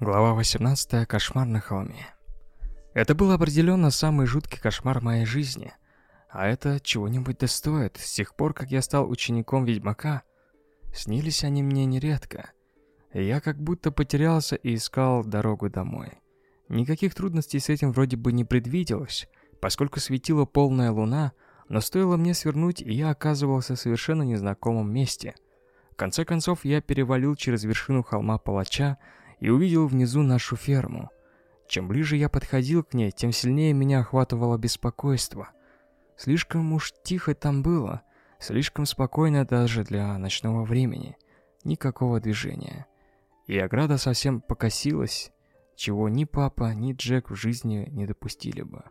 Глава 18. Кошмар на холме. Это был определенно самый жуткий кошмар моей жизни. А это чего-нибудь да стоит. С тех пор, как я стал учеником ведьмака, снились они мне нередко. Я как будто потерялся и искал дорогу домой. Никаких трудностей с этим вроде бы не предвиделось, поскольку светила полная луна, но стоило мне свернуть, и я оказывался в совершенно незнакомом месте. В конце концов, я перевалил через вершину холма палача, и увидел внизу нашу ферму. Чем ближе я подходил к ней, тем сильнее меня охватывало беспокойство. Слишком уж тихо там было, слишком спокойно даже для ночного времени. Никакого движения. И ограда совсем покосилась, чего ни папа, ни Джек в жизни не допустили бы.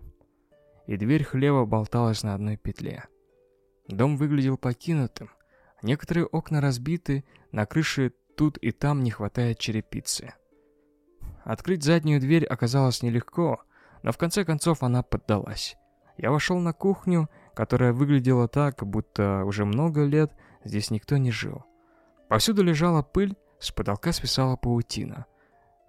И дверь хлева болталась на одной петле. Дом выглядел покинутым. Некоторые окна разбиты, на крыше тут и там не хватает черепицы. Открыть заднюю дверь оказалось нелегко, но в конце концов она поддалась. Я вошел на кухню, которая выглядела так, будто уже много лет здесь никто не жил. Повсюду лежала пыль, с потолка свисала паутина.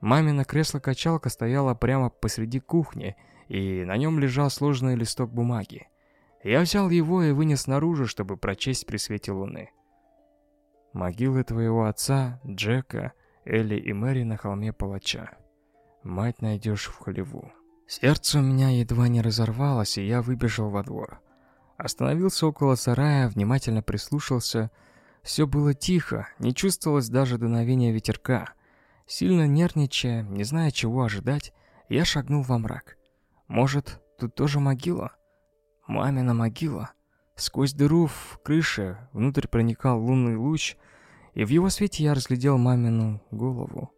Мамина кресло-качалка стояла прямо посреди кухни, и на нем лежал сложный листок бумаги. Я взял его и вынес наружу, чтобы прочесть при свете луны. Могилы твоего отца, Джека, Элли и Мэри на холме палача. Мать найдешь в хлеву. Сердце у меня едва не разорвалось, и я выбежал во двор. Остановился около сарая, внимательно прислушался. Все было тихо, не чувствовалось даже дуновения ветерка. Сильно нервничая, не зная, чего ожидать, я шагнул во мрак. Может, тут тоже могила? Мамина могила? Сквозь дыру в крыше внутрь проникал лунный луч, и в его свете я разглядел мамину голову.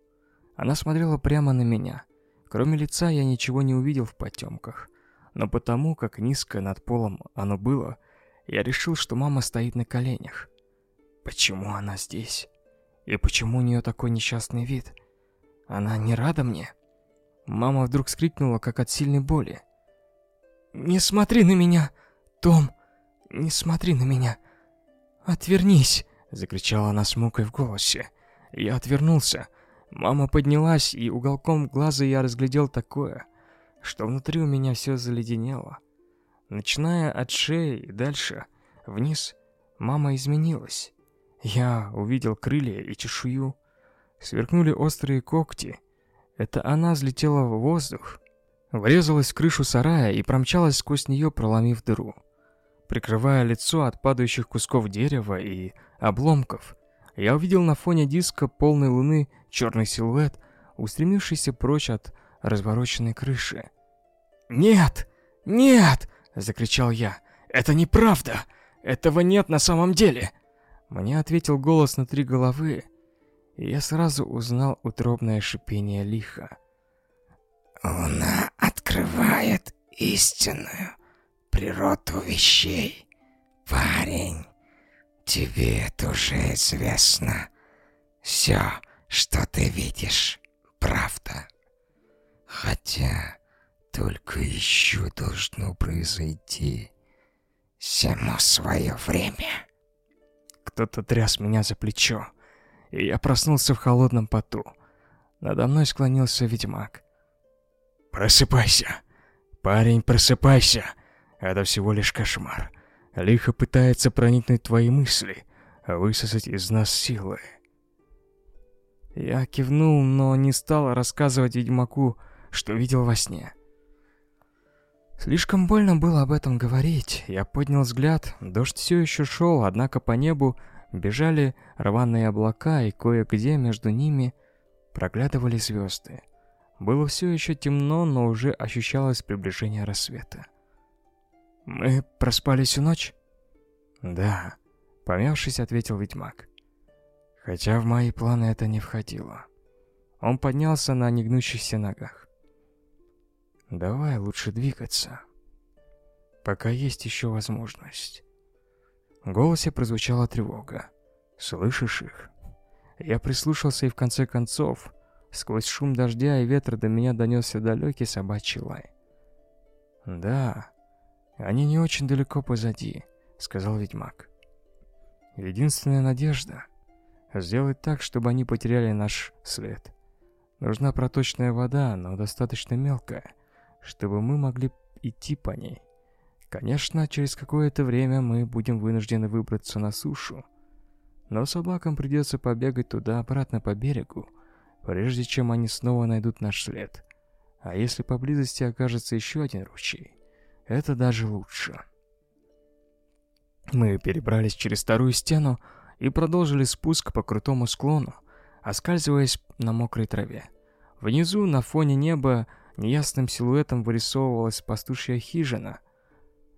Она смотрела прямо на меня. Кроме лица я ничего не увидел в потемках. Но потому, как низко над полом оно было, я решил, что мама стоит на коленях. Почему она здесь? И почему у нее такой несчастный вид? Она не рада мне? Мама вдруг скрикнула, как от сильной боли. «Не смотри на меня, Том! Не смотри на меня! Отвернись!» Закричала она с мукой в голосе. Я отвернулся. Мама поднялась, и уголком глаза я разглядел такое, что внутри у меня все заледенело. Начиная от шеи и дальше, вниз, мама изменилась. Я увидел крылья и чешую. Сверкнули острые когти. Это она взлетела в воздух, врезалась в крышу сарая и промчалась сквозь нее, проломив дыру. Прикрывая лицо от падающих кусков дерева и обломков, я увидел на фоне диска полной луны черный силуэт, устремившийся прочь от развороченной крыши. «Нет! Нет!» — закричал я. «Это неправда! Этого нет на самом деле!» Мне ответил голос внутри головы, и я сразу узнал утробное шипение лиха. «Луна открывает истинную природу вещей, парень!» Тебе это уже известно. Все, что ты видишь, правда. Хотя только еще должно произойти само свое время. Кто-то тряс меня за плечо, и я проснулся в холодном поту. Надо мной склонился ведьмак. «Просыпайся! Парень, просыпайся! Это всего лишь кошмар. Лихо пытается проникнуть в твои мысли, высосать из нас силы. Я кивнул, но не стал рассказывать ведьмаку, что видел во сне. Слишком больно было об этом говорить. Я поднял взгляд. Дождь все еще шел, однако по небу бежали рваные облака, и кое-где между ними проглядывали звезды. Было все еще темно, но уже ощущалось приближение рассвета. «Мы проспали всю ночь?» «Да», — помявшись, ответил ведьмак. Хотя в мои планы это не входило. Он поднялся на негнущихся ногах. «Давай лучше двигаться, пока есть еще возможность». В голосе прозвучала тревога. «Слышишь их?» Я прислушался и в конце концов, сквозь шум дождя и ветра до меня донесся далекий собачий лай. «Да, они не очень далеко позади», — сказал ведьмак. «Единственная надежда — сделать так, чтобы они потеряли наш след. Нужна проточная вода, но достаточно мелкая, чтобы мы могли идти по ней. Конечно, через какое-то время мы будем вынуждены выбраться на сушу. Но собакам придется побегать туда-обратно по берегу, прежде чем они снова найдут наш след. А если поблизости окажется еще один ручей, это даже лучше. Мы перебрались через вторую стену и продолжили спуск по крутому склону, оскальзываясь на мокрой траве. Внизу, на фоне неба, неясным силуэтом вырисовывалась пастушья хижина,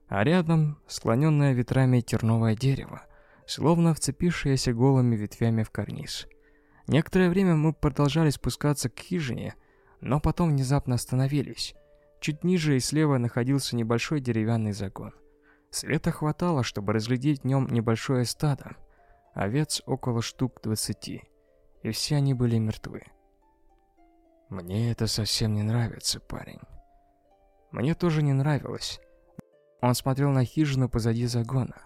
а рядом склоненное ветрами терновое дерево, словно вцепившееся голыми ветвями в карниз. Некоторое время мы продолжали спускаться к хижине, но потом внезапно остановились. Чуть ниже и слева находился небольшой деревянный загон. Света хватало, чтобы разглядеть в нем небольшое стадо. Овец около штук двадцати. И все они были мертвы. Мне это совсем не нравится, парень. Мне тоже не нравилось. Он смотрел на хижину позади загона.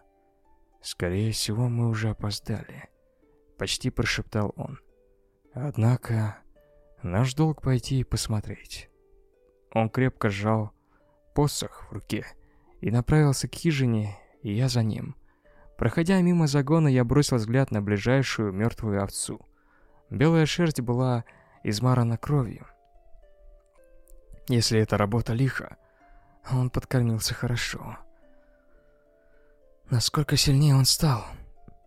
Скорее всего, мы уже опоздали. Почти прошептал он. Однако, наш долг пойти и посмотреть. Он крепко сжал посох в руке и направился к хижине, и я за ним. Проходя мимо загона, я бросил взгляд на ближайшую мертвую овцу. Белая шерсть была измарана кровью. Если это работа лиха, он подкормился хорошо. Насколько сильнее он стал?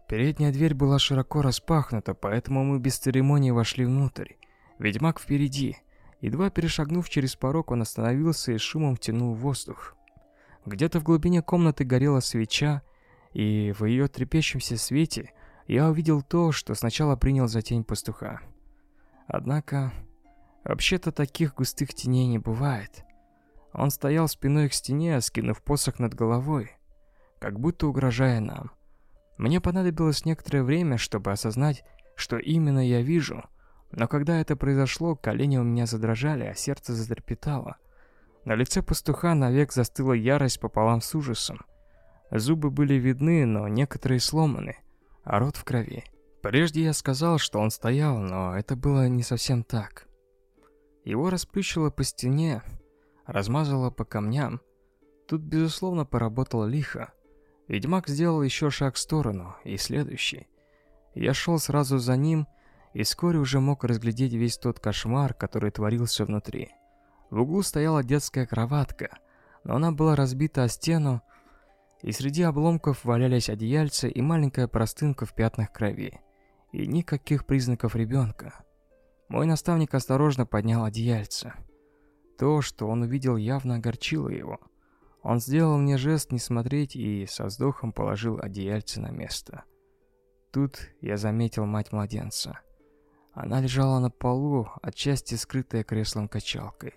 Передняя дверь была широко распахнута, поэтому мы без церемонии вошли внутрь. Ведьмак впереди. Едва перешагнув через порог, он остановился и шумом втянул воздух. Где-то в глубине комнаты горела свеча, и в ее трепещущемся свете я увидел то, что сначала принял за тень пастуха. Однако, вообще-то таких густых теней не бывает. Он стоял спиной к стене, скинув посох над головой, как будто угрожая нам. Мне понадобилось некоторое время, чтобы осознать, что именно я вижу, но когда это произошло, колени у меня задрожали, а сердце затрепетало. На лице пастуха навек застыла ярость пополам с ужасом. Зубы были видны, но некоторые сломаны, а рот в крови. Прежде я сказал, что он стоял, но это было не совсем так. Его расплющило по стене, размазало по камням. Тут, безусловно, поработал лихо. Ведьмак сделал еще шаг в сторону, и следующий. Я шел сразу за ним, и вскоре уже мог разглядеть весь тот кошмар, который творился внутри. В углу стояла детская кроватка, но она была разбита о стену, и среди обломков валялись одеяльца и маленькая простынка в пятнах крови. И никаких признаков ребенка. Мой наставник осторожно поднял одеяльце. То, что он увидел, явно огорчило его. Он сделал мне жест не смотреть и со вздохом положил одеяльце на место. Тут я заметил мать младенца. Она лежала на полу, отчасти скрытая креслом-качалкой.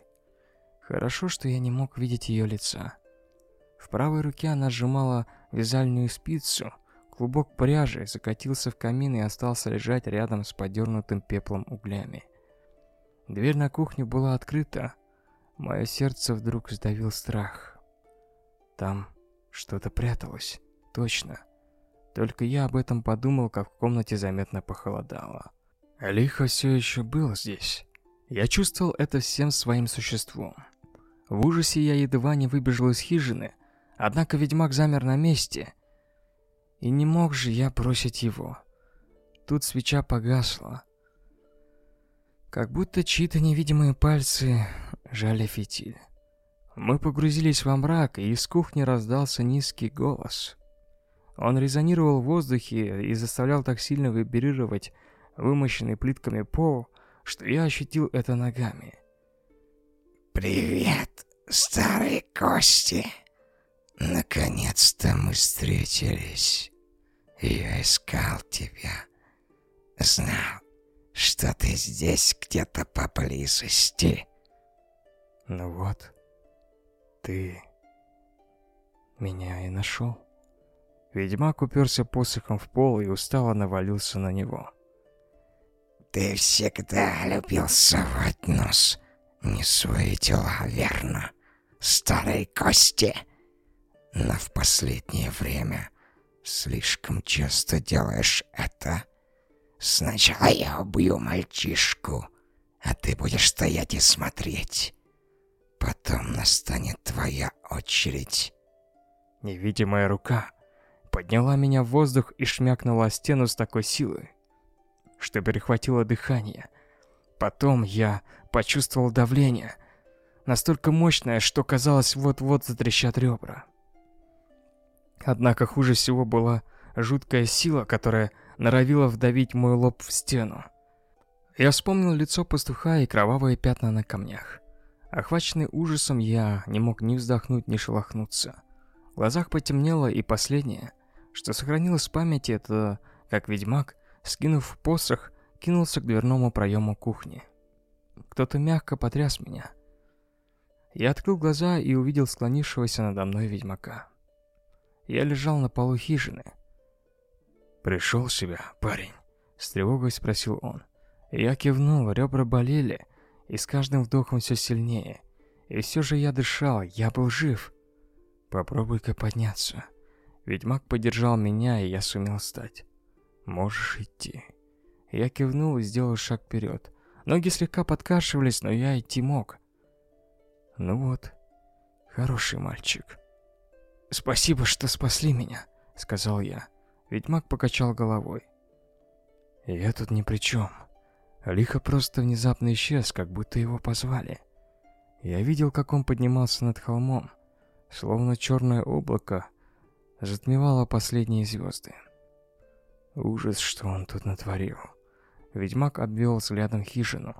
Хорошо, что я не мог видеть ее лица. В правой руке она сжимала вязальную спицу. Клубок пряжи закатился в камин и остался лежать рядом с подернутым пеплом углями. Дверь на кухню была открыта. Мое сердце вдруг сдавил страх. Там что-то пряталось. Точно. Только я об этом подумал, как в комнате заметно похолодало. Лихо все еще был здесь. Я чувствовал это всем своим существом. В ужасе я едва не выбежал из хижины, однако ведьмак замер на месте. И не мог же я бросить его. Тут свеча погасла. Как будто чьи-то невидимые пальцы жали фитиль. Мы погрузились во мрак, и из кухни раздался низкий голос. Он резонировал в воздухе и заставлял так сильно вибрировать вымощенный плитками пол, что я ощутил это ногами. «Привет, старые кости! Наконец-то мы встретились. Я искал тебя. Знал, что ты здесь где-то поблизости». «Ну вот, ты меня и нашел». Ведьмак уперся посохом в пол и устало навалился на него. «Ты всегда любил совать нос не свои дела, верно, старые кости. Но в последнее время слишком часто делаешь это. Сначала я убью мальчишку, а ты будешь стоять и смотреть. Потом настанет твоя очередь. Невидимая рука подняла меня в воздух и шмякнула о стену с такой силой, что перехватило дыхание. Потом я почувствовал давление, настолько мощное, что казалось вот-вот затрещат ребра. Однако хуже всего была жуткая сила, которая норовила вдавить мой лоб в стену. Я вспомнил лицо пастуха и кровавые пятна на камнях. Охваченный ужасом, я не мог ни вздохнуть, ни шелохнуться. В глазах потемнело, и последнее, что сохранилось в памяти, это как ведьмак, скинув посох, кинулся к дверному проему кухни. Кто-то мягко потряс меня. Я открыл глаза и увидел склонившегося надо мной ведьмака. Я лежал на полу хижины. «Пришел себя, парень?» — с тревогой спросил он. Я кивнул, ребра болели, и с каждым вдохом все сильнее. И все же я дышал, я был жив. Попробуй-ка подняться. Ведьмак поддержал меня, и я сумел встать. Можешь идти. Я кивнул и сделал шаг вперед. Ноги слегка подкашивались, но я идти мог. Ну вот, хороший мальчик. Спасибо, что спасли меня, сказал я. Ведьмак покачал головой. Я тут ни при чем. Лихо просто внезапно исчез, как будто его позвали. Я видел, как он поднимался над холмом, словно черное облако затмевало последние звезды. Ужас, что он тут натворил. Ведьмак обвел взглядом хижину.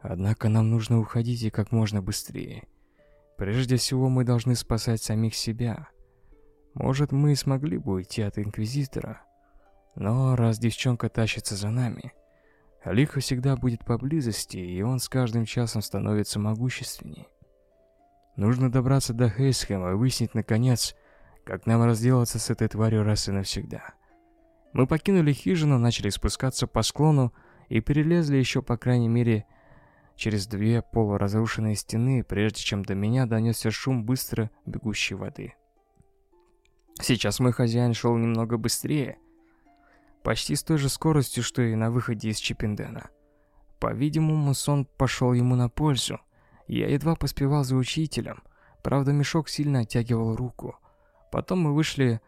Однако нам нужно уходить и как можно быстрее. Прежде всего мы должны спасать самих себя. Может, мы смогли бы уйти от Инквизитора. Но раз девчонка тащится за нами, Алиха всегда будет поблизости, и он с каждым часом становится могущественнее. Нужно добраться до Хейсхэма и выяснить, наконец, как нам разделаться с этой тварью раз и навсегда. Мы покинули хижину, начали спускаться по склону и перелезли еще, по крайней мере, через две полуразрушенные стены, прежде чем до меня донесся шум быстро бегущей воды. Сейчас мой хозяин шел немного быстрее, почти с той же скоростью, что и на выходе из Чипендена. По-видимому, сон пошел ему на пользу. Я едва поспевал за учителем, правда мешок сильно оттягивал руку. Потом мы вышли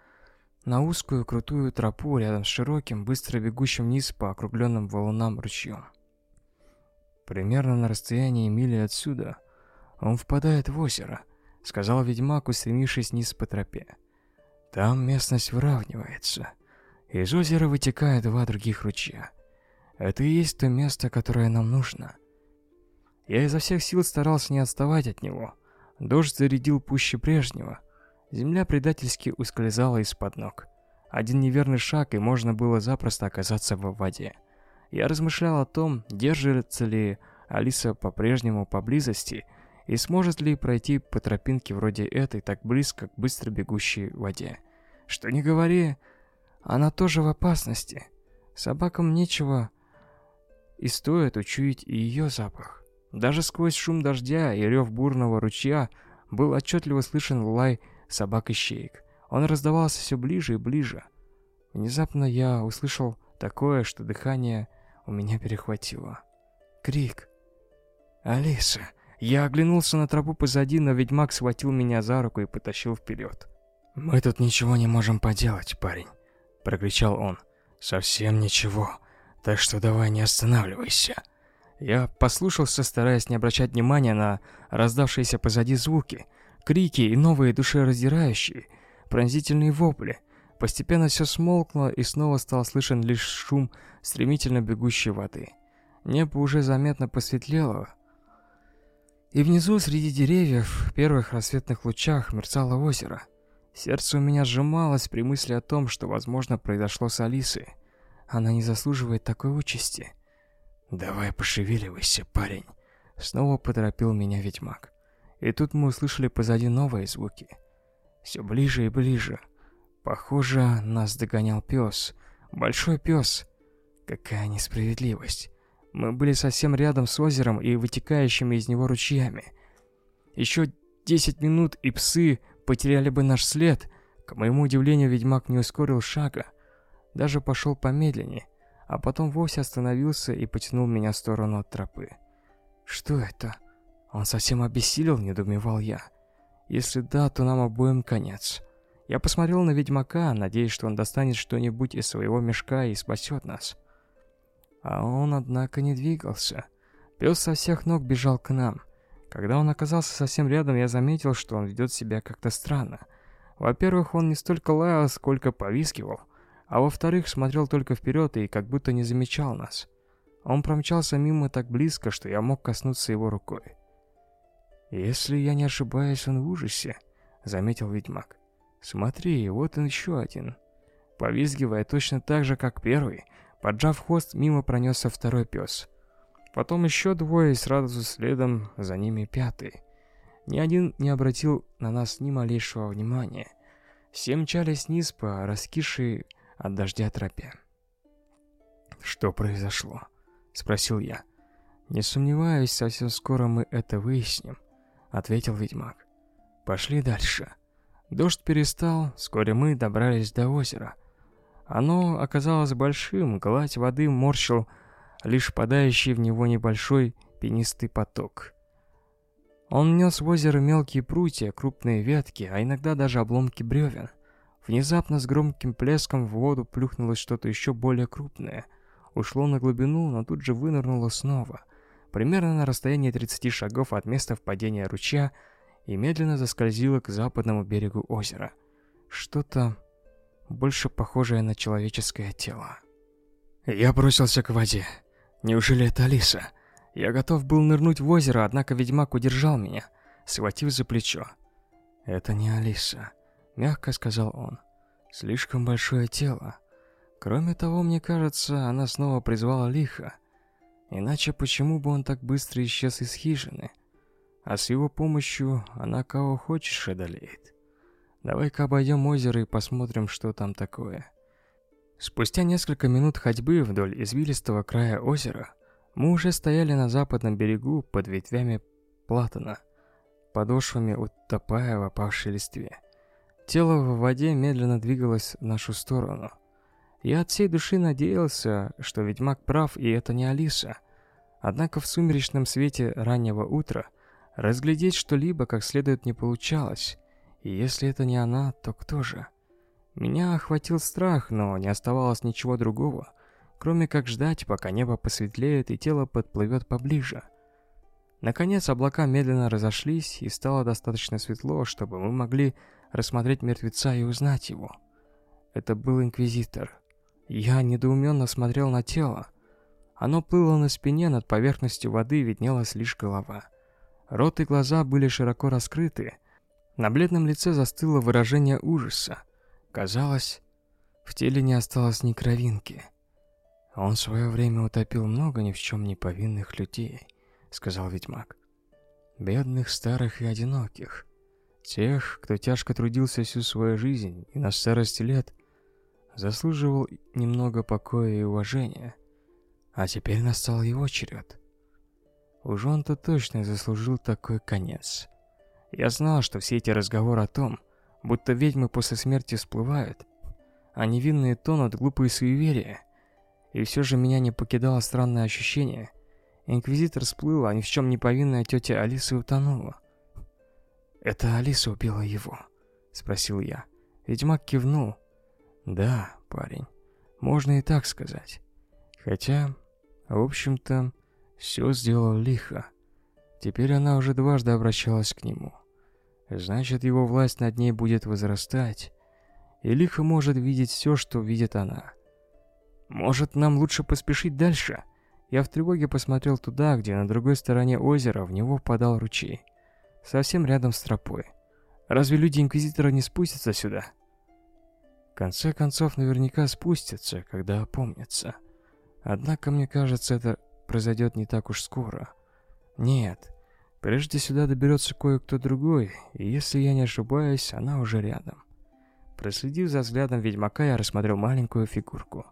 на узкую крутую тропу рядом с широким, быстро бегущим вниз по округленным валунам ручьем. Примерно на расстоянии мили отсюда он впадает в озеро, сказал ведьмак, устремившись вниз по тропе. Там местность выравнивается. Из озера вытекают два других ручья. Это и есть то место, которое нам нужно. Я изо всех сил старался не отставать от него. Дождь зарядил пуще прежнего. Земля предательски ускользала из-под ног. Один неверный шаг, и можно было запросто оказаться в воде. Я размышлял о том, держится ли Алиса по-прежнему поблизости, и сможет ли пройти по тропинке вроде этой так близко к быстро бегущей воде. Что не говори, она тоже в опасности. Собакам нечего и стоит учуять и ее запах. Даже сквозь шум дождя и рев бурного ручья был отчетливо слышен лай собак-ищеек. Он раздавался все ближе и ближе. Внезапно я услышал такое, что дыхание у меня перехватило. Крик. «Алиса!» Я оглянулся на тропу позади, но ведьмак схватил меня за руку и потащил вперед. «Мы тут ничего не можем поделать, парень прокричал он. Совсем ничего. Так что давай не останавливайся. Я послушался, стараясь не обращать внимания на раздавшиеся позади звуки, крики и новые душераздирающие, пронзительные вопли. Постепенно все смолкло, и снова стал слышен лишь шум стремительно бегущей воды. Небо уже заметно посветлело, и внизу среди деревьев в первых рассветных лучах мерцало озеро. Сердце у меня сжималось при мысли о том, что, возможно, произошло с Алисой. Она не заслуживает такой участи. «Давай пошевеливайся, парень», — снова поторопил меня ведьмак. И тут мы услышали позади новые звуки. Все ближе и ближе. Похоже, нас догонял пес. Большой пес. Какая несправедливость. Мы были совсем рядом с озером и вытекающими из него ручьями. Еще десять минут, и псы потеряли бы наш след. К моему удивлению, ведьмак не ускорил шага, даже пошел помедленнее, а потом вовсе остановился и потянул меня в сторону от тропы. Что это? Он совсем обессилел, недоумевал я. Если да, то нам обоим конец. Я посмотрел на ведьмака, надеясь, что он достанет что-нибудь из своего мешка и спасет нас. А он, однако, не двигался. Пес со всех ног бежал к нам. Когда он оказался совсем рядом, я заметил, что он ведет себя как-то странно. Во-первых, он не столько лаял, сколько повискивал, а во-вторых, смотрел только вперед и как будто не замечал нас. Он промчался мимо так близко, что я мог коснуться его рукой. «Если я не ошибаюсь, он в ужасе», — заметил ведьмак. «Смотри, вот он еще один». Повизгивая точно так же, как первый, поджав хвост, мимо пронесся второй пес. Потом еще двое, и сразу следом за ними пятый. Ни один не обратил на нас ни малейшего внимания. Все мчались вниз по раскисшей от дождя тропе. «Что произошло?» — спросил я. «Не сомневаюсь, совсем скоро мы это выясним», — ответил ведьмак. «Пошли дальше». Дождь перестал, вскоре мы добрались до озера. Оно оказалось большим, гладь воды морщил лишь падающий в него небольшой пенистый поток. Он нес в озеро мелкие прутья, крупные ветки, а иногда даже обломки бревен. Внезапно с громким плеском в воду плюхнулось что-то еще более крупное. Ушло на глубину, но тут же вынырнуло снова. Примерно на расстоянии 30 шагов от места впадения ручья и медленно заскользило к западному берегу озера. Что-то больше похожее на человеческое тело. Я бросился к воде. Неужели это Алиса? Я готов был нырнуть в озеро, однако ведьмак удержал меня, схватив за плечо. «Это не Алиса», — мягко сказал он. «Слишком большое тело. Кроме того, мне кажется, она снова призвала лихо. Иначе почему бы он так быстро исчез из хижины? А с его помощью она кого хочешь одолеет. Давай-ка обойдем озеро и посмотрим, что там такое». Спустя несколько минут ходьбы вдоль извилистого края озера мы уже стояли на западном берегу под ветвями платана, подошвами утопая в опавшей листве. Тело в воде медленно двигалось в нашу сторону. Я от всей души надеялся, что ведьмак прав, и это не Алиса. Однако в сумеречном свете раннего утра разглядеть что-либо как следует не получалось. И если это не она, то кто же? Меня охватил страх, но не оставалось ничего другого, кроме как ждать, пока небо посветлеет и тело подплывет поближе. Наконец облака медленно разошлись, и стало достаточно светло, чтобы мы могли рассмотреть мертвеца и узнать его. Это был Инквизитор. Я недоуменно смотрел на тело. Оно плыло на спине, над поверхностью воды виднелась лишь голова. Рот и глаза были широко раскрыты. На бледном лице застыло выражение ужаса. Казалось, в теле не осталось ни кровинки. Он в свое время утопил много ни в чем не повинных людей, сказал ведьмак. Бедных, старых и одиноких. Тех, кто тяжко трудился всю свою жизнь и на старости лет заслуживал немного покоя и уважения. А теперь настал его черед. Уж он-то точно заслужил такой конец. Я знал, что все эти разговоры о том, будто ведьмы после смерти всплывают, а невинные тонут глупые суеверия. И все же меня не покидало странное ощущение. Инквизитор всплыл, а ни в чем не повинная тетя Алиса утонула. «Это Алиса убила его?» – спросил я. Ведьмак кивнул. «Да, парень, можно и так сказать. Хотя, в общем-то, все сделал лихо. Теперь она уже дважды обращалась к нему. Значит, его власть над ней будет возрастать, и лихо может видеть все, что видит она. Может, нам лучше поспешить дальше? Я в тревоге посмотрел туда, где на другой стороне озера в него впадал ручей. Совсем рядом с тропой. Разве люди Инквизитора не спустятся сюда? Конце концов, наверняка спустятся, когда опомнятся. Однако, мне кажется, это произойдет не так уж скоро. Нет, Прежде сюда доберется кое-кто другой, и если я не ошибаюсь, она уже рядом. Проследив за взглядом ведьмака, я рассмотрел маленькую фигурку.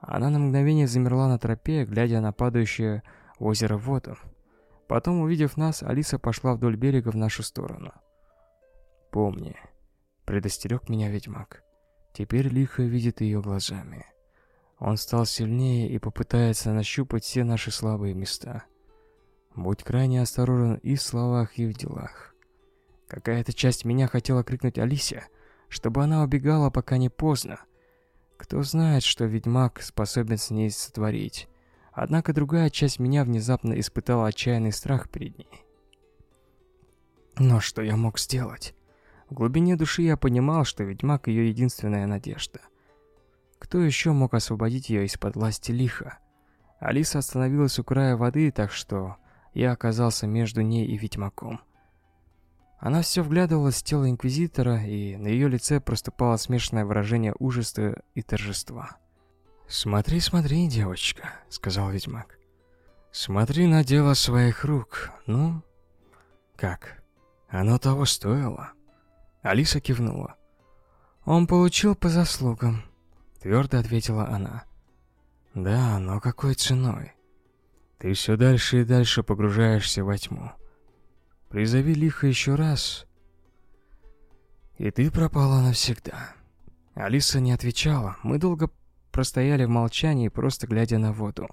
Она на мгновение замерла на тропе, глядя на падающее озеро воду. Потом, увидев нас, Алиса пошла вдоль берега в нашу сторону. «Помни», — предостерег меня ведьмак. Теперь лихо видит ее глазами. Он стал сильнее и попытается нащупать все наши слабые места. Будь крайне осторожен и в словах, и в делах. Какая-то часть меня хотела крикнуть Алисе, чтобы она убегала, пока не поздно. Кто знает, что ведьмак способен с ней сотворить. Однако другая часть меня внезапно испытала отчаянный страх перед ней. Но что я мог сделать? В глубине души я понимал, что ведьмак ее единственная надежда. Кто еще мог освободить ее из-под власти лиха? Алиса остановилась у края воды, так что я оказался между ней и ведьмаком. Она все вглядывалась в тело Инквизитора, и на ее лице проступало смешанное выражение ужаса и торжества. «Смотри, смотри, девочка», — сказал ведьмак. «Смотри на дело своих рук. Ну, как? Оно того стоило?» Алиса кивнула. «Он получил по заслугам», — твердо ответила она. «Да, но какой ценой? Ты все дальше и дальше погружаешься во тьму. Призови лихо еще раз, и ты пропала навсегда. Алиса не отвечала. Мы долго простояли в молчании, просто глядя на воду.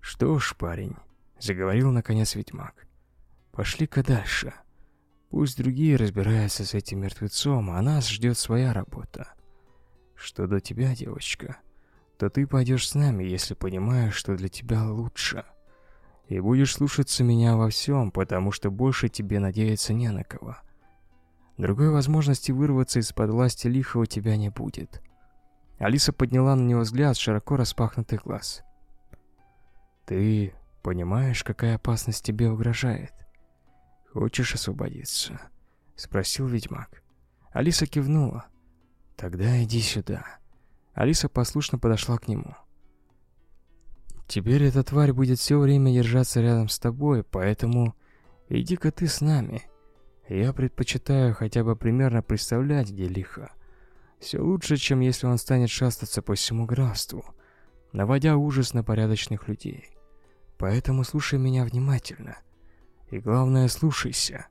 Что ж, парень, заговорил наконец ведьмак. Пошли-ка дальше. Пусть другие разбираются с этим мертвецом, а нас ждет своя работа. Что до тебя, девочка, то ты пойдешь с нами, если понимаешь, что для тебя лучше. И будешь слушаться меня во всем, потому что больше тебе надеяться не на кого. Другой возможности вырваться из-под власти лиха у тебя не будет. Алиса подняла на него взгляд широко распахнутых глаз. Ты понимаешь, какая опасность тебе угрожает? Хочешь освободиться? спросил ведьмак. Алиса кивнула. Тогда иди сюда. Алиса послушно подошла к нему. Теперь эта тварь будет все время держаться рядом с тобой, поэтому иди-ка ты с нами. Я предпочитаю хотя бы примерно представлять, где лихо. Все лучше, чем если он станет шастаться по всему графству, наводя ужас на порядочных людей. Поэтому слушай меня внимательно. И главное, слушайся.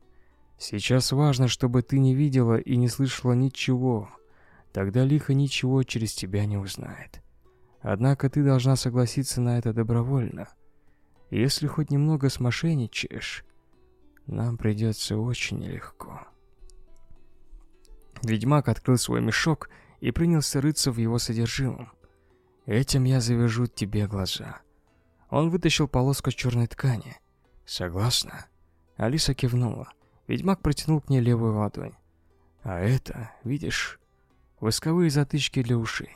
Сейчас важно, чтобы ты не видела и не слышала ничего. Тогда лихо ничего через тебя не узнает. Однако ты должна согласиться на это добровольно. Если хоть немного смошенничаешь, нам придется очень нелегко. Ведьмак открыл свой мешок и принялся рыться в его содержимом. Этим я завяжу тебе глаза. Он вытащил полоску черной ткани. Согласна? Алиса кивнула. Ведьмак протянул к ней левую ладонь. А это, видишь, восковые затычки для ушей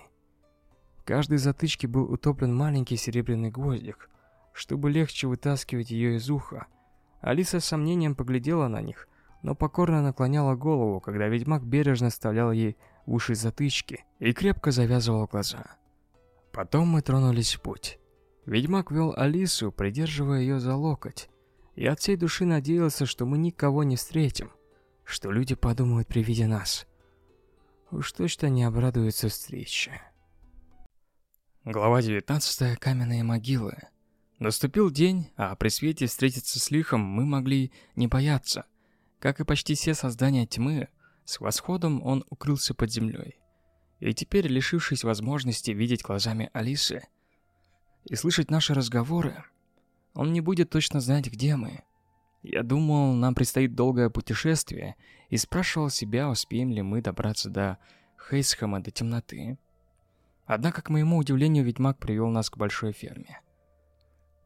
каждой затычке был утоплен маленький серебряный гвоздик, чтобы легче вытаскивать ее из уха. Алиса с сомнением поглядела на них, но покорно наклоняла голову, когда ведьмак бережно вставлял ей в уши затычки и крепко завязывал глаза. Потом мы тронулись в путь. Ведьмак вел Алису, придерживая ее за локоть. И от всей души надеялся, что мы никого не встретим, что люди подумают при виде нас. Уж точно не обрадуются встрече. Глава 19. Каменные могилы. Наступил день, а при свете встретиться с лихом мы могли не бояться. Как и почти все создания тьмы, с восходом он укрылся под землей. И теперь, лишившись возможности видеть глазами Алисы и слышать наши разговоры, он не будет точно знать, где мы. Я думал, нам предстоит долгое путешествие, и спрашивал себя, успеем ли мы добраться до Хейсхэма до темноты. Однако, к моему удивлению, ведьмак привел нас к большой ферме.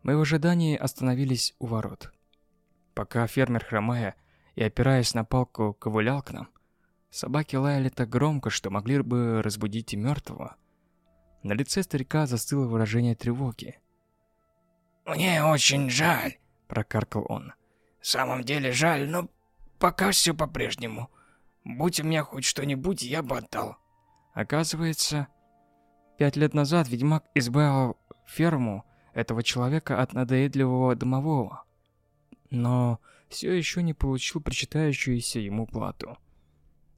Мы в ожидании остановились у ворот. Пока фермер, хромая и опираясь на палку, ковылял к нам, собаки лаяли так громко, что могли бы разбудить и мертвого. На лице старика застыло выражение тревоги. «Мне очень жаль», — прокаркал он. «В самом деле жаль, но пока все по-прежнему. Будь у меня хоть что-нибудь, я бы отдал». Оказывается, Пять лет назад ведьмак избавил ферму этого человека от надоедливого домового, но все еще не получил причитающуюся ему плату.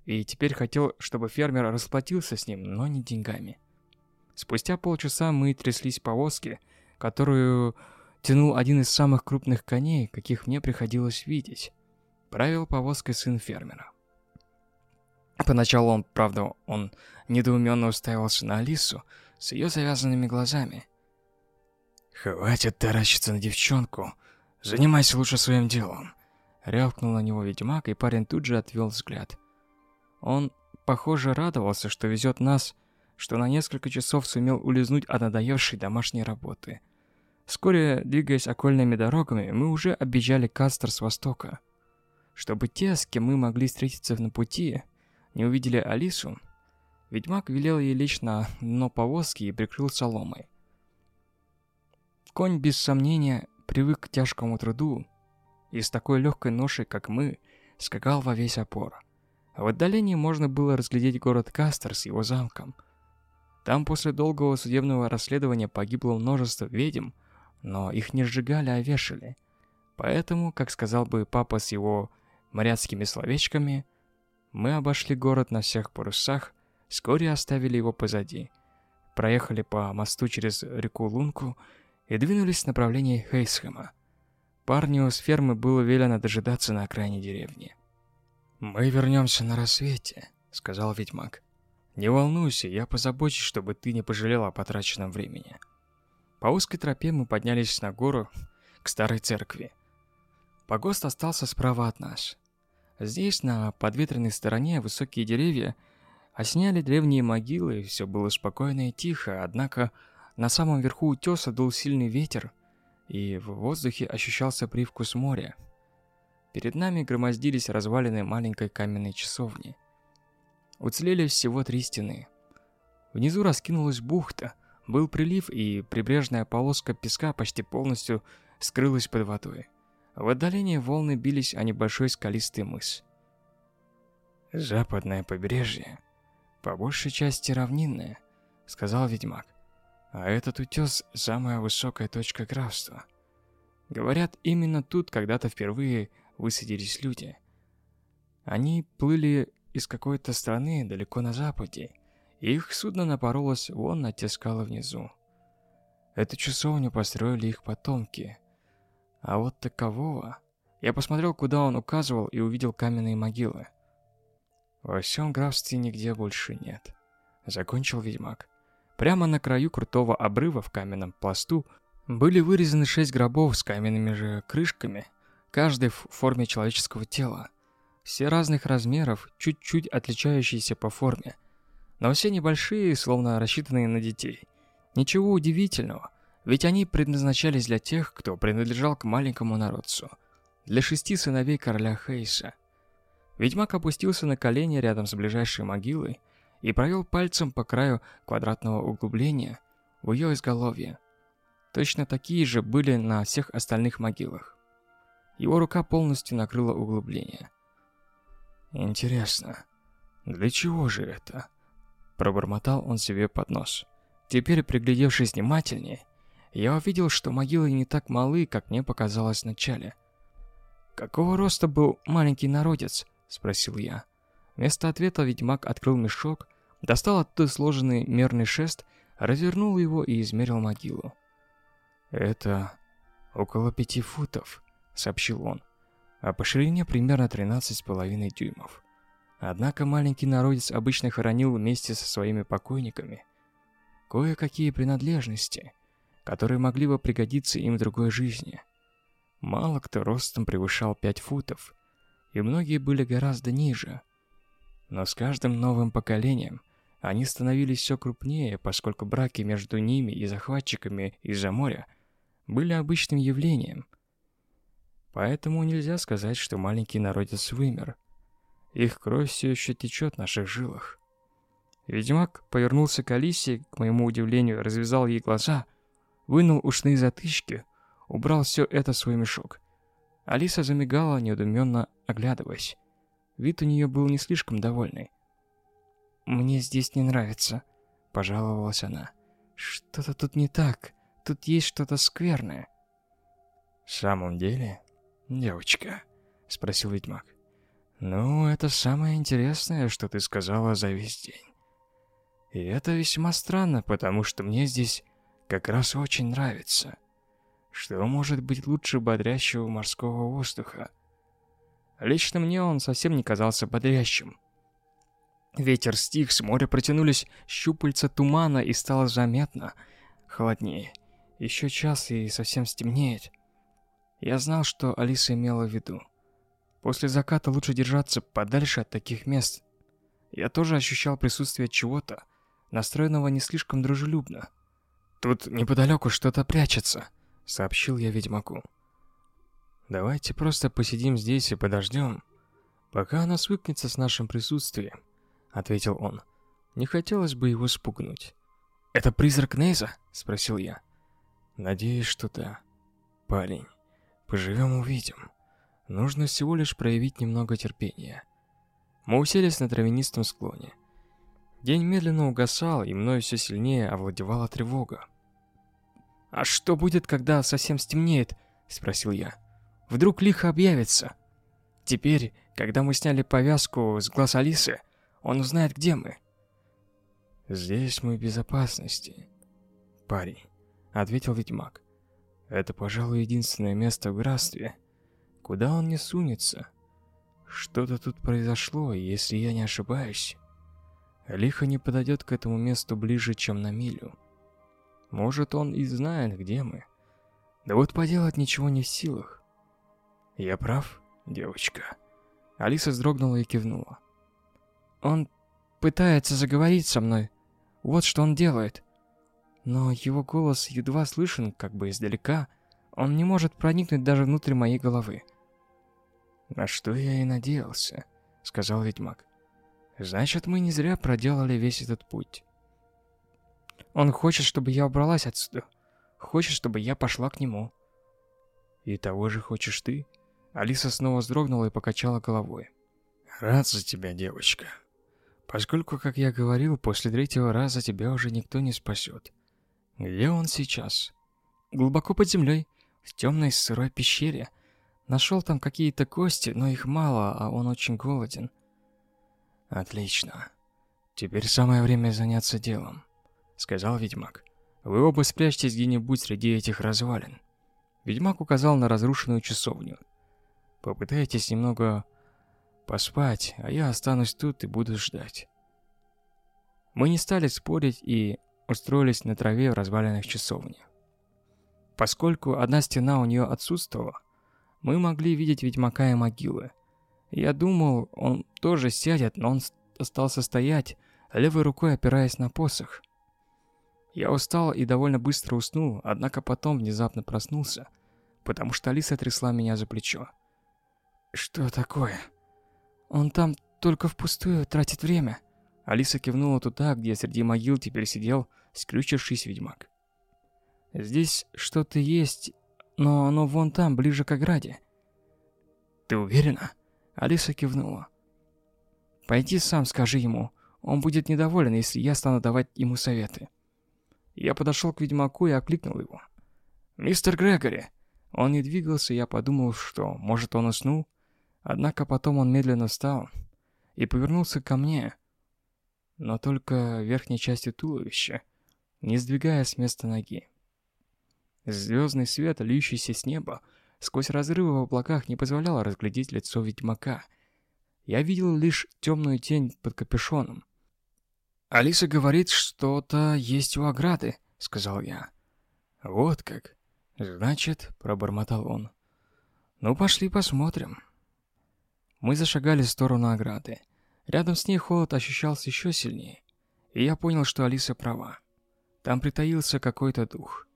И теперь хотел, чтобы фермер расплатился с ним, но не деньгами. Спустя полчаса мы тряслись в повозке, которую тянул один из самых крупных коней, каких мне приходилось видеть. Правил повозкой сын фермера. Поначалу он, правда, он недоуменно уставился на Алису с ее завязанными глазами. «Хватит таращиться на девчонку. «Занимайся лучше своим делом», — рявкнул на него ведьмак, и парень тут же отвел взгляд. Он, похоже, радовался, что везет нас, что на несколько часов сумел улизнуть от надоевшей домашней работы. Вскоре, двигаясь окольными дорогами, мы уже объезжали Кастер с востока. Чтобы те, с кем мы могли встретиться на пути, не увидели Алису, ведьмак велел ей лечь на дно повозки и прикрыл соломой. Конь, без сомнения, привык к тяжкому труду и с такой легкой ношей, как мы, скакал во весь опор. В отдалении можно было разглядеть город Кастер с его замком. Там после долгого судебного расследования погибло множество ведьм, но их не сжигали, а вешали. Поэтому, как сказал бы папа с его моряцкими словечками, мы обошли город на всех парусах, вскоре оставили его позади, проехали по мосту через реку Лунку и двинулись в направлении Хейсхэма. Парню с фермы было велено дожидаться на окраине деревни. «Мы вернемся на рассвете», — сказал ведьмак. «Не волнуйся, я позабочусь, чтобы ты не пожалел о потраченном времени». По узкой тропе мы поднялись на гору к старой церкви. Погост остался справа от нас. Здесь, на подветренной стороне, высокие деревья осняли древние могилы, все было спокойно и тихо, однако на самом верху утеса дул сильный ветер, и в воздухе ощущался привкус моря. Перед нами громоздились развалины маленькой каменной часовни. Уцелели всего три стены. Внизу раскинулась бухта, был прилив, и прибрежная полоска песка почти полностью скрылась под водой. В отдалении волны бились о небольшой скалистый мыс. «Западное побережье, по большей части равнинное», — сказал ведьмак. «А этот утес — самая высокая точка графства. Говорят, именно тут когда-то впервые высадились люди. Они плыли из какой-то страны далеко на западе, их судно напоролось вон на те скалы внизу. Эту часовню построили их потомки. А вот такового... Я посмотрел, куда он указывал, и увидел каменные могилы. Во всем графстве нигде больше нет. Закончил ведьмак. Прямо на краю крутого обрыва в каменном пласту были вырезаны шесть гробов с каменными же крышками каждый в форме человеческого тела. Все разных размеров, чуть-чуть отличающиеся по форме. Но все небольшие, словно рассчитанные на детей. Ничего удивительного, ведь они предназначались для тех, кто принадлежал к маленькому народцу. Для шести сыновей короля Хейса. Ведьмак опустился на колени рядом с ближайшей могилой и провел пальцем по краю квадратного углубления в ее изголовье. Точно такие же были на всех остальных могилах. Его рука полностью накрыла углубление. «Интересно, для чего же это?» Пробормотал он себе под нос. Теперь, приглядевшись внимательнее, я увидел, что могилы не так малы, как мне показалось вначале. «Какого роста был маленький народец?» – спросил я. Вместо ответа ведьмак открыл мешок, достал оттуда сложенный мерный шест, развернул его и измерил могилу. «Это около пяти футов», — сообщил он, а по ширине примерно 13,5 дюймов. Однако маленький народец обычно хоронил вместе со своими покойниками кое-какие принадлежности, которые могли бы пригодиться им в другой жизни. Мало кто ростом превышал 5 футов, и многие были гораздо ниже. Но с каждым новым поколением они становились все крупнее, поскольку браки между ними и захватчиками из-за моря были обычным явлением – Поэтому нельзя сказать, что маленький народец вымер. Их кровь все еще течет в наших жилах. Ведьмак повернулся к Алисе, к моему удивлению, развязал ей глаза, вынул ушные затычки, убрал все это в свой мешок. Алиса замигала, недоуменно оглядываясь. Вид у нее был не слишком довольный. «Мне здесь не нравится», — пожаловалась она. «Что-то тут не так. Тут есть что-то скверное». «В самом деле?» «Девочка», — спросил ведьмак. «Ну, это самое интересное, что ты сказала за весь день. И это весьма странно, потому что мне здесь как раз очень нравится. Что может быть лучше бодрящего морского воздуха? Лично мне он совсем не казался бодрящим. Ветер стих, с моря протянулись щупальца тумана и стало заметно холоднее. Еще час и совсем стемнеет. Я знал, что Алиса имела в виду. После заката лучше держаться подальше от таких мест. Я тоже ощущал присутствие чего-то, настроенного не слишком дружелюбно. «Тут неподалеку что-то прячется», — сообщил я ведьмаку. «Давайте просто посидим здесь и подождем, пока она свыкнется с нашим присутствием», — ответил он. Не хотелось бы его спугнуть. «Это призрак Нейза?» — спросил я. «Надеюсь, что да. Парень, поживем увидим. Нужно всего лишь проявить немного терпения». Мы уселись на травянистом склоне. День медленно угасал, и мною все сильнее овладевала тревога. «А что будет, когда совсем стемнеет?» — спросил я. «Вдруг лихо объявится? Теперь, когда мы сняли повязку с глаз Алисы, он узнает, где мы». «Здесь мы в безопасности, парень», — ответил ведьмак. «Это, пожалуй, единственное место в графстве, куда он не сунется. Что-то тут произошло, если я не ошибаюсь, Лихо не подойдет к этому месту ближе, чем на милю». Может, он и знает, где мы. Да вот поделать ничего не в силах. Я прав, девочка. Алиса вздрогнула и кивнула. Он пытается заговорить со мной. Вот что он делает. Но его голос едва слышен, как бы издалека. Он не может проникнуть даже внутрь моей головы. «На что я и надеялся», — сказал ведьмак. «Значит, мы не зря проделали весь этот путь. Он хочет, чтобы я убралась отсюда. Хочет, чтобы я пошла к нему. И того же хочешь ты? Алиса снова вздрогнула и покачала головой. Рад за тебя, девочка. Поскольку, как я говорил, после третьего раза тебя уже никто не спасет. Где он сейчас? Глубоко под землей, в темной сырой пещере. Нашел там какие-то кости, но их мало, а он очень голоден. Отлично. Теперь самое время заняться делом сказал ведьмак. Вы оба спрячьтесь где-нибудь среди этих развалин. Ведьмак указал на разрушенную часовню. Попытайтесь немного поспать, а я останусь тут и буду ждать. Мы не стали спорить и устроились на траве в развалинах часовни. Поскольку одна стена у нее отсутствовала, мы могли видеть ведьмака и могилы. Я думал, он тоже сядет, но он остался стоять, левой рукой опираясь на посох. Я устал и довольно быстро уснул, однако потом внезапно проснулся, потому что Алиса трясла меня за плечо. «Что такое? Он там только впустую тратит время». Алиса кивнула туда, где среди могил теперь сидел скрючившийся ведьмак. «Здесь что-то есть, но оно вон там, ближе к ограде». «Ты уверена?» Алиса кивнула. «Пойди сам скажи ему. Он будет недоволен, если я стану давать ему советы». Я подошел к ведьмаку и окликнул его. «Мистер Грегори!» Он не двигался, я подумал, что, может, он уснул. Однако потом он медленно встал и повернулся ко мне, но только верхней частью туловища, не сдвигая с места ноги. Звездный свет, льющийся с неба, сквозь разрывы в облаках не позволял разглядеть лицо ведьмака. Я видел лишь темную тень под капюшоном. «Алиса говорит, что-то есть у ограды», — сказал я. «Вот как. Значит», — пробормотал он. «Ну, пошли посмотрим». Мы зашагали в сторону ограды. Рядом с ней холод ощущался еще сильнее, и я понял, что Алиса права. Там притаился какой-то дух.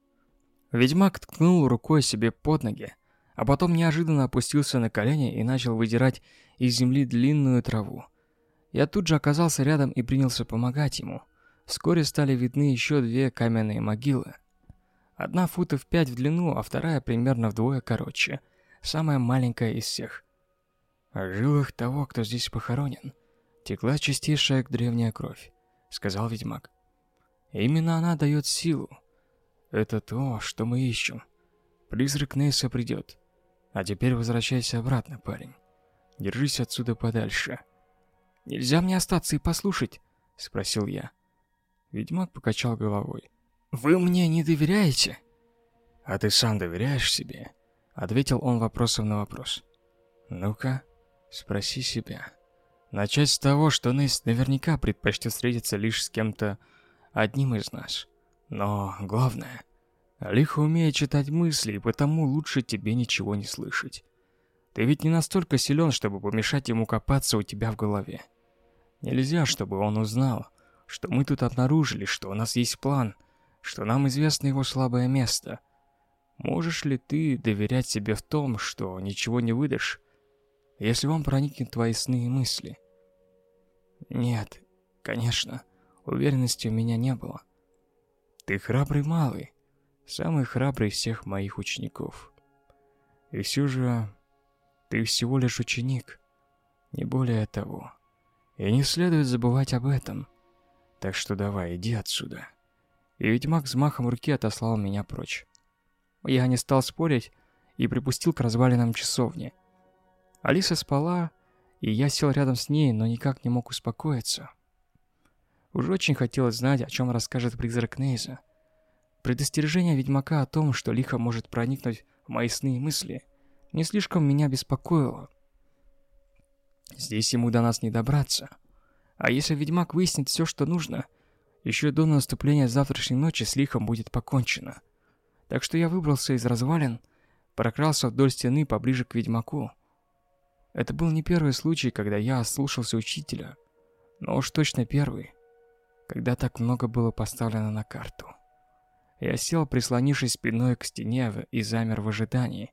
Ведьмак ткнул рукой себе под ноги, а потом неожиданно опустился на колени и начал выдирать из земли длинную траву. Я тут же оказался рядом и принялся помогать ему. Вскоре стали видны еще две каменные могилы. Одна футов пять в длину, а вторая примерно вдвое короче. Самая маленькая из всех. В жилах того, кто здесь похоронен, текла чистейшая древняя кровь, сказал ведьмак. Именно она дает силу. Это то, что мы ищем. Призрак Нейса придет. А теперь возвращайся обратно, парень. Держись отсюда подальше. «Нельзя мне остаться и послушать?» — спросил я. Ведьмак покачал головой. «Вы мне не доверяете?» «А ты сам доверяешь себе?» — ответил он вопросом на вопрос. «Ну-ка, спроси себя. Начать с того, что Нейс наверняка предпочтет встретиться лишь с кем-то одним из нас. Но главное, Лихо умеет читать мысли, и потому лучше тебе ничего не слышать. Ты ведь не настолько силен, чтобы помешать ему копаться у тебя в голове. Нельзя, чтобы он узнал, что мы тут обнаружили, что у нас есть план, что нам известно его слабое место. Можешь ли ты доверять себе в том, что ничего не выдашь, если он проникнет в твои сны и мысли? Нет, конечно, уверенности у меня не было. Ты храбрый малый, самый храбрый из всех моих учеников. И все же ты всего лишь ученик, не более того. И не следует забывать об этом. Так что давай, иди отсюда. И ведьмак взмахом руки отослал меня прочь. Я не стал спорить и припустил к развалинам часовни. Алиса спала, и я сел рядом с ней, но никак не мог успокоиться. Уже очень хотелось знать, о чем расскажет призрак Нейза. Предостережение ведьмака о том, что лихо может проникнуть в мои сны и мысли, не слишком меня беспокоило. Здесь ему до нас не добраться. А если ведьмак выяснит все, что нужно, еще до наступления завтрашней ночи с лихом будет покончено. Так что я выбрался из развалин, прокрался вдоль стены поближе к ведьмаку. Это был не первый случай, когда я ослушался учителя, но уж точно первый, когда так много было поставлено на карту. Я сел, прислонившись спиной к стене и замер в ожидании.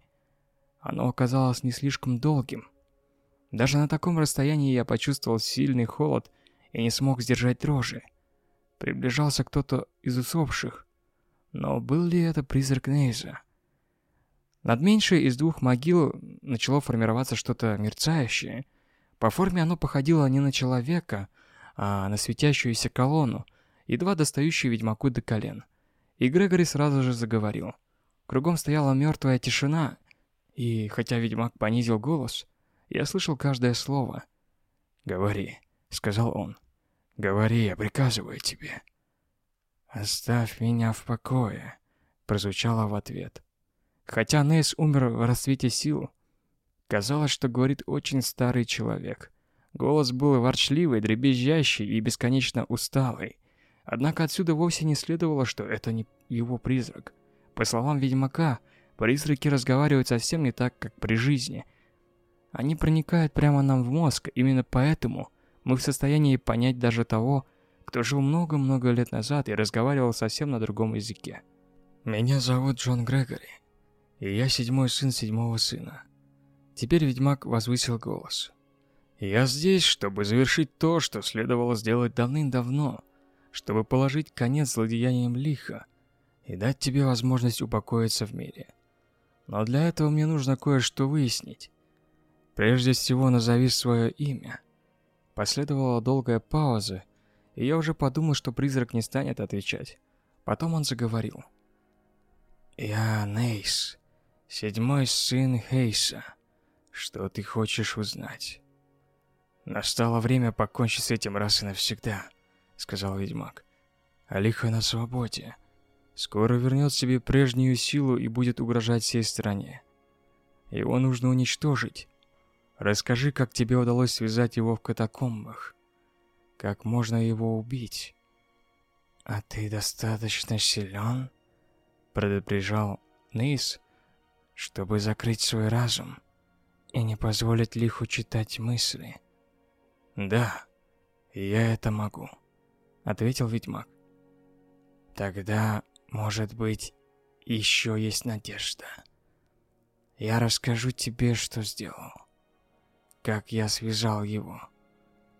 Оно оказалось не слишком долгим. Даже на таком расстоянии я почувствовал сильный холод и не смог сдержать дрожи. Приближался кто-то из усопших. Но был ли это призрак Нейза? Над меньшей из двух могил начало формироваться что-то мерцающее. По форме оно походило не на человека, а на светящуюся колонну, едва достающую ведьмаку до колен. И Грегори сразу же заговорил. Кругом стояла мертвая тишина, и хотя ведьмак понизил голос, я слышал каждое слово. «Говори», — сказал он. «Говори, я приказываю тебе». «Оставь меня в покое», — прозвучало в ответ. Хотя Нейс умер в расцвете сил, казалось, что говорит очень старый человек. Голос был ворчливый, дребезжащий и бесконечно усталый. Однако отсюда вовсе не следовало, что это не его призрак. По словам ведьмака, призраки разговаривают совсем не так, как при жизни. Они проникают прямо нам в мозг, именно поэтому мы в состоянии понять даже того, кто жил много-много лет назад и разговаривал совсем на другом языке. Меня зовут Джон Грегори, и я седьмой сын седьмого сына. Теперь ведьмак возвысил голос. Я здесь, чтобы завершить то, что следовало сделать давным-давно, чтобы положить конец злодеяниям лиха и дать тебе возможность упокоиться в мире. Но для этого мне нужно кое-что выяснить. Прежде всего, назови свое имя. Последовала долгая пауза, и я уже подумал, что призрак не станет отвечать. Потом он заговорил. «Я Нейс, седьмой сын Хейса. Что ты хочешь узнать?» «Настало время покончить с этим раз и навсегда», — сказал ведьмак. «Алиха на свободе. Скоро вернет себе прежнюю силу и будет угрожать всей стране. Его нужно уничтожить. Расскажи, как тебе удалось связать его в катакомбах. Как можно его убить? А ты достаточно силен? Предупреждал Нейс, чтобы закрыть свой разум и не позволить лиху читать мысли. Да, я это могу, ответил ведьмак. Тогда, может быть, еще есть надежда. Я расскажу тебе, что сделал. Как я связал его.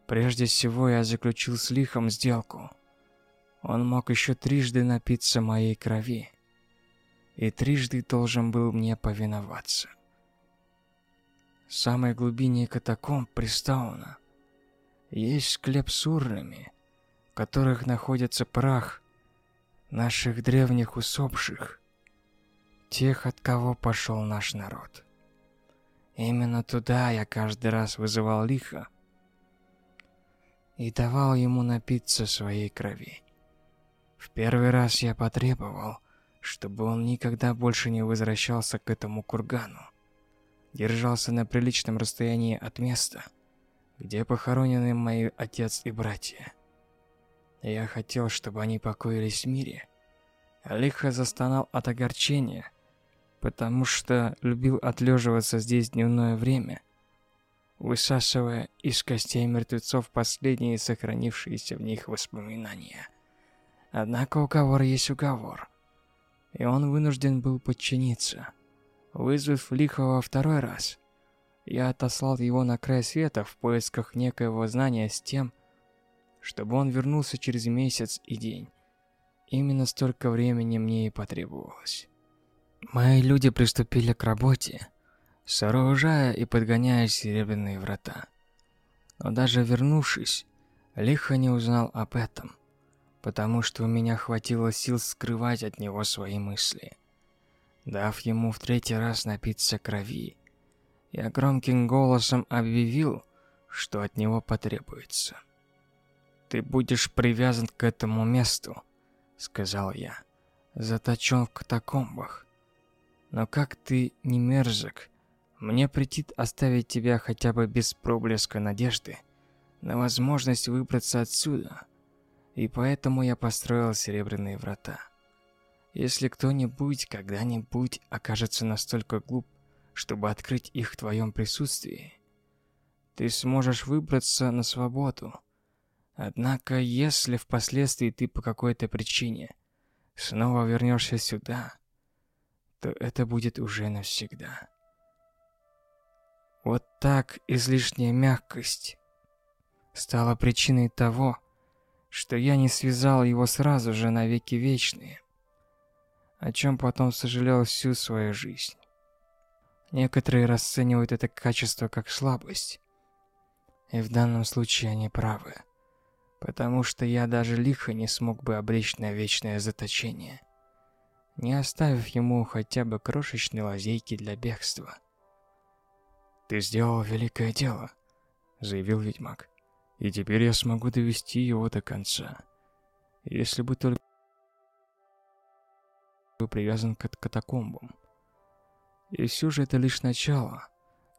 Прежде всего я заключил с Лихом сделку. Он мог еще трижды напиться моей крови. И трижды должен был мне повиноваться. В самой глубине катакомб Пристауна есть склеп с в которых находится прах наших древних усопших, тех, от кого пошел наш народ. Именно туда я каждый раз вызывал лихо, и давал ему напиться своей крови. В первый раз я потребовал, чтобы он никогда больше не возвращался к этому кургану. Держался на приличном расстоянии от места, где похоронены мои отец и братья. Я хотел, чтобы они покоились в мире, Лихо застонал от огорчения, потому что любил отлеживаться здесь дневное время, высасывая из костей мертвецов последние сохранившиеся в них воспоминания. Однако уговор есть уговор, и он вынужден был подчиниться. Вызвав Лихова второй раз, я отослал его на край света в поисках некоего знания с тем, чтобы он вернулся через месяц и день. Именно столько времени мне и потребовалось. Мои люди приступили к работе, сооружая и подгоняя серебряные врата. Но даже вернувшись, лихо не узнал об этом, потому что у меня хватило сил скрывать от него свои мысли. Дав ему в третий раз напиться крови, я громким голосом объявил, что от него потребуется. «Ты будешь привязан к этому месту», — сказал я, — «заточен в катакомбах. Но как ты не мерзок, мне претит оставить тебя хотя бы без проблеска надежды на возможность выбраться отсюда, и поэтому я построил серебряные врата. Если кто-нибудь когда-нибудь окажется настолько глуп, чтобы открыть их в твоем присутствии, ты сможешь выбраться на свободу. Однако, если впоследствии ты по какой-то причине снова вернешься сюда, то это будет уже навсегда. Вот так излишняя мягкость стала причиной того, что я не связал его сразу же на веки вечные, о чем потом сожалел всю свою жизнь. Некоторые расценивают это качество как слабость. И в данном случае они правы. Потому что я даже лихо не смог бы обречь на вечное заточение, не оставив ему хотя бы крошечной лазейки для бегства. «Ты сделал великое дело», — заявил ведьмак. «И теперь я смогу довести его до конца. Если бы только привязан к катакомбам. И все же это лишь начало.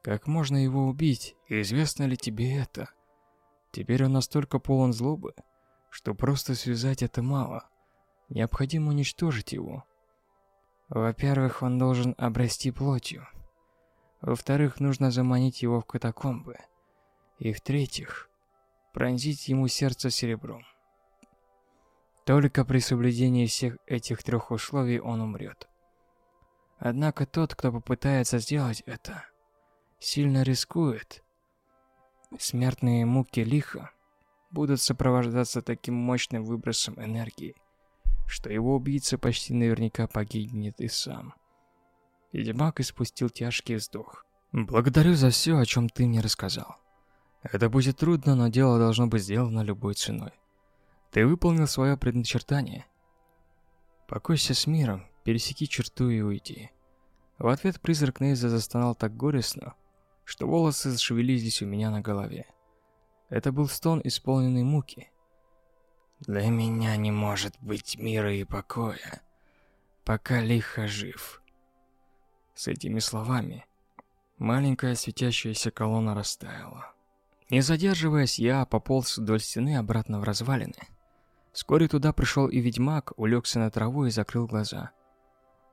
Как можно его убить? И известно ли тебе это? Теперь он настолько полон злобы, что просто связать это мало. Необходимо уничтожить его. Во-первых, он должен обрасти плотью. Во-вторых, нужно заманить его в катакомбы. И в-третьих, пронзить ему сердце серебром. Только при соблюдении всех этих трех условий он умрет. Однако тот, кто попытается сделать это, сильно рискует. Смертные муки лиха будут сопровождаться таким мощным выбросом энергии, что его убийца почти наверняка погибнет и сам. Ведьмак испустил тяжкий вздох. «Благодарю за все, о чем ты мне рассказал. Это будет трудно, но дело должно быть сделано любой ценой. Ты выполнил свое предначертание. Покойся с миром, пересеки черту и уйди. В ответ призрак Нейза застонал так горестно, что волосы зашевелились у меня на голове. Это был стон, исполненный муки. «Для меня не может быть мира и покоя, пока лихо жив». С этими словами маленькая светящаяся колонна растаяла. Не задерживаясь, я пополз вдоль стены обратно в развалины. Вскоре туда пришел и ведьмак, улегся на траву и закрыл глаза.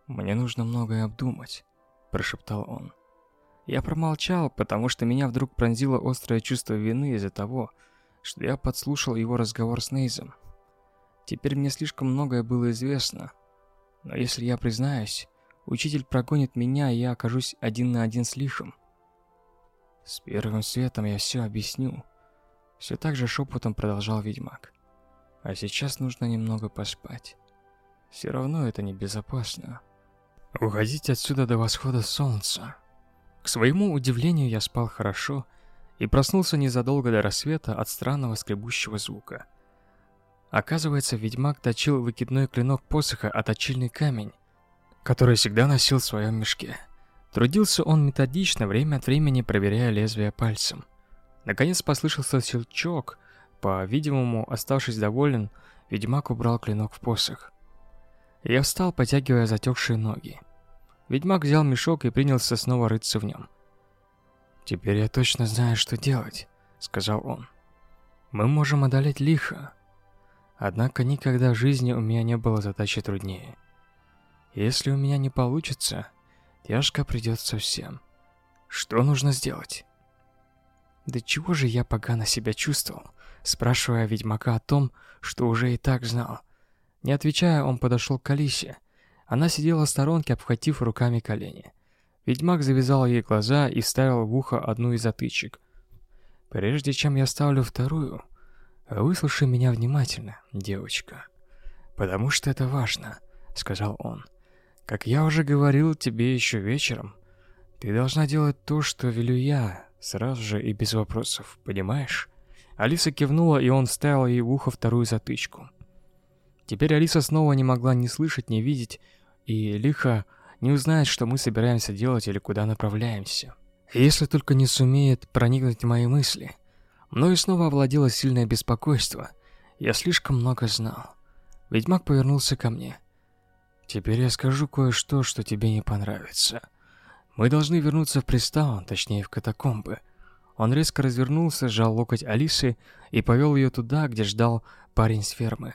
«Мне нужно многое обдумать», – прошептал он. Я промолчал, потому что меня вдруг пронзило острое чувство вины из-за того, что я подслушал его разговор с Нейзом. Теперь мне слишком многое было известно. Но если я признаюсь, учитель прогонит меня, и я окажусь один на один с Лихом. С первым светом я все объясню. Все так же шепотом продолжал ведьмак. А сейчас нужно немного поспать. Все равно это небезопасно. Уходить отсюда до восхода солнца. К своему удивлению, я спал хорошо и проснулся незадолго до рассвета от странного скребущего звука. Оказывается, ведьмак точил выкидной клинок посоха о точильный камень, который всегда носил в своем мешке. Трудился он методично, время от времени проверяя лезвие пальцем. Наконец послышался щелчок. По-видимому, оставшись доволен, ведьмак убрал клинок в посох. Я встал, потягивая затекшие ноги. Ведьмак взял мешок и принялся снова рыться в нем. «Теперь я точно знаю, что делать», — сказал он. «Мы можем одолеть лихо. Однако никогда в жизни у меня не было задачи труднее». Если у меня не получится, тяжко придется всем. Что нужно сделать? Да чего же я погано себя чувствовал, спрашивая ведьмака о том, что уже и так знал. Не отвечая, он подошел к Алисе. Она сидела в сторонке, обхватив руками колени. Ведьмак завязал ей глаза и вставил в ухо одну из затычек. «Прежде чем я ставлю вторую, выслушай меня внимательно, девочка. Потому что это важно», — сказал он. «Как я уже говорил тебе еще вечером, ты должна делать то, что велю я, сразу же и без вопросов, понимаешь?» Алиса кивнула, и он вставил ей в ухо вторую затычку. Теперь Алиса снова не могла ни слышать, ни видеть, и лихо не узнает, что мы собираемся делать или куда направляемся. Если только не сумеет проникнуть в мои мысли. Мною снова овладело сильное беспокойство. Я слишком много знал. Ведьмак повернулся ко мне. «Теперь я скажу кое-что, что тебе не понравится. Мы должны вернуться в Пристаун, точнее в катакомбы». Он резко развернулся, сжал локоть Алисы и повел ее туда, где ждал парень с фермы.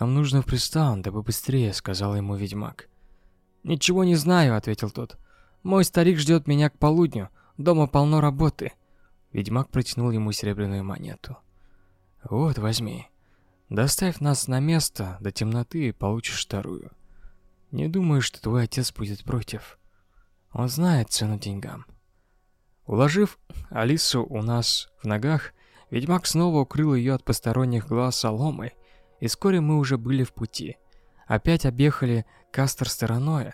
«Нам нужно в Пристаун, дабы быстрее», — сказал ему ведьмак. «Ничего не знаю», — ответил тот. «Мой старик ждет меня к полудню. Дома полно работы». Ведьмак протянул ему серебряную монету. «Вот, возьми. Доставь нас на место до темноты и получишь вторую. Не думаю, что твой отец будет против. Он знает цену деньгам». Уложив Алису у нас в ногах, ведьмак снова укрыл ее от посторонних глаз соломой, и вскоре мы уже были в пути. Опять объехали Кастер стороной,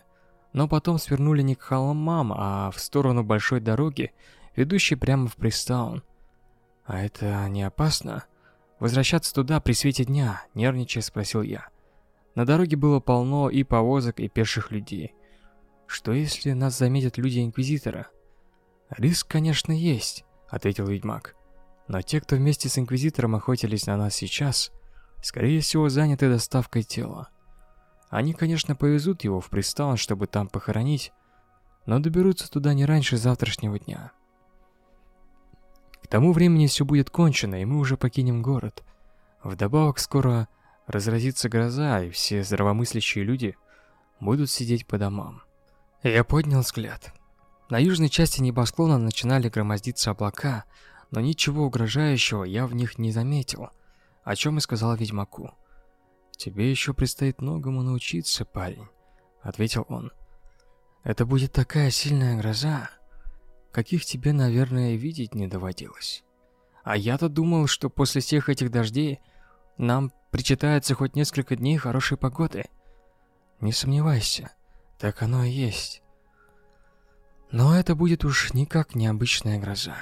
но потом свернули не к холмам, а в сторону большой дороги, ведущей прямо в Пристаун. «А это не опасно?» «Возвращаться туда при свете дня?» – нервничая спросил я. На дороге было полно и повозок, и пеших людей. Что если нас заметят люди Инквизитора? «Риск, конечно, есть», — ответил ведьмак. «Но те, кто вместе с Инквизитором охотились на нас сейчас, скорее всего, заняты доставкой тела. Они, конечно, повезут его в пристан, чтобы там похоронить, но доберутся туда не раньше завтрашнего дня. К тому времени все будет кончено, и мы уже покинем город. Вдобавок скоро разразится гроза, и все здравомыслящие люди будут сидеть по домам. Я поднял взгляд. На южной части небосклона начинали громоздиться облака, но ничего угрожающего я в них не заметил, о чем и сказал ведьмаку. «Тебе еще предстоит многому научиться, парень», — ответил он. «Это будет такая сильная гроза, каких тебе, наверное, видеть не доводилось. А я-то думал, что после всех этих дождей нам причитается хоть несколько дней хорошей погоды. Не сомневайся, так оно и есть. Но это будет уж никак не обычная гроза.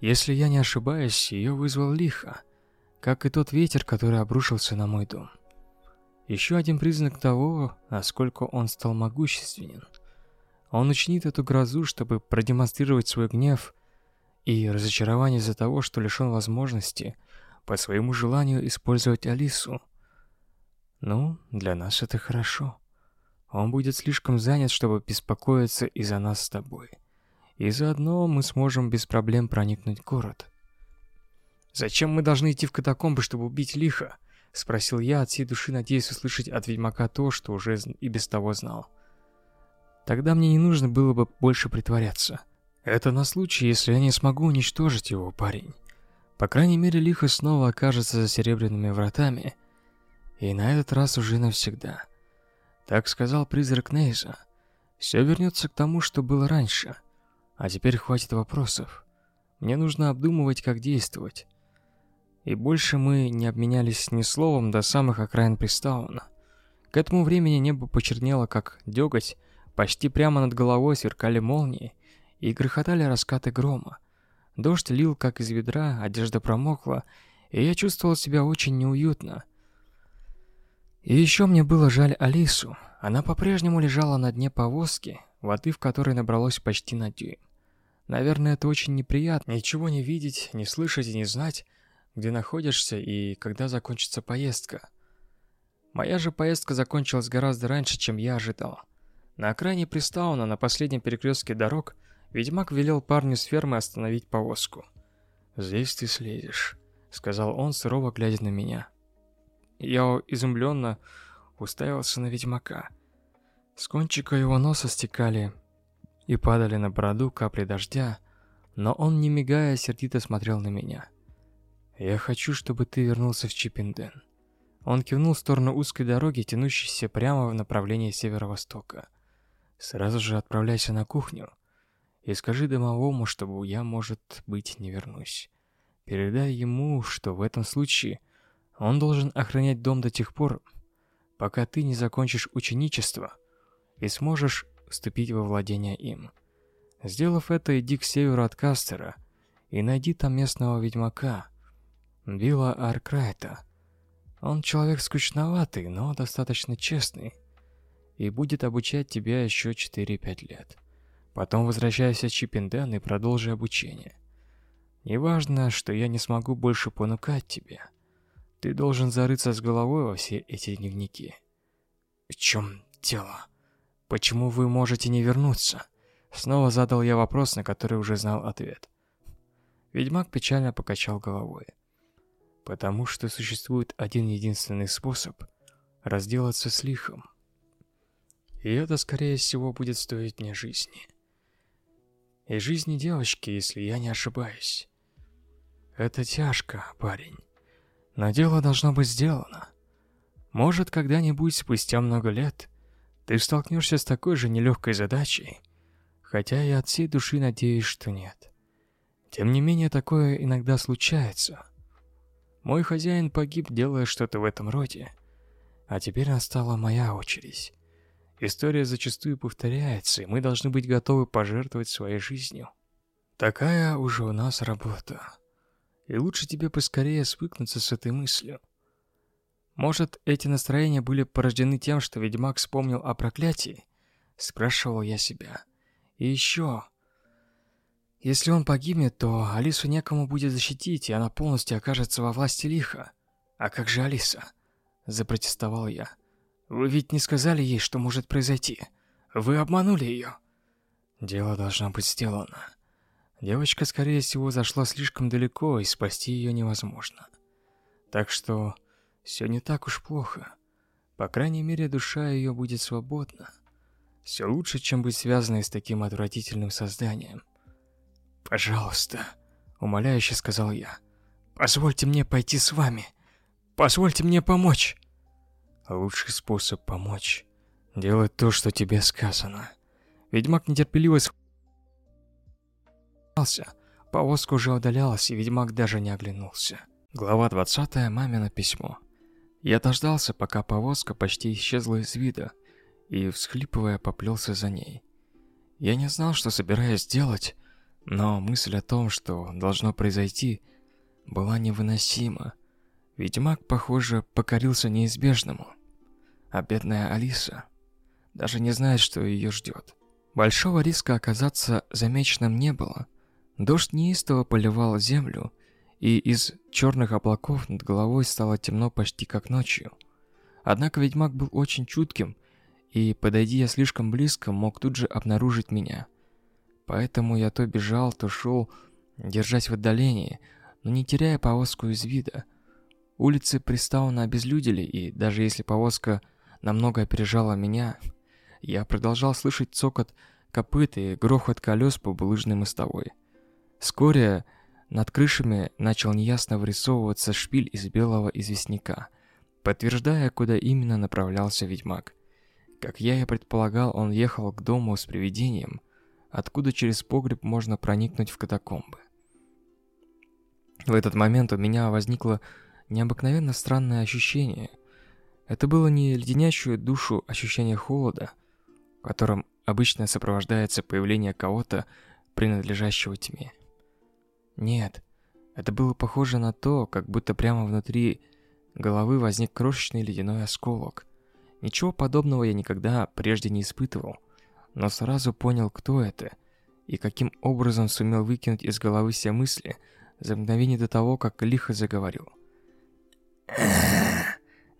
Если я не ошибаюсь, ее вызвал лихо, как и тот ветер, который обрушился на мой дом. Еще один признак того, насколько он стал могущественен. Он учинит эту грозу, чтобы продемонстрировать свой гнев и разочарование из-за того, что лишен возможности по своему желанию использовать Алису. Ну, для нас это хорошо. Он будет слишком занят, чтобы беспокоиться из-за нас с тобой. И заодно мы сможем без проблем проникнуть в город. «Зачем мы должны идти в катакомбы, чтобы убить Лиха?» Спросил я от всей души, надеясь услышать от ведьмака то, что уже и без того знал. Тогда мне не нужно было бы больше притворяться. Это на случай, если я не смогу уничтожить его, парень. По крайней мере, Лиха снова окажется за серебряными вратами. И на этот раз уже навсегда. Так сказал призрак Нейза. Все вернется к тому, что было раньше. А теперь хватит вопросов. Мне нужно обдумывать, как действовать. И больше мы не обменялись ни словом до самых окраин Пристауна. К этому времени небо почернело, как деготь, почти прямо над головой сверкали молнии и грохотали раскаты грома. Дождь лил, как из ведра, одежда промокла, и я чувствовал себя очень неуютно. И еще мне было жаль Алису. Она по-прежнему лежала на дне повозки, воды в которой набралось почти на дюйм. Наверное, это очень неприятно, ничего не видеть, не слышать и не знать, где находишься и когда закончится поездка. Моя же поездка закончилась гораздо раньше, чем я ожидал. На окраине Пристауна, на последнем перекрестке дорог, ведьмак велел парню с фермы остановить повозку. «Здесь ты слезешь», — сказал он, сурово глядя на меня. Я изумленно уставился на ведьмака. С кончика его носа стекали и падали на бороду капли дождя, но он, не мигая, сердито смотрел на меня. «Я хочу, чтобы ты вернулся в Чипинден». Он кивнул в сторону узкой дороги, тянущейся прямо в направлении северо-востока. «Сразу же отправляйся на кухню и скажи домовому, чтобы я, может быть, не вернусь. Передай ему, что в этом случае он должен охранять дом до тех пор, пока ты не закончишь ученичество и сможешь вступить во владение им. Сделав это, иди к северу от Кастера и найди там местного ведьмака, Билла Аркрайта. Он человек скучноватый, но достаточно честный и будет обучать тебя еще 4-5 лет. Потом возвращайся в Чиппенден и продолжи обучение. Неважно, что я не смогу больше понукать тебя. Ты должен зарыться с головой во все эти дневники. В чем дело? Почему вы можете не вернуться? Снова задал я вопрос, на который уже знал ответ. Ведьмак печально покачал головой. Потому что существует один единственный способ разделаться с лихом. И это, скорее всего, будет стоить мне жизни. И жизни девочки, если я не ошибаюсь. Это тяжко, парень. Но дело должно быть сделано. Может, когда-нибудь, спустя много лет, ты столкнешься с такой же нелегкой задачей, хотя я от всей души надеюсь, что нет. Тем не менее, такое иногда случается. Мой хозяин погиб, делая что-то в этом роде, а теперь настала моя очередь. История зачастую повторяется, и мы должны быть готовы пожертвовать своей жизнью. Такая уже у нас работа. И лучше тебе поскорее свыкнуться с этой мыслью. Может, эти настроения были порождены тем, что ведьмак вспомнил о проклятии? Спрашивал я себя. И еще... Если он погибнет, то Алису некому будет защитить, и она полностью окажется во власти лиха. А как же Алиса? Запротестовал я. Вы ведь не сказали ей, что может произойти. Вы обманули ее. Дело должно быть сделано. Девочка, скорее всего, зашла слишком далеко, и спасти ее невозможно. Так что все не так уж плохо. По крайней мере, душа ее будет свободна. Все лучше, чем быть связанной с таким отвратительным созданием. «Пожалуйста», — умоляюще сказал я, — «позвольте мне пойти с вами. Позвольте мне помочь». Лучший способ помочь — делать то, что тебе сказано. Ведьмак нетерпеливо Повозка уже удалялась, и ведьмак даже не оглянулся. Глава 20. Мамино письмо. Я дождался, пока повозка почти исчезла из вида, и, всхлипывая, поплелся за ней. Я не знал, что собираюсь делать, но мысль о том, что должно произойти, была невыносима. Ведьмак, похоже, покорился неизбежному. А бедная Алиса даже не знает, что ее ждет. Большого риска оказаться замеченным не было, Дождь неистово поливал землю, и из черных облаков над головой стало темно почти как ночью. Однако ведьмак был очень чутким, и, подойдя слишком близко, мог тут же обнаружить меня. Поэтому я то бежал, то шел, держась в отдалении, но не теряя повозку из вида. Улицы Пристауна обезлюдили, и даже если повозка намного опережала меня, я продолжал слышать цокот копыт и грохот колес по булыжной мостовой. Вскоре над крышами начал неясно вырисовываться шпиль из белого известняка, подтверждая, куда именно направлялся ведьмак. Как я и предполагал, он ехал к дому с привидением, откуда через погреб можно проникнуть в катакомбы. В этот момент у меня возникло необыкновенно странное ощущение. Это было не леденящую душу ощущение холода, которым обычно сопровождается появление кого-то, принадлежащего тьме. Нет, это было похоже на то, как будто прямо внутри головы возник крошечный ледяной осколок. Ничего подобного я никогда прежде не испытывал, но сразу понял, кто это, и каким образом сумел выкинуть из головы все мысли за мгновение до того, как лихо заговорил.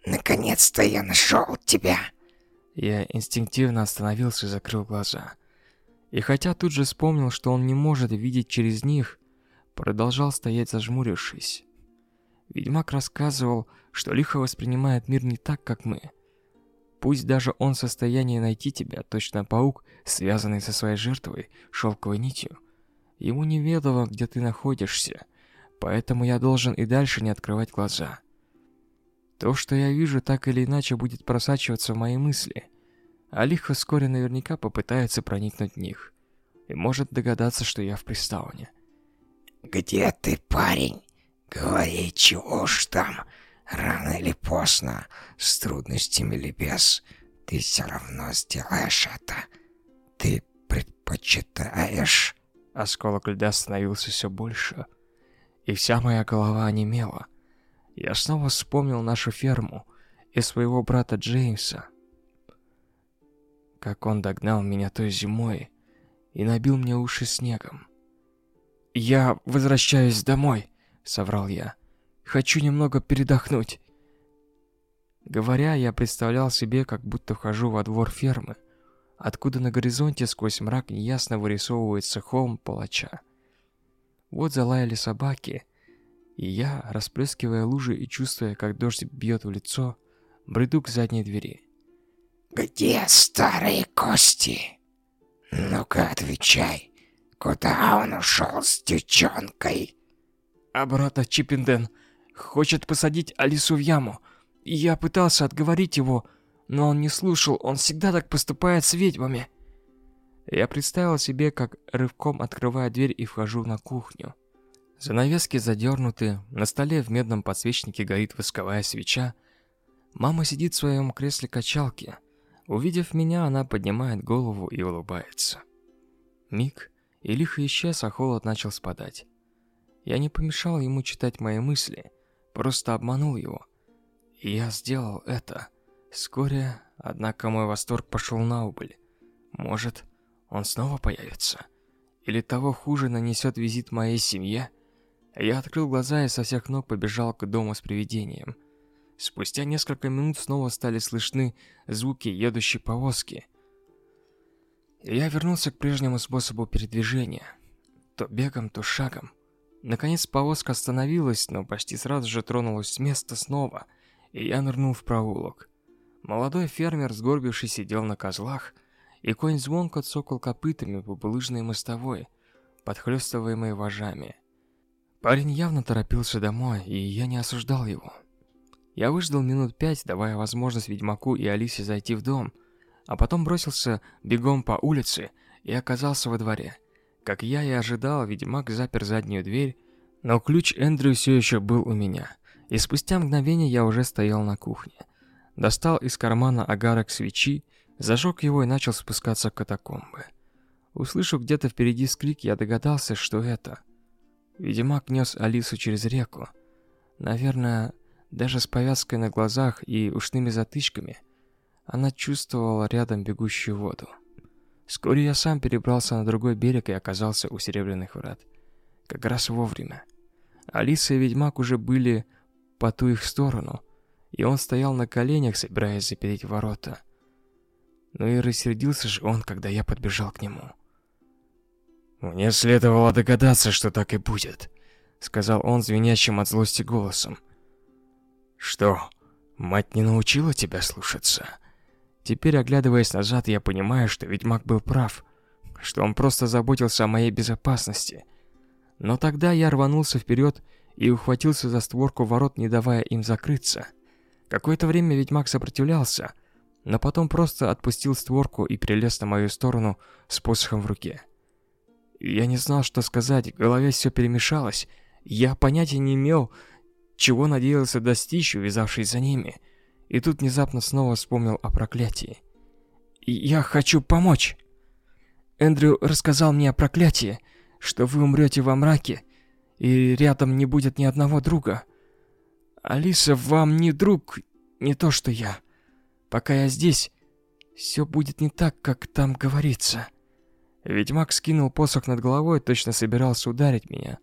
«Наконец-то я нашел тебя!» Я инстинктивно остановился и закрыл глаза. И хотя тут же вспомнил, что он не может видеть через них, продолжал стоять зажмурившись. Ведьмак рассказывал, что лихо воспринимает мир не так, как мы. Пусть даже он в состоянии найти тебя, точно паук, связанный со своей жертвой шелковой нитью. Ему неведомо, где ты находишься, поэтому я должен и дальше не открывать глаза. То, что я вижу, так или иначе будет просачиваться в мои мысли. Алиха вскоре наверняка попытается проникнуть в них и может догадаться, что я в приставане. «Где ты, парень? Говори, чего уж там. Рано или поздно, с трудностями или без, ты все равно сделаешь это. Ты предпочитаешь...» Осколок льда становился все больше, и вся моя голова онемела. Я снова вспомнил нашу ферму и своего брата Джеймса. Как он догнал меня той зимой и набил мне уши снегом. «Я возвращаюсь домой», — соврал я. «Хочу немного передохнуть». Говоря, я представлял себе, как будто вхожу во двор фермы, откуда на горизонте сквозь мрак неясно вырисовывается холм палача. Вот залаяли собаки, и я, расплескивая лужи и чувствуя, как дождь бьет в лицо, бреду к задней двери. «Где старые кости? Ну-ка, отвечай, куда он ушел с девчонкой?» «А брата Чиппенден хочет посадить Алису в яму. Я пытался отговорить его, но он не слушал, он всегда так поступает с ведьмами». Я представил себе, как рывком открываю дверь и вхожу на кухню. Занавески задернуты, на столе в медном подсвечнике горит восковая свеча. Мама сидит в своем кресле качалки. Увидев меня, она поднимает голову и улыбается. Миг, и лихо исчез, а холод начал спадать. Я не помешал ему читать мои мысли, просто обманул его. И я сделал это. Вскоре, однако, мой восторг пошел на убыль. Может, он снова появится? Или того хуже нанесет визит моей семье? Я открыл глаза и со всех ног побежал к дому с привидением. Спустя несколько минут снова стали слышны звуки едущей повозки. Я вернулся к прежнему способу передвижения. То бегом, то шагом. Наконец повозка остановилась, но почти сразу же тронулась с места снова, и я нырнул в проулок. Молодой фермер, сгорбившись, сидел на козлах, и конь звонко цокал копытами по булыжной мостовой, подхлёстываемой вожами. Парень явно торопился домой, и я не осуждал его. Я выждал минут пять, давая возможность Ведьмаку и Алисе зайти в дом, а потом бросился бегом по улице и оказался во дворе. Как я и ожидал, Ведьмак запер заднюю дверь, но ключ Эндрю все еще был у меня, и спустя мгновение я уже стоял на кухне. Достал из кармана агарок свечи, зажег его и начал спускаться в катакомбы. Услышав где-то впереди скрик, я догадался, что это – Ведьмак нес Алису через реку. Наверное, даже с повязкой на глазах и ушными затычками, она чувствовала рядом бегущую воду. Вскоре я сам перебрался на другой берег и оказался у Серебряных врат. Как раз вовремя. Алиса и Ведьмак уже были по ту их сторону, и он стоял на коленях, собираясь запереть ворота. Ну и рассердился же он, когда я подбежал к нему. «Мне следовало догадаться, что так и будет», — сказал он звенящим от злости голосом. «Что, мать не научила тебя слушаться?» Теперь, оглядываясь назад, я понимаю, что ведьмак был прав, что он просто заботился о моей безопасности. Но тогда я рванулся вперед и ухватился за створку ворот, не давая им закрыться. Какое-то время ведьмак сопротивлялся, но потом просто отпустил створку и перелез на мою сторону с посохом в руке. Я не знал, что сказать, в голове все перемешалось. Я понятия не имел, чего надеялся достичь, увязавшись за ними. И тут внезапно снова вспомнил о проклятии. «Я хочу помочь!» Эндрю рассказал мне о проклятии, что вы умрете во мраке, и рядом не будет ни одного друга. Алиса вам не друг, не то что я. Пока я здесь, все будет не так, как там говорится. Ведьмак скинул посох над головой, точно собирался ударить меня.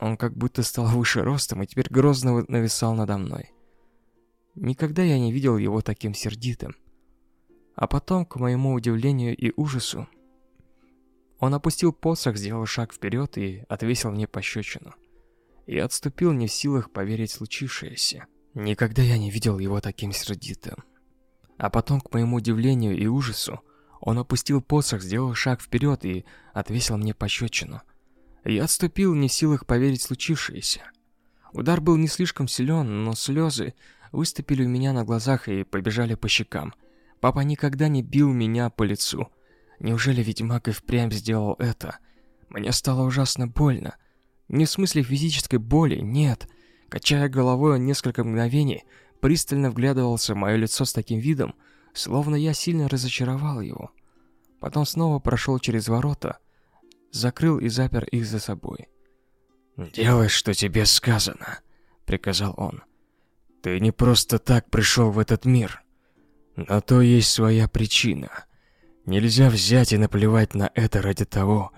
Он как будто стал выше ростом и теперь грозно нависал надо мной. Никогда я не видел его таким сердитым. А потом, к моему удивлению и ужасу, он опустил посох, сделал шаг вперед и отвесил мне пощечину. И отступил не в силах поверить в случившееся. Никогда я не видел его таким сердитым. А потом, к моему удивлению и ужасу, он опустил посох, сделал шаг вперед и отвесил мне пощечину. Я отступил, не в силах поверить в случившееся. Удар был не слишком силен, но слезы выступили у меня на глазах и побежали по щекам. Папа никогда не бил меня по лицу. Неужели ведьмак и впрямь сделал это? Мне стало ужасно больно. Не в смысле физической боли, нет. Качая головой несколько мгновений, пристально вглядывался в мое лицо с таким видом, словно я сильно разочаровал его. Потом снова прошел через ворота, закрыл и запер их за собой. «Делай, что тебе сказано», — приказал он. «Ты не просто так пришел в этот мир. На то есть своя причина. Нельзя взять и наплевать на это ради того,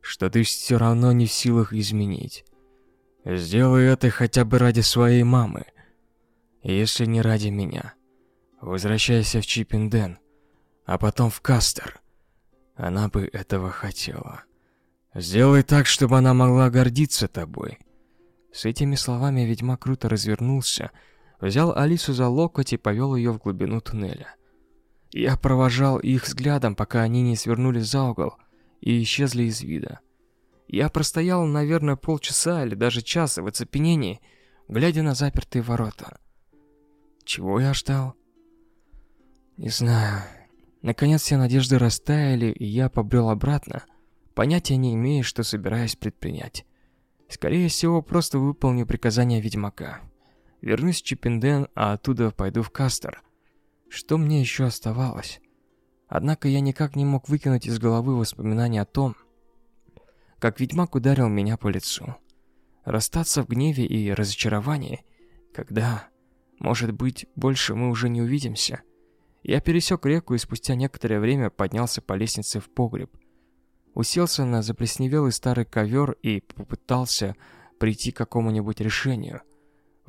что ты все равно не в силах изменить. Сделай это хотя бы ради своей мамы. Если не ради меня. Возвращайся в Чиппенден, а потом в Кастер. Она бы этого хотела. Сделай так, чтобы она могла гордиться тобой. С этими словами ведьма круто развернулся, взял Алису за локоть и повел ее в глубину туннеля. Я провожал их взглядом, пока они не свернули за угол и исчезли из вида. Я простоял, наверное, полчаса или даже часа в оцепенении, глядя на запертые ворота. Чего я ждал? Не знаю. Наконец все надежды растаяли, и я побрел обратно, Понятия не имею, что собираюсь предпринять. Скорее всего, просто выполню приказание ведьмака. Вернусь в Чипенден, а оттуда пойду в Кастер. Что мне еще оставалось? Однако я никак не мог выкинуть из головы воспоминания о том, как ведьмак ударил меня по лицу. Расстаться в гневе и разочаровании, когда, может быть, больше мы уже не увидимся. Я пересек реку и спустя некоторое время поднялся по лестнице в погреб уселся на заплесневелый старый ковер и попытался прийти к какому-нибудь решению.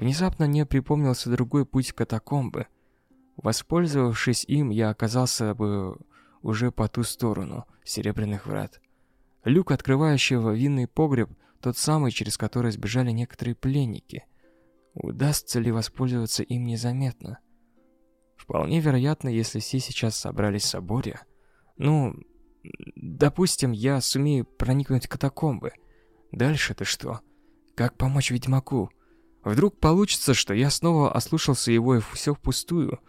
Внезапно мне припомнился другой путь катакомбы. Воспользовавшись им, я оказался бы уже по ту сторону Серебряных Врат. Люк, открывающего винный погреб, тот самый, через который сбежали некоторые пленники. Удастся ли воспользоваться им незаметно? Вполне вероятно, если все сейчас собрались в соборе. Ну, Допустим, я сумею проникнуть в катакомбы. Дальше-то что? Как помочь ведьмаку? Вдруг получится, что я снова ослушался его и все впустую.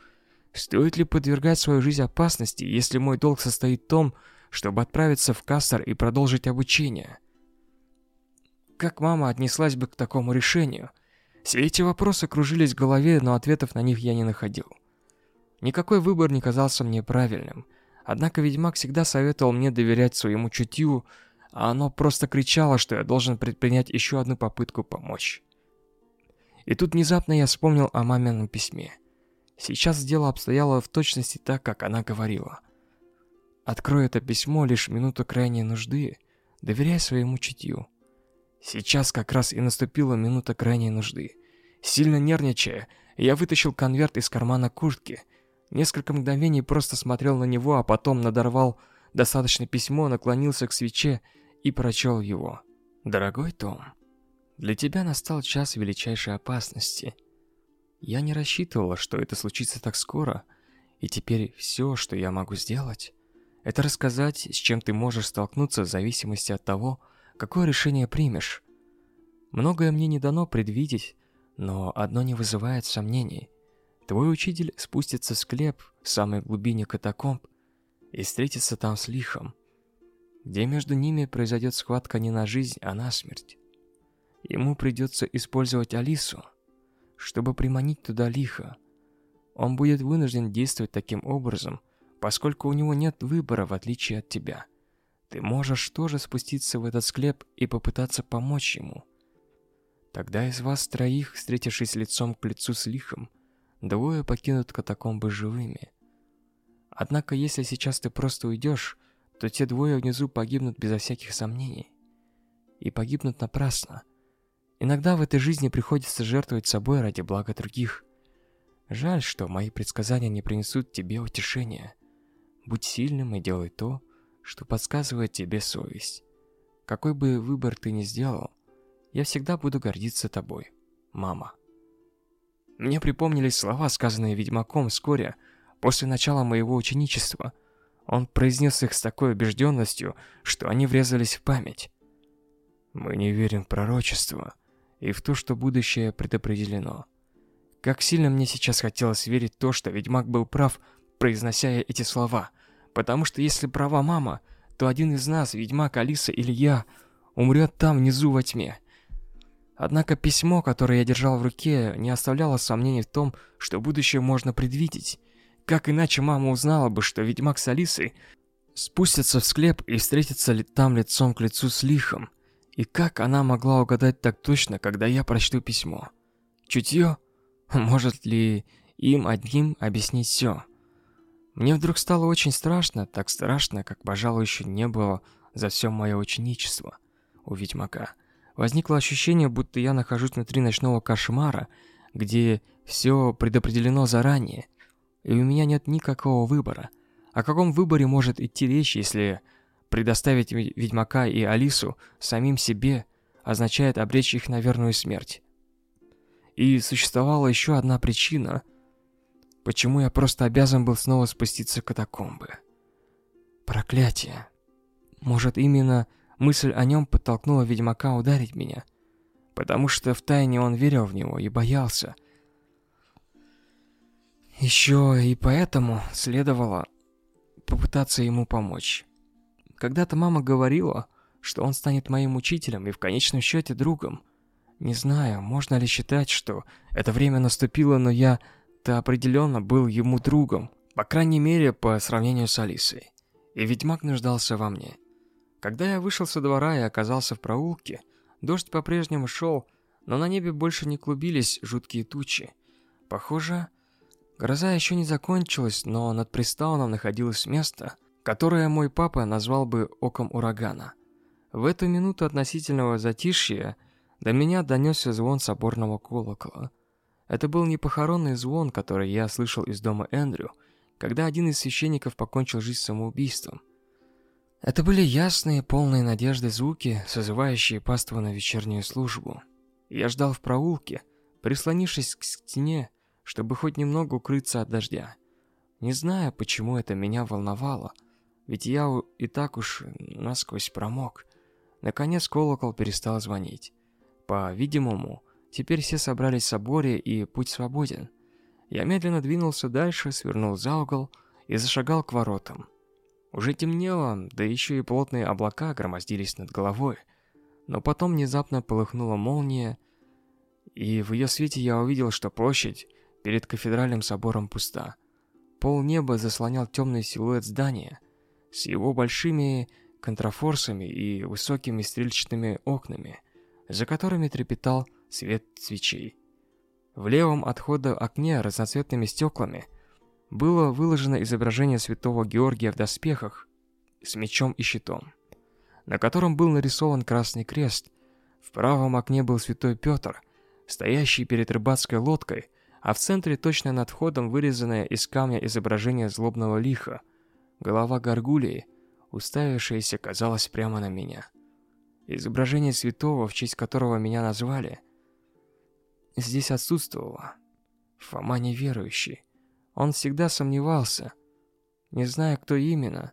Стоит ли подвергать свою жизнь опасности, если мой долг состоит в том, чтобы отправиться в Кастер и продолжить обучение? Как мама отнеслась бы к такому решению? Все эти вопросы кружились в голове, но ответов на них я не находил. Никакой выбор не казался мне правильным. Однако ведьмак всегда советовал мне доверять своему чутью, а оно просто кричало, что я должен предпринять еще одну попытку помочь. И тут внезапно я вспомнил о мамином письме. Сейчас дело обстояло в точности так, как она говорила. Открой это письмо лишь минуту крайней нужды, доверяй своему чутью. Сейчас как раз и наступила минута крайней нужды. Сильно нервничая, я вытащил конверт из кармана куртки Несколько мгновений просто смотрел на него, а потом надорвал достаточно письмо, наклонился к свече и прочел его. «Дорогой Том, для тебя настал час величайшей опасности. Я не рассчитывала, что это случится так скоро, и теперь все, что я могу сделать, это рассказать, с чем ты можешь столкнуться в зависимости от того, какое решение примешь. Многое мне не дано предвидеть, но одно не вызывает сомнений. Твой учитель спустится в склеп в самой глубине катакомб и встретится там с лихом, где между ними произойдет схватка не на жизнь, а на смерть. Ему придется использовать Алису, чтобы приманить туда лиха. Он будет вынужден действовать таким образом, поскольку у него нет выбора в отличие от тебя. Ты можешь тоже спуститься в этот склеп и попытаться помочь ему. Тогда из вас троих, встретившись лицом к лицу с лихом, Двое покинут катакомбы живыми. Однако, если сейчас ты просто уйдешь, то те двое внизу погибнут безо всяких сомнений. И погибнут напрасно. Иногда в этой жизни приходится жертвовать собой ради блага других. Жаль, что мои предсказания не принесут тебе утешения. Будь сильным и делай то, что подсказывает тебе совесть. Какой бы выбор ты ни сделал, я всегда буду гордиться тобой, мама. Мне припомнились слова, сказанные ведьмаком вскоре после начала моего ученичества. Он произнес их с такой убежденностью, что они врезались в память. Мы не верим в пророчество и в то, что будущее предопределено. Как сильно мне сейчас хотелось верить в то, что ведьмак был прав, произнося эти слова. Потому что если права мама, то один из нас, ведьмак Алиса или я, умрет там внизу во тьме. Однако письмо, которое я держал в руке, не оставляло сомнений в том, что будущее можно предвидеть. Как иначе мама узнала бы, что ведьмак с Алисой спустятся в склеп и встретятся ли там лицом к лицу с лихом? И как она могла угадать так точно, когда я прочту письмо? Чутье? Может ли им одним объяснить все? Мне вдруг стало очень страшно, так страшно, как, пожалуй, еще не было за все мое ученичество у ведьмака. Возникло ощущение, будто я нахожусь внутри ночного кошмара, где все предопределено заранее, и у меня нет никакого выбора. О каком выборе может идти речь, если предоставить Ведьмака и Алису самим себе означает обречь их на верную смерть? И существовала еще одна причина, почему я просто обязан был снова спуститься в катакомбы. Проклятие. Может, именно мысль о нем подтолкнула Ведьмака ударить меня, потому что втайне он верил в него и боялся, еще и поэтому следовало попытаться ему помочь. Когда-то мама говорила, что он станет моим учителем и в конечном счете другом. Не знаю, можно ли считать, что это время наступило, но я-то определенно был ему другом, по крайней мере, по сравнению с Алисой. И ведьмак нуждался во мне. Когда я вышел со двора и оказался в проулке, дождь по-прежнему шел, но на небе больше не клубились жуткие тучи. Похоже, Гроза еще не закончилась, но над Пристауном находилось место, которое мой папа назвал бы оком урагана. В эту минуту относительного затишья до меня донесся звон соборного колокола. Это был не похоронный звон, который я слышал из дома Эндрю, когда один из священников покончил жизнь самоубийством. Это были ясные, полные надежды звуки, созывающие паству на вечернюю службу. Я ждал в проулке, прислонившись к стене, чтобы хоть немного укрыться от дождя. Не знаю, почему это меня волновало, ведь я и так уж насквозь промок. Наконец колокол перестал звонить. По-видимому, теперь все собрались в соборе и путь свободен. Я медленно двинулся дальше, свернул за угол и зашагал к воротам. Уже темнело, да еще и плотные облака громоздились над головой. Но потом внезапно полыхнула молния, и в ее свете я увидел, что площадь Перед кафедральным собором пуста. Пол неба заслонял темный силуэт здания с его большими контрафорсами и высокими стрельчатыми окнами, за которыми трепетал свет свечей. В левом от входа окне разноцветными стеклами было выложено изображение святого Георгия в доспехах с мечом и щитом, на котором был нарисован красный крест. В правом окне был святой Петр, стоящий перед рыбацкой лодкой а в центре точно над входом вырезанное из камня изображение злобного лиха. Голова горгулии, уставившаяся, казалось прямо на меня. Изображение святого, в честь которого меня назвали, здесь отсутствовало. Фома неверующий. Он всегда сомневался. Не знаю, кто именно,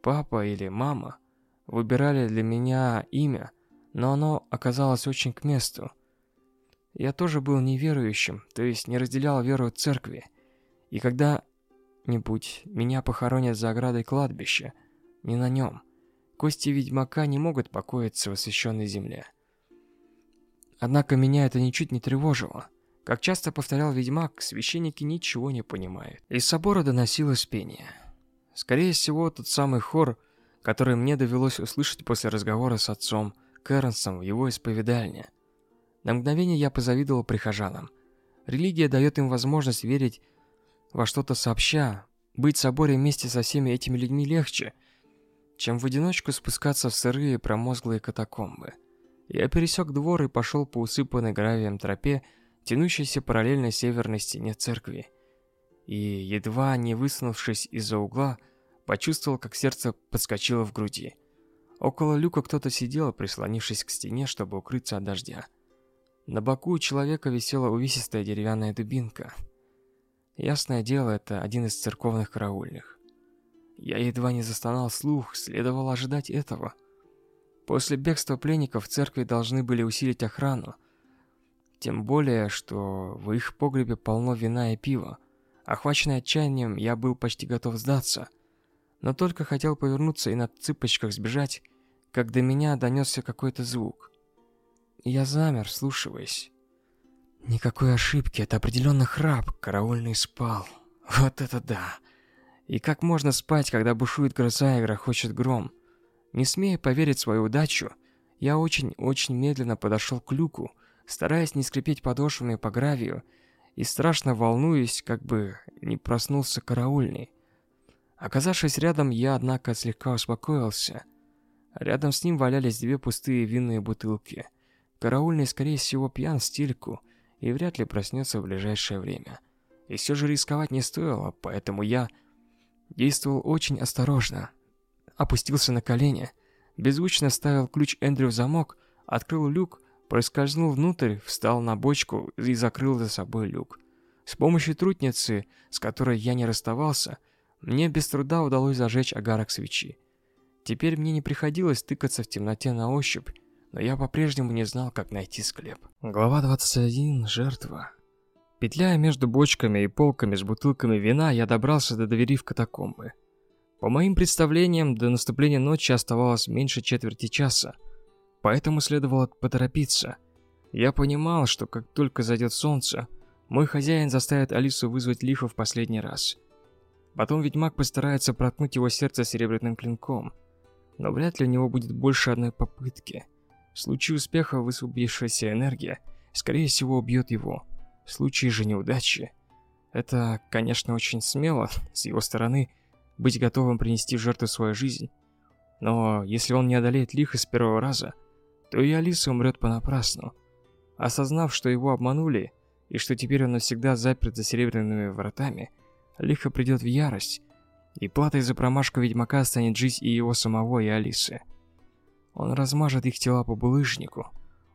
папа или мама, выбирали для меня имя, но оно оказалось очень к месту. Я тоже был неверующим, то есть не разделял веру церкви. И когда-нибудь меня похоронят за оградой кладбища, не на нем. Кости ведьмака не могут покоиться в освященной земле. Однако меня это ничуть не тревожило. Как часто повторял ведьмак, священники ничего не понимают. Из собора доносилось пение. Скорее всего, тот самый хор, который мне довелось услышать после разговора с отцом Кэрнсом в его исповедальне – на мгновение я позавидовал прихожанам. Религия дает им возможность верить во что-то сообща. Быть соборе вместе со всеми этими людьми легче, чем в одиночку спускаться в сырые промозглые катакомбы. Я пересек двор и пошел по усыпанной гравием тропе, тянущейся параллельно северной стене церкви. И, едва не высунувшись из-за угла, почувствовал, как сердце подскочило в груди. Около люка кто-то сидел, прислонившись к стене, чтобы укрыться от дождя. На боку у человека висела увесистая деревянная дубинка. Ясное дело, это один из церковных караульных. Я едва не застонал слух, следовало ожидать этого. После бегства пленников в церкви должны были усилить охрану. Тем более, что в их погребе полно вина и пива. Охваченный отчаянием, я был почти готов сдаться. Но только хотел повернуться и на цыпочках сбежать, как до меня донесся какой-то звук. Я замер, слушаясь. Никакой ошибки, это определенно храп, караульный спал. Вот это да! И как можно спать, когда бушует гроза и грохочет гром? Не смея поверить в свою удачу, я очень-очень медленно подошел к люку, стараясь не скрипеть подошвами по гравию, и страшно волнуясь, как бы не проснулся караульный. Оказавшись рядом, я, однако, слегка успокоился. Рядом с ним валялись две пустые винные бутылки. Караульный, скорее всего, пьян в стельку и вряд ли проснется в ближайшее время. И все же рисковать не стоило, поэтому я действовал очень осторожно. Опустился на колени, беззвучно ставил ключ Эндрю в замок, открыл люк, проскользнул внутрь, встал на бочку и закрыл за собой люк. С помощью трутницы, с которой я не расставался, мне без труда удалось зажечь огарок свечи. Теперь мне не приходилось тыкаться в темноте на ощупь, но я по-прежнему не знал, как найти склеп. Глава 21. Жертва. Петляя между бочками и полками с бутылками вина, я добрался до двери в катакомбы. По моим представлениям, до наступления ночи оставалось меньше четверти часа, поэтому следовало поторопиться. Я понимал, что как только зайдет солнце, мой хозяин заставит Алису вызвать лихо в последний раз. Потом ведьмак постарается проткнуть его сердце серебряным клинком, но вряд ли у него будет больше одной попытки – в случае успеха высвободившаяся энергия, скорее всего, убьет его. В случае же неудачи... Это, конечно, очень смело с его стороны быть готовым принести жертву свою жизнь. Но если он не одолеет лихо с первого раза, то и Алиса умрет понапрасну. Осознав, что его обманули, и что теперь он навсегда заперт за серебряными вратами, лихо придет в ярость, и платой за промашку ведьмака станет жизнь и его самого, и Алисы. Он размажет их тела по булыжнику.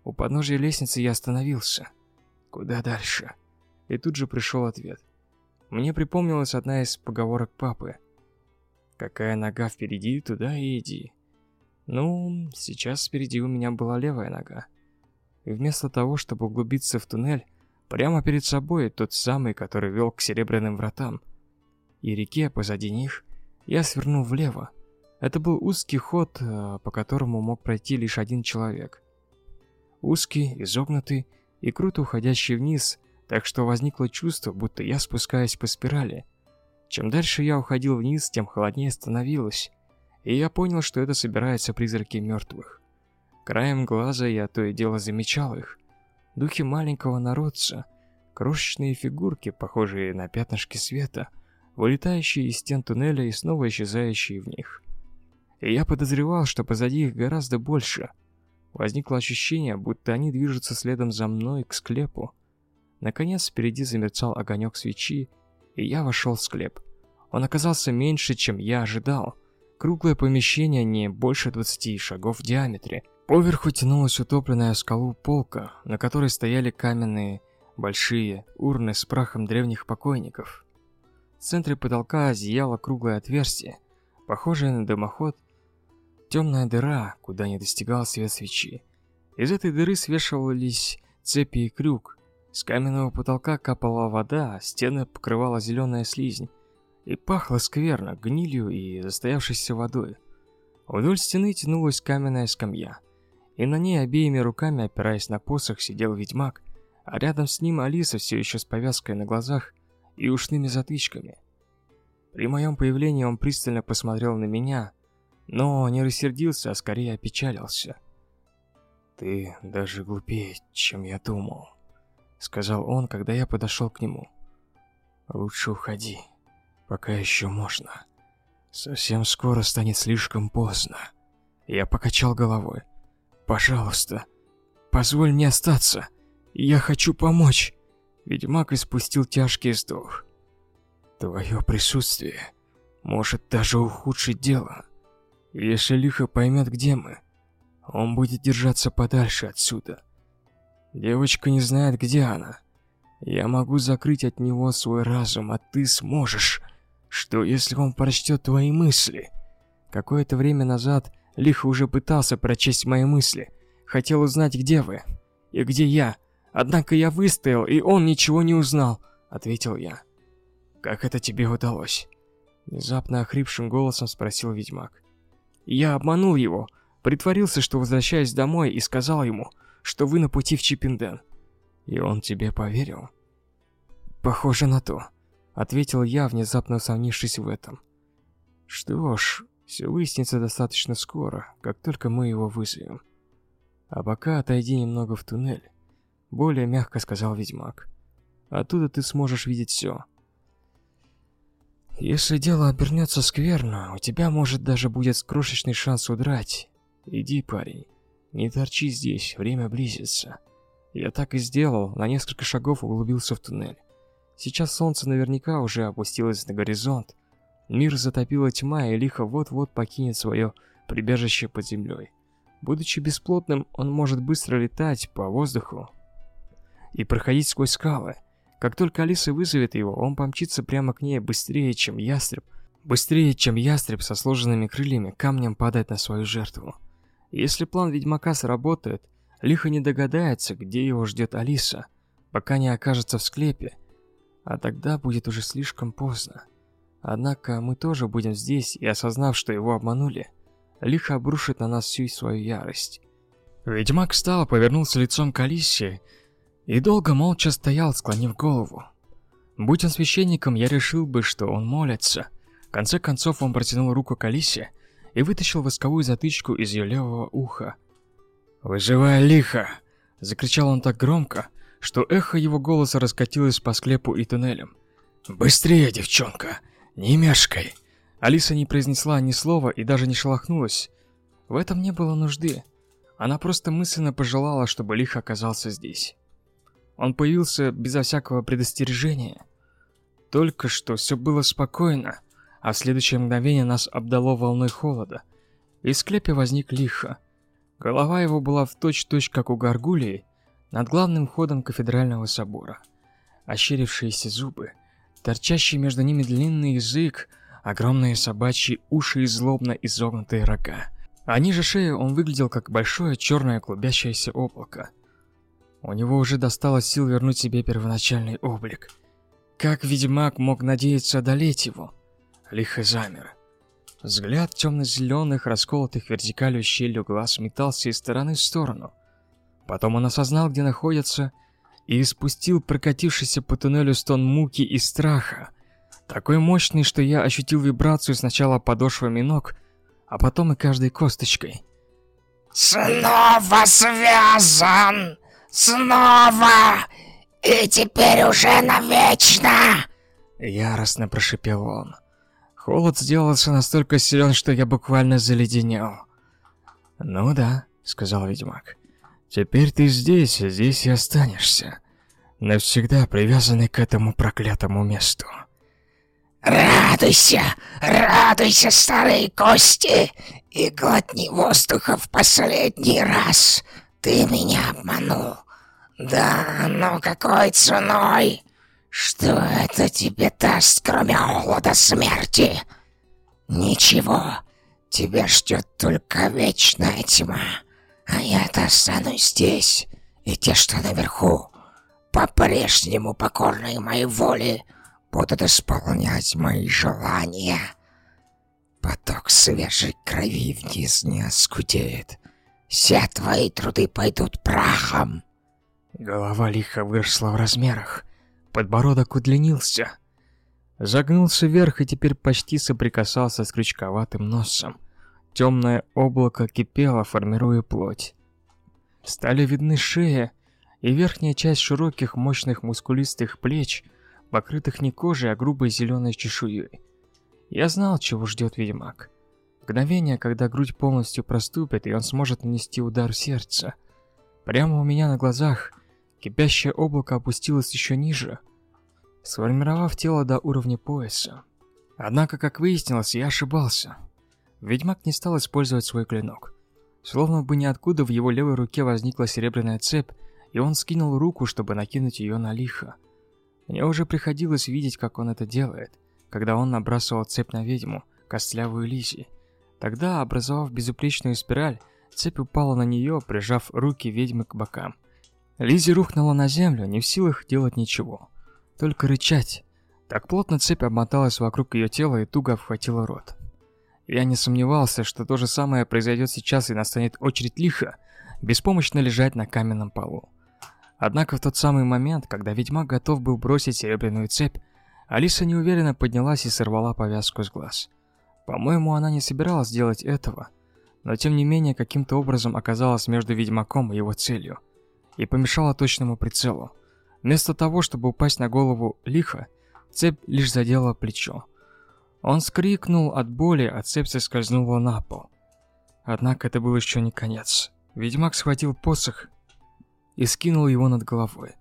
У подножия лестницы я остановился. Куда дальше? И тут же пришел ответ. Мне припомнилась одна из поговорок папы. Какая нога впереди, туда и иди. Ну, сейчас впереди у меня была левая нога. И вместо того, чтобы углубиться в туннель, прямо перед собой тот самый, который вел к серебряным вратам, и реке позади них, я свернул влево, это был узкий ход, э, по которому мог пройти лишь один человек. Узкий, изогнутый и круто уходящий вниз, так что возникло чувство, будто я спускаюсь по спирали. Чем дальше я уходил вниз, тем холоднее становилось, и я понял, что это собираются призраки мертвых. Краем глаза я то и дело замечал их. Духи маленького народца, крошечные фигурки, похожие на пятнышки света, вылетающие из стен туннеля и снова исчезающие в них и я подозревал, что позади их гораздо больше. Возникло ощущение, будто они движутся следом за мной к склепу. Наконец, впереди замерцал огонек свечи, и я вошел в склеп. Он оказался меньше, чем я ожидал. Круглое помещение не больше 20 шагов в диаметре. Поверху тянулась утопленная скалу полка, на которой стояли каменные, большие урны с прахом древних покойников. В центре потолка зияло круглое отверстие, похожее на дымоход Темная дыра, куда не достигал свет свечи. Из этой дыры свешивались цепи и крюк. С каменного потолка капала вода, стены покрывала зеленая слизнь. И пахло скверно, гнилью и застоявшейся водой. Вдоль стены тянулась каменная скамья. И на ней обеими руками, опираясь на посох, сидел ведьмак, а рядом с ним Алиса все еще с повязкой на глазах и ушными затычками. При моем появлении он пристально посмотрел на меня, но не рассердился, а скорее опечалился. «Ты даже глупее, чем я думал», — сказал он, когда я подошел к нему. «Лучше уходи, пока еще можно. Совсем скоро станет слишком поздно». Я покачал головой. «Пожалуйста, позволь мне остаться. Я хочу помочь». Ведьмак испустил тяжкий вздох. «Твое присутствие может даже ухудшить дело». Если Лиха поймет, где мы, он будет держаться подальше отсюда. Девочка не знает, где она. Я могу закрыть от него свой разум, а ты сможешь. Что, если он прочтет твои мысли? Какое-то время назад Лихо уже пытался прочесть мои мысли. Хотел узнать, где вы и где я. Однако я выстоял, и он ничего не узнал, ответил я. Как это тебе удалось? Внезапно охрипшим голосом спросил ведьмак. Я обманул его, притворился, что возвращаюсь домой и сказал ему, что вы на пути в Чипинден. И он тебе поверил? Похоже на то, ответил я, внезапно усомнившись в этом. Что ж, все выяснится достаточно скоро, как только мы его вызовем. А пока отойди немного в туннель, более мягко сказал ведьмак. Оттуда ты сможешь видеть все. Если дело обернется скверно, у тебя может даже будет крошечный шанс удрать. Иди, парень. Не торчи здесь, время близится. Я так и сделал, на несколько шагов углубился в туннель. Сейчас солнце наверняка уже опустилось на горизонт. Мир затопила тьма, и лихо вот-вот покинет свое прибежище под землей. Будучи бесплотным, он может быстро летать по воздуху и проходить сквозь скалы. Как только Алиса вызовет его, он помчится прямо к ней быстрее, чем ястреб. Быстрее, чем ястреб со сложенными крыльями, камнем падает на свою жертву. Если план ведьмака сработает, Лихо не догадается, где его ждет Алиса, пока не окажется в склепе, а тогда будет уже слишком поздно. Однако мы тоже будем здесь, и осознав, что его обманули, Лихо обрушит на нас всю свою ярость. Ведьмак встал, повернулся лицом к Алисе и долго молча стоял, склонив голову. Будь он священником, я решил бы, что он молится. В конце концов, он протянул руку к Алисе и вытащил восковую затычку из ее левого уха. «Выживая лихо!» – закричал он так громко, что эхо его голоса раскатилось по склепу и туннелям. «Быстрее, девчонка! Не мешкай!» Алиса не произнесла ни слова и даже не шелохнулась. В этом не было нужды. Она просто мысленно пожелала, чтобы Лих оказался здесь. Он появился безо всякого предостережения. Только что все было спокойно, а в следующее мгновение нас обдало волной холода. Из склепе возник лихо. Голова его была в точь-точь, как у горгулии, над главным входом кафедрального собора. Ощерившиеся зубы, торчащий между ними длинный язык, огромные собачьи уши и злобно изогнутые рога. А ниже шеи он выглядел как большое черное клубящееся облако. У него уже досталось сил вернуть себе первоначальный облик. Как ведьмак мог надеяться одолеть его? Лихо замер. Взгляд темно-зеленых, расколотых вертикалью щелью глаз метался из стороны в сторону. Потом он осознал, где находится, и испустил прокатившийся по туннелю стон муки и страха. Такой мощный, что я ощутил вибрацию сначала подошвами ног, а потом и каждой косточкой. «Снова связан!» Снова! И теперь уже навечно!» Яростно прошипел он. Холод сделался настолько силен, что я буквально заледенел. «Ну да», — сказал ведьмак. «Теперь ты здесь, а здесь и останешься. Навсегда привязанный к этому проклятому месту». «Радуйся, радуйся, старые кости, и глотни воздуха в последний раз. Ты меня обманул. Да, но какой ценой? Что это тебе даст, кроме холода смерти? Ничего. Тебя ждет только вечная тьма. А я-то останусь здесь. И те, что наверху, по-прежнему покорные моей воле, будут исполнять мои желания. Поток свежей крови вниз не оскудеет. Все твои труды пойдут прахом. Голова лихо выросла в размерах. Подбородок удлинился. Загнулся вверх и теперь почти соприкасался с крючковатым носом. Темное облако кипело, формируя плоть. Стали видны шея и верхняя часть широких, мощных, мускулистых плеч, покрытых не кожей, а грубой зеленой чешуей. Я знал, чего ждет ведьмак. Мгновение, когда грудь полностью проступит, и он сможет нанести удар в сердце. Прямо у меня на глазах кипящее облако опустилось еще ниже, сформировав тело до уровня пояса. Однако, как выяснилось, я ошибался. Ведьмак не стал использовать свой клинок. Словно бы ниоткуда в его левой руке возникла серебряная цепь, и он скинул руку, чтобы накинуть ее на лихо. Мне уже приходилось видеть, как он это делает, когда он набрасывал цепь на ведьму, костлявую Лизи. Тогда, образовав безупречную спираль, цепь упала на нее, прижав руки ведьмы к бокам. Лизи рухнула на землю, не в силах делать ничего. Только рычать. Так плотно цепь обмоталась вокруг ее тела и туго обхватила рот. Я не сомневался, что то же самое произойдет сейчас и настанет очередь лиха, беспомощно лежать на каменном полу. Однако в тот самый момент, когда ведьмак готов был бросить серебряную цепь, Алиса неуверенно поднялась и сорвала повязку с глаз. По-моему, она не собиралась делать этого, но тем не менее каким-то образом оказалась между ведьмаком и его целью и помешала точному прицелу. Вместо того, чтобы упасть на голову лиха, цепь лишь задела плечо. Он скрикнул от боли, а цепь соскользнула на пол. Однако это был еще не конец. Ведьмак схватил посох и скинул его над головой.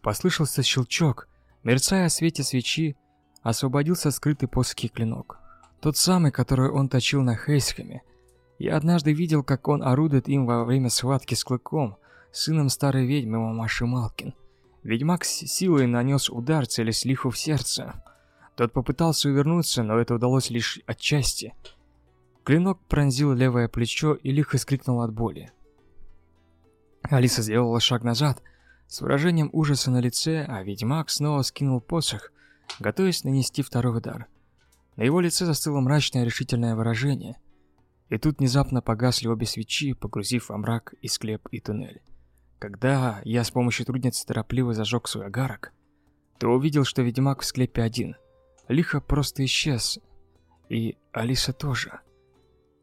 Послышался щелчок, мерцая в свете свечи, освободился скрытый посохи клинок. Тот самый, который он точил на Хейсхеме. Я однажды видел, как он орудует им во время схватки с Клыком, сыном старой ведьмы Мамаши Малкин. Ведьмак с силой нанес удар, целясь лиху в сердце. Тот попытался увернуться, но это удалось лишь отчасти. Клинок пронзил левое плечо, и лихо скрикнул от боли. Алиса сделала шаг назад, с выражением ужаса на лице, а ведьмак снова скинул посох, готовясь нанести второй удар. На его лице застыло мрачное решительное выражение, и тут внезапно погасли обе свечи, погрузив во мрак и склеп, и туннель. Когда я с помощью трудницы торопливо зажег свой огарок, то увидел, что ведьмак в склепе один. Лихо просто исчез. И Алиса тоже.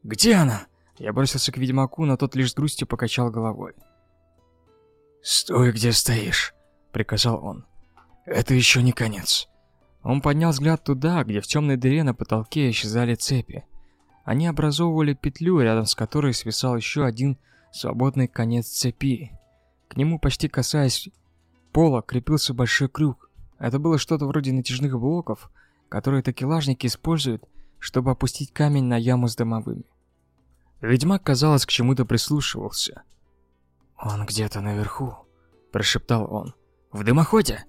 «Где она?» Я бросился к ведьмаку, но тот лишь с грустью покачал головой. «Стой, где стоишь», — приказал он. «Это еще не конец». Он поднял взгляд туда, где в темной дыре на потолке исчезали цепи. Они образовывали петлю, рядом с которой свисал еще один свободный конец цепи. К нему, почти касаясь пола, крепился большой крюк. Это было что-то вроде натяжных блоков, которые такелажники используют, чтобы опустить камень на яму с дымовыми. Ведьмак, казалось, к чему-то прислушивался. «Он где-то наверху», – прошептал он. «В дымоходе?»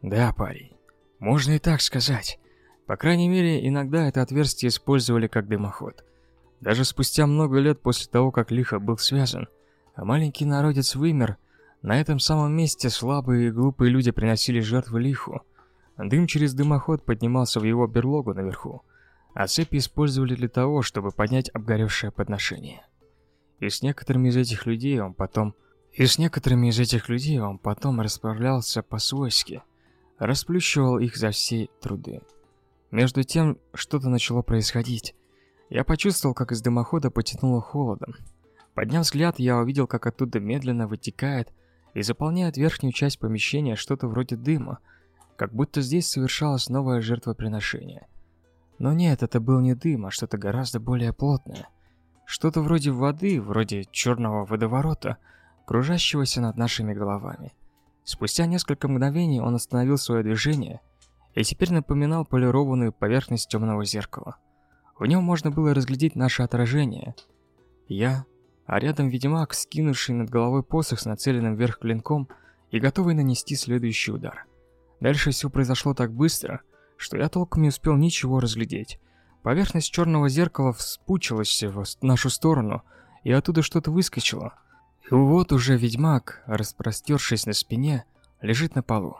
«Да, парень. Можно и так сказать. По крайней мере, иногда это отверстие использовали как дымоход. Даже спустя много лет после того, как Лихо был связан, а маленький народец вымер, на этом самом месте слабые и глупые люди приносили жертвы Лиху. Дым через дымоход поднимался в его берлогу наверху, а цепи использовали для того, чтобы поднять обгоревшее подношение. И с некоторыми из этих людей он потом и с некоторыми из этих людей он потом расправлялся по-свойски, расплющивал их за все труды. Между тем, что-то начало происходить. Я почувствовал, как из дымохода потянуло холодом. Подняв взгляд, я увидел, как оттуда медленно вытекает и заполняет верхнюю часть помещения что-то вроде дыма, как будто здесь совершалось новое жертвоприношение. Но нет, это был не дым, а что-то гораздо более плотное. Что-то вроде воды, вроде черного водоворота, кружащегося над нашими головами. Спустя несколько мгновений он остановил свое движение и теперь напоминал полированную поверхность темного зеркала. В нем можно было разглядеть наше отражение. Я, а рядом ведьмак, скинувший над головой посох с нацеленным вверх клинком и готовый нанести следующий удар. Дальше все произошло так быстро, что я толком не успел ничего разглядеть. Поверхность черного зеркала вспучилась в нашу сторону, и оттуда что-то выскочило – и вот уже ведьмак, распростершись на спине, лежит на полу.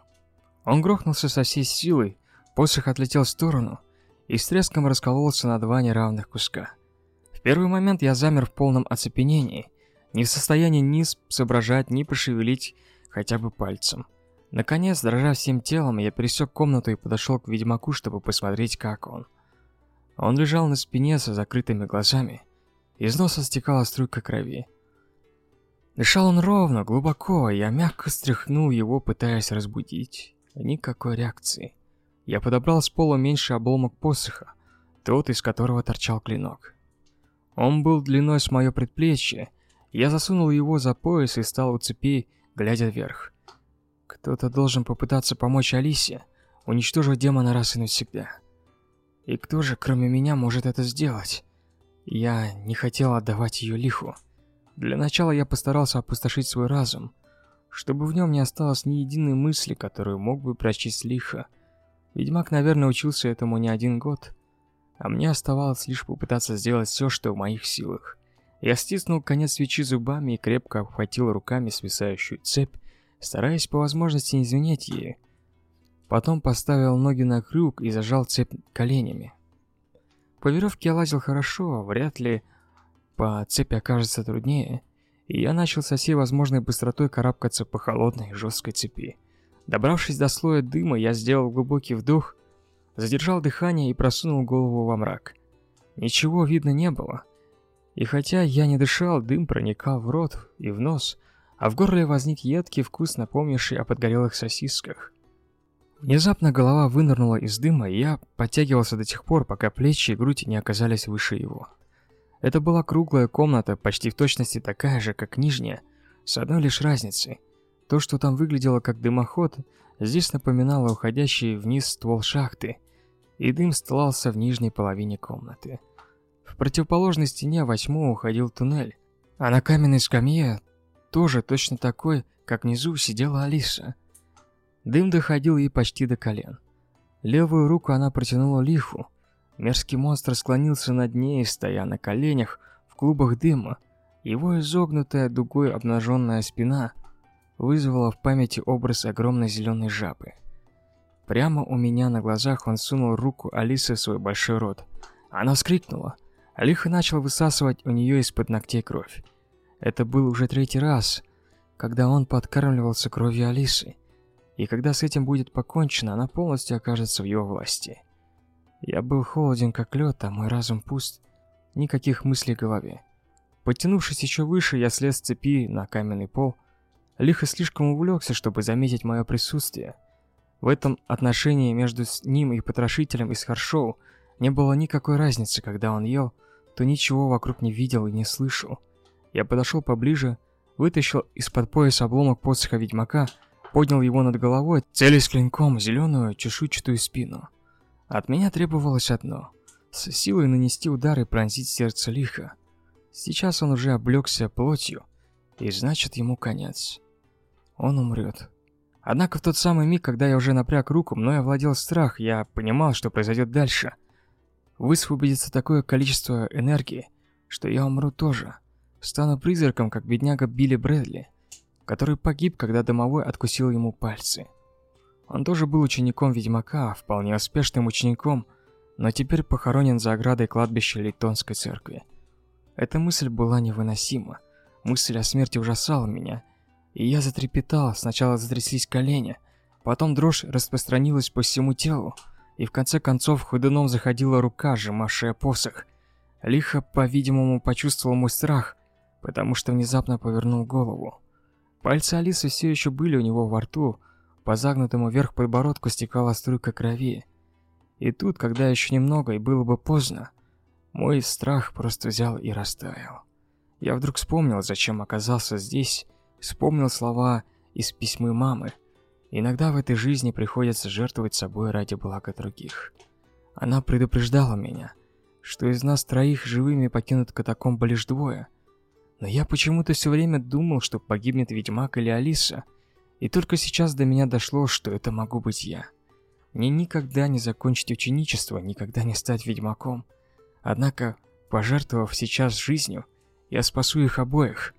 Он грохнулся со всей силой, посох отлетел в сторону и с треском раскололся на два неравных куска. В первый момент я замер в полном оцепенении, не в состоянии ни соображать, ни пошевелить хотя бы пальцем. Наконец, дрожа всем телом, я пересек комнату и подошел к ведьмаку, чтобы посмотреть, как он. Он лежал на спине со закрытыми глазами. Из носа стекала струйка крови. Дышал он ровно, глубоко, я мягко стряхнул его, пытаясь разбудить. Никакой реакции. Я подобрал с пола меньший обломок посоха, тот, из которого торчал клинок. Он был длиной с мое предплечье. Я засунул его за пояс и стал у цепи, глядя вверх. Кто-то должен попытаться помочь Алисе, уничтожить демона раз и навсегда. И кто же, кроме меня, может это сделать? Я не хотел отдавать ее лиху. Для начала я постарался опустошить свой разум, чтобы в нем не осталось ни единой мысли, которую мог бы прочесть лихо. Ведьмак, наверное, учился этому не один год, а мне оставалось лишь попытаться сделать все, что в моих силах. Я стиснул конец свечи зубами и крепко обхватил руками свисающую цепь, стараясь по возможности не звенеть ею. Потом поставил ноги на крюк и зажал цепь коленями. По веревке я лазил хорошо, вряд ли по цепи окажется труднее, и я начал со всей возможной быстротой карабкаться по холодной жесткой цепи. Добравшись до слоя дыма, я сделал глубокий вдох, задержал дыхание и просунул голову во мрак. Ничего видно не было. И хотя я не дышал, дым проникал в рот и в нос, а в горле возник едкий вкус, напомнивший о подгорелых сосисках. Внезапно голова вынырнула из дыма, и я подтягивался до тех пор, пока плечи и грудь не оказались выше его. Это была круглая комната, почти в точности такая же, как нижняя, с одной лишь разницей. То, что там выглядело как дымоход, здесь напоминало уходящий вниз ствол шахты, и дым стлался в нижней половине комнаты. В противоположной стене восьмого уходил туннель, а на каменной скамье, тоже точно такой, как внизу, сидела Алиса. Дым доходил ей почти до колен. Левую руку она протянула лиху, Мерзкий монстр склонился над ней, стоя на коленях в клубах дыма. Его изогнутая дугой обнаженная спина вызвала в памяти образ огромной зеленой жабы. Прямо у меня на глазах он сунул руку Алисы в свой большой рот. Она вскрикнула. Алиха начал высасывать у нее из-под ногтей кровь. Это был уже третий раз, когда он подкармливался кровью Алисы. И когда с этим будет покончено, она полностью окажется в его власти. Я был холоден как лед, а мой разум пуст. Никаких мыслей в голове. Подтянувшись еще выше, я слез с цепи на каменный пол. Лихо слишком увлекся, чтобы заметить мое присутствие. В этом отношении между ним и потрошителем из Харшоу не было никакой разницы, когда он ел, то ничего вокруг не видел и не слышал. Я подошел поближе, вытащил из-под пояса обломок посоха ведьмака, поднял его над головой, целясь клинком в зеленую чешуйчатую спину. От меня требовалось одно – с силой нанести удар и пронзить сердце лихо. Сейчас он уже облегся плотью, и значит ему конец. Он умрет. Однако в тот самый миг, когда я уже напряг руку, мной овладел страх, я понимал, что произойдет дальше. Высвободится такое количество энергии, что я умру тоже. Стану призраком, как бедняга Билли Брэдли, который погиб, когда домовой откусил ему пальцы. Он тоже был учеником ведьмака, вполне успешным учеником, но теперь похоронен за оградой кладбища Литонской церкви. Эта мысль была невыносима. Мысль о смерти ужасала меня, и я затрепетал, сначала затряслись колени, потом дрожь распространилась по всему телу, и в конце концов ходуном заходила рука, сжимавшая посох. Лихо, по-видимому, почувствовал мой страх, потому что внезапно повернул голову. Пальцы Алисы все еще были у него во рту, по загнутому вверх подбородку стекала струйка крови. И тут, когда еще немного и было бы поздно, мой страх просто взял и растаял. Я вдруг вспомнил, зачем оказался здесь, вспомнил слова из письмы мамы. Иногда в этой жизни приходится жертвовать собой ради блага других. Она предупреждала меня, что из нас троих живыми покинут катакомбы лишь двое. Но я почему-то все время думал, что погибнет ведьмак или Алиса – и только сейчас до меня дошло, что это могу быть я. Мне никогда не закончить ученичество, никогда не стать ведьмаком. Однако, пожертвовав сейчас жизнью, я спасу их обоих.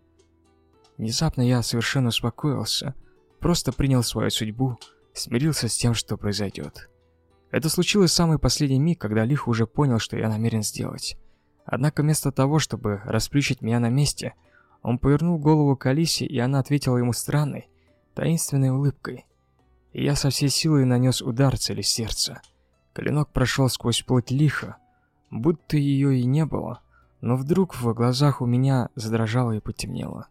Внезапно я совершенно успокоился, просто принял свою судьбу, смирился с тем, что произойдет. Это случилось в самый последний миг, когда Лих уже понял, что я намерен сделать. Однако вместо того, чтобы расплющить меня на месте, он повернул голову к Алисе, и она ответила ему странной, таинственной улыбкой. И я со всей силой нанес удар цели сердца. Клинок прошел сквозь плоть лихо, будто ее и не было, но вдруг в глазах у меня задрожало и потемнело.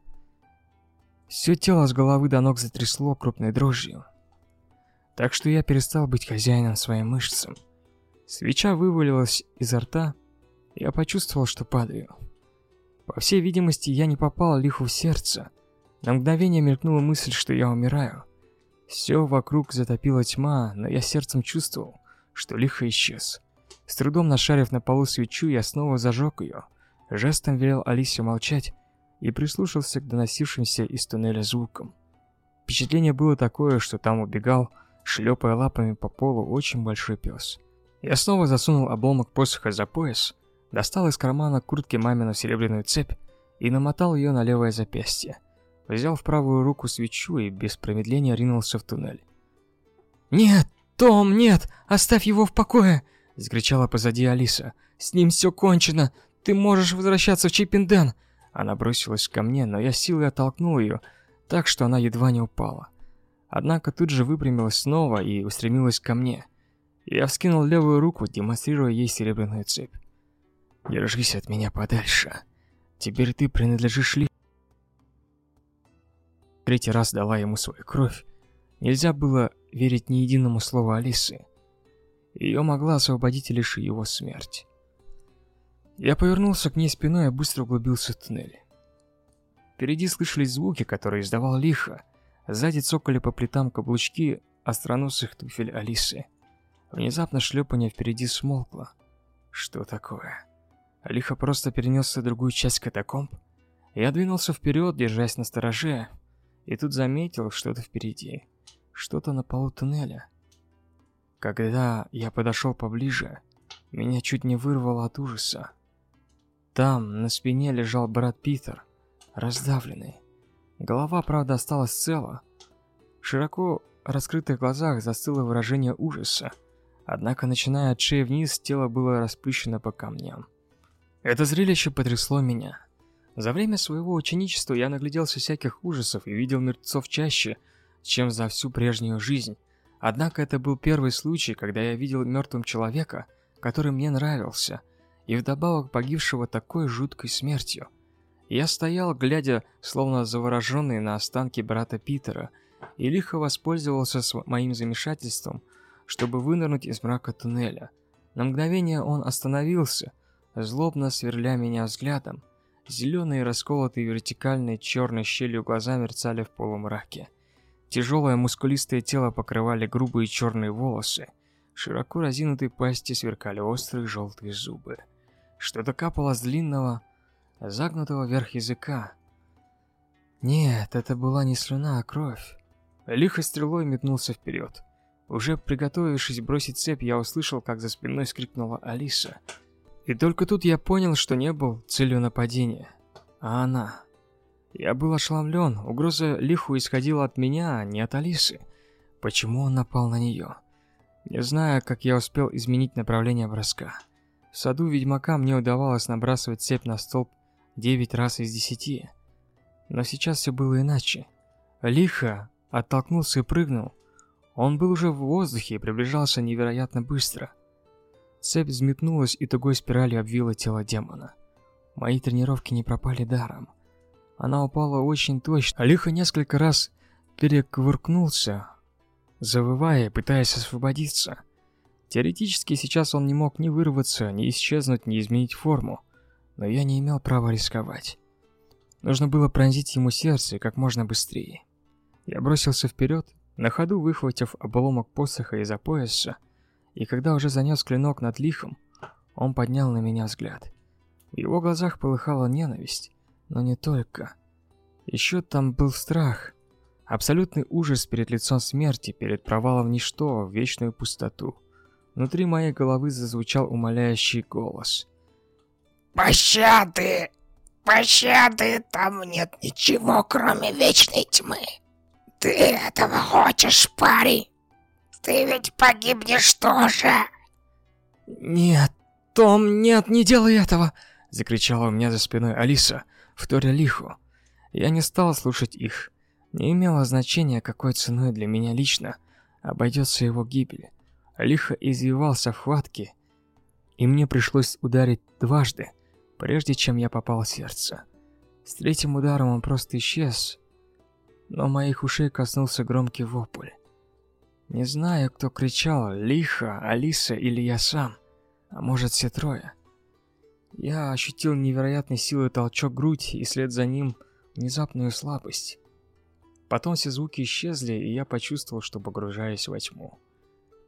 Все тело с головы до ног затрясло крупной дрожью. Так что я перестал быть хозяином своим мышцам. Свеча вывалилась изо рта, я почувствовал, что падаю. По всей видимости, я не попал лиху в сердце, на мгновение мелькнула мысль, что я умираю. Все вокруг затопила тьма, но я сердцем чувствовал, что лихо исчез. С трудом нашарив на полу свечу, я снова зажег ее. Жестом велел Алисе молчать и прислушался к доносившимся из туннеля звукам. Впечатление было такое, что там убегал, шлепая лапами по полу, очень большой пес. Я снова засунул обломок посоха за пояс, достал из кармана куртки мамину серебряную цепь и намотал ее на левое запястье. Взял в правую руку свечу и без промедления ринулся в туннель. «Нет, Том, нет! Оставь его в покое!» – закричала позади Алиса. «С ним все кончено! Ты можешь возвращаться в Чиппенден!» Она бросилась ко мне, но я силой оттолкнул ее, так что она едва не упала. Однако тут же выпрямилась снова и устремилась ко мне. Я вскинул левую руку, демонстрируя ей серебряную цепь. «Держись от меня подальше. Теперь ты принадлежишь Ли...» Третий раз дала ему свою кровь. Нельзя было верить ни единому слову Алисы. Ее могла освободить лишь его смерть. Я повернулся к ней спиной и быстро углубился в туннель. Впереди слышались звуки, которые издавал лихо. Сзади цокали по плитам каблучки остроносых туфель Алисы. Внезапно шлепание впереди смолкло. Что такое? Лихо просто перенесся в другую часть катакомб. Я двинулся вперед, держась на стороже, и тут заметил что-то впереди. Что-то на полу туннеля. Когда я подошел поближе, меня чуть не вырвало от ужаса. Там на спине лежал брат Питер, раздавленный. Голова, правда, осталась цела. В широко раскрытых глазах застыло выражение ужаса. Однако, начиная от шеи вниз, тело было расплющено по камням. Это зрелище потрясло меня. За время своего ученичества я нагляделся всяких ужасов и видел мертвецов чаще, чем за всю прежнюю жизнь. Однако это был первый случай, когда я видел мертвым человека, который мне нравился, и вдобавок погибшего такой жуткой смертью. Я стоял, глядя, словно завороженный на останки брата Питера, и лихо воспользовался моим замешательством, чтобы вынырнуть из мрака туннеля. На мгновение он остановился, злобно сверля меня взглядом. Зеленые, расколотые вертикальной черной щелью глаза мерцали в полумраке. Тяжелое мускулистое тело покрывали грубые черные волосы. Широко разинутые пасти сверкали острые желтые зубы. Что-то капало с длинного, загнутого вверх языка. Нет, это была не слюна, а кровь. Лихо стрелой метнулся вперед. Уже приготовившись бросить цепь, я услышал, как за спиной скрикнула Алиса. И только тут я понял, что не был целью нападения, а она. Я был ошеломлен, угроза Лиху исходила от меня, а не от Алисы. Почему он напал на нее? Не знаю, как я успел изменить направление броска. В саду ведьмака мне удавалось набрасывать цепь на столб 9 раз из 10. Но сейчас все было иначе. Лихо оттолкнулся и прыгнул. Он был уже в воздухе и приближался невероятно быстро. Цепь взметнулась и тугой спиралью обвила тело демона. Мои тренировки не пропали даром. Она упала очень точно. Лихо несколько раз перекувыркнулся, завывая, пытаясь освободиться. Теоретически сейчас он не мог ни вырваться, ни исчезнуть, ни изменить форму но я не имел права рисковать. Нужно было пронзить ему сердце как можно быстрее. Я бросился вперед, на ходу выхватив обломок посоха из-за пояса, и когда уже занес клинок над лихом, он поднял на меня взгляд. В его глазах полыхала ненависть, но не только. Еще там был страх, абсолютный ужас перед лицом смерти, перед провалом в ничто, в вечную пустоту. Внутри моей головы зазвучал умоляющий голос. Пощады! Пощады! Там нет ничего, кроме вечной тьмы. Ты этого хочешь, парень? Ты ведь погибнешь тоже. Нет, Том, нет, не делай этого! Закричала у меня за спиной Алиса, вторя лиху. Я не стал слушать их. Не имело значения, какой ценой для меня лично обойдется его гибель. Лихо извивался в хватке, и мне пришлось ударить дважды, прежде чем я попал в сердце. С третьим ударом он просто исчез, но моих ушей коснулся громкий вопль. Не знаю, кто кричал, Лиха, Алиса или я сам, а может все трое. Я ощутил невероятной силой толчок грудь и след за ним внезапную слабость. Потом все звуки исчезли, и я почувствовал, что погружаюсь во тьму.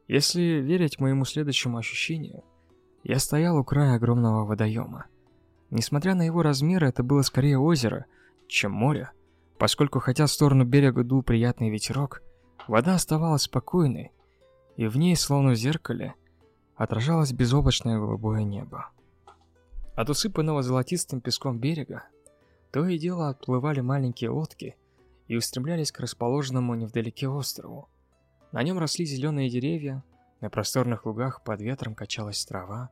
Если верить моему следующему ощущению, я стоял у края огромного водоема. Несмотря на его размеры, это было скорее озеро, чем море. поскольку хотя в сторону берега дул приятный ветерок, вода оставалась спокойной, и в ней, словно в зеркале, отражалось безоблачное голубое небо. От усыпанного золотистым песком берега то и дело отплывали маленькие лодки и устремлялись к расположенному невдалеке острову. На нем росли зеленые деревья, на просторных лугах под ветром качалась трава.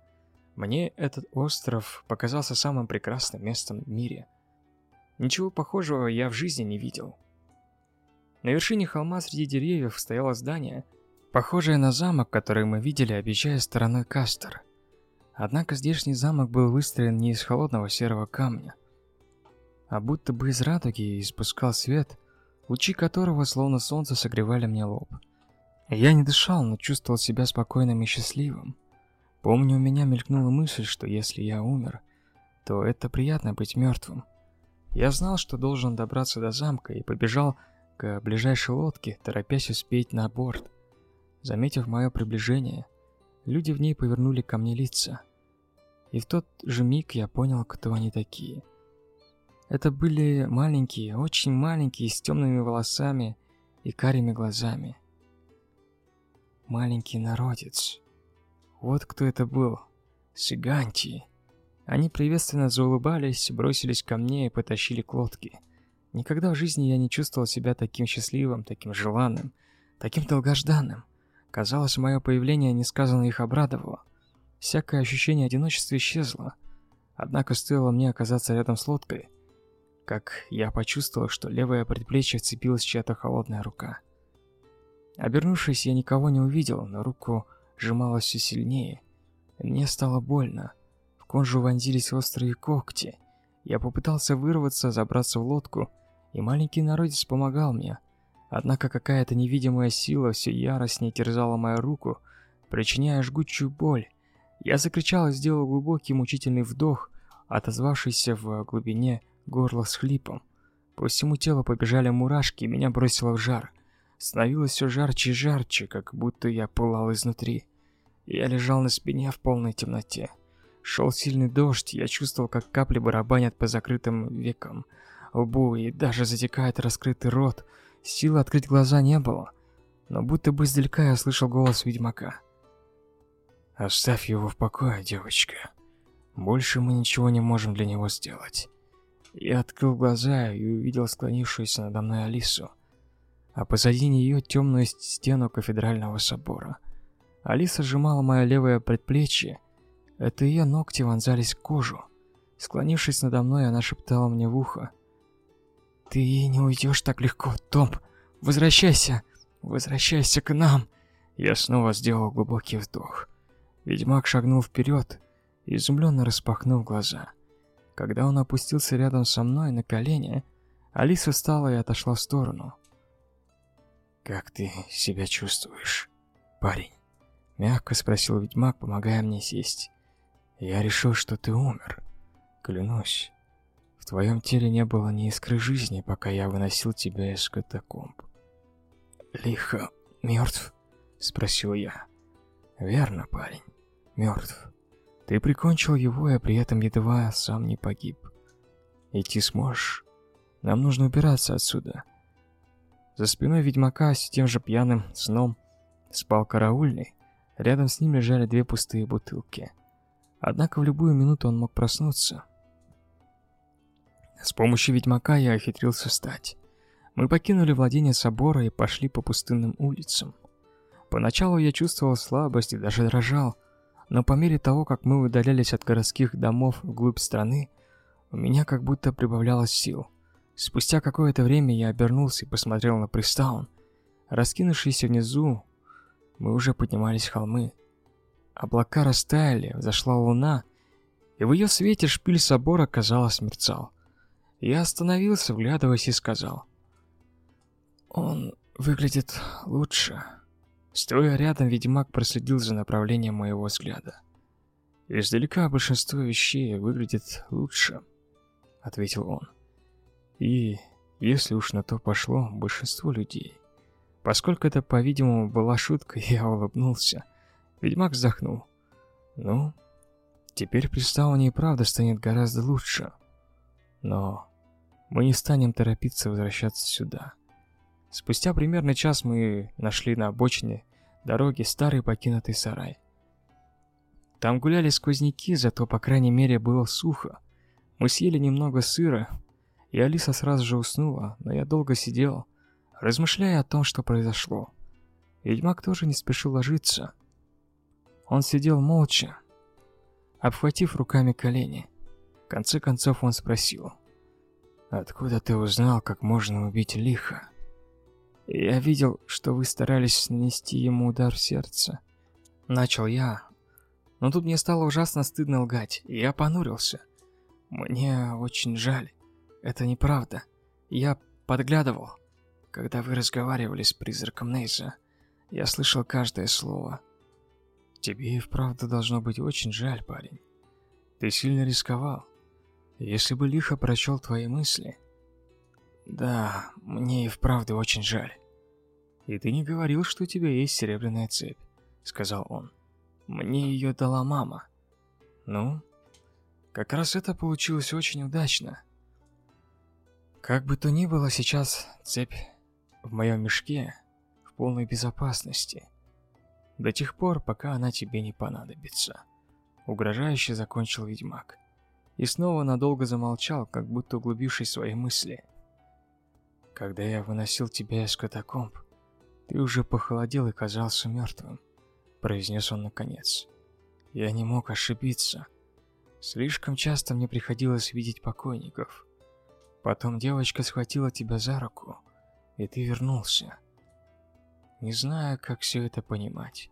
Мне этот остров показался самым прекрасным местом в мире. Ничего похожего я в жизни не видел. На вершине холма среди деревьев стояло здание, похожее на замок, который мы видели, объезжая стороной Кастер. Однако здешний замок был выстроен не из холодного серого камня, а будто бы из радуги и испускал свет, лучи которого словно солнце согревали мне лоб. Я не дышал, но чувствовал себя спокойным и счастливым. Помню, у меня мелькнула мысль, что если я умер, то это приятно быть мертвым. Я знал, что должен добраться до замка и побежал к ближайшей лодке, торопясь успеть на борт. Заметив мое приближение, люди в ней повернули ко мне лица. И в тот же миг я понял, кто они такие. Это были маленькие, очень маленькие, с темными волосами и карими глазами маленький народец. Вот кто это был. Сиганти. Они приветственно заулыбались, бросились ко мне и потащили к лодке. Никогда в жизни я не чувствовал себя таким счастливым, таким желанным, таким долгожданным. Казалось, мое появление несказанно их обрадовало. Всякое ощущение одиночества исчезло. Однако стоило мне оказаться рядом с лодкой, как я почувствовал, что левое предплечье вцепилась чья-то холодная рука. Обернувшись, я никого не увидел, но руку сжималось все сильнее. Мне стало больно. В кожу вонзились острые когти. Я попытался вырваться, забраться в лодку, и маленький народец помогал мне. Однако какая-то невидимая сила все яростнее терзала мою руку, причиняя жгучую боль. Я закричал и сделал глубокий мучительный вдох, отозвавшийся в глубине горла с хлипом. По всему телу побежали мурашки, и меня бросило в жар. Становилось все жарче и жарче, как будто я пылал изнутри. Я лежал на спине в полной темноте. Шел сильный дождь, я чувствовал, как капли барабанят по закрытым векам, лбу и даже затекает раскрытый рот. Силы открыть глаза не было, но будто бы издалека я слышал голос ведьмака. «Оставь его в покое, девочка. Больше мы ничего не можем для него сделать». Я открыл глаза и увидел склонившуюся надо мной Алису а позади нее темную стену кафедрального собора. Алиса сжимала мое левое предплечье. Это ее ногти вонзались в кожу. Склонившись надо мной, она шептала мне в ухо. «Ты не уйдешь так легко, Том. Возвращайся. Возвращайся к нам». Я снова сделал глубокий вдох. Ведьмак шагнул вперед, изумленно распахнув глаза. Когда он опустился рядом со мной на колени, Алиса встала и отошла в сторону. «Как ты себя чувствуешь, парень?» Мягко спросил ведьмак, помогая мне сесть. «Я решил, что ты умер. Клянусь, в твоем теле не было ни искры жизни, пока я выносил тебя из катакомб». «Лихо мертв?» — спросил я. «Верно, парень, мертв. Ты прикончил его, а при этом едва сам не погиб. Идти сможешь? Нам нужно убираться отсюда». За спиной ведьмака с тем же пьяным сном спал караульный. Рядом с ним лежали две пустые бутылки. Однако в любую минуту он мог проснуться. С помощью ведьмака я охитрился встать. Мы покинули владение собора и пошли по пустынным улицам. Поначалу я чувствовал слабость и даже дрожал, но по мере того, как мы удалялись от городских домов вглубь страны, у меня как будто прибавлялось сил. Спустя какое-то время я обернулся и посмотрел на Пристаун. Раскинувшийся внизу, мы уже поднимались холмы. Облака растаяли, взошла луна, и в ее свете шпиль собора, казалось, мерцал. Я остановился, вглядываясь, и сказал. «Он выглядит лучше». Стоя рядом, ведьмак проследил за направлением моего взгляда. «Издалека большинство вещей выглядит лучше», — ответил он. И, если уж на то пошло, большинство людей. Поскольку это, по-видимому, была шутка, я улыбнулся. Ведьмак вздохнул. Ну, теперь представление и правда станет гораздо лучше. Но Мы не станем торопиться возвращаться сюда. Спустя примерно час мы нашли на обочине дороги старый покинутый сарай. Там гуляли сквозняки, зато по крайней мере было сухо. Мы съели немного сыра, и Алиса сразу же уснула, но я долго сидел, размышляя о том, что произошло. Ведьмак тоже не спешил ложиться. Он сидел молча, обхватив руками колени. В конце концов он спросил. «Откуда ты узнал, как можно убить лихо?» «Я видел, что вы старались нанести ему удар в сердце». Начал я, но тут мне стало ужасно стыдно лгать, и я понурился. Мне очень жаль. Это неправда. Я подглядывал, когда вы разговаривали с призраком Нейза. Я слышал каждое слово. Тебе и вправду должно быть очень жаль, парень. Ты сильно рисковал. Если бы лихо прочел твои мысли... Да, мне и вправду очень жаль. И ты не говорил, что у тебя есть серебряная цепь, сказал он. Мне ее дала мама. Ну, как раз это получилось очень удачно. Как бы то ни было, сейчас цепь в моем мешке в полной безопасности. До тех пор, пока она тебе не понадобится. Угрожающе закончил ведьмак. И снова надолго замолчал, как будто углубившись в свои мысли. Когда я выносил тебя из катакомб, ты уже похолодел и казался мертвым произнес он наконец. Я не мог ошибиться. Слишком часто мне приходилось видеть покойников. Потом девочка схватила тебя за руку, и ты вернулся. Не знаю, как все это понимать.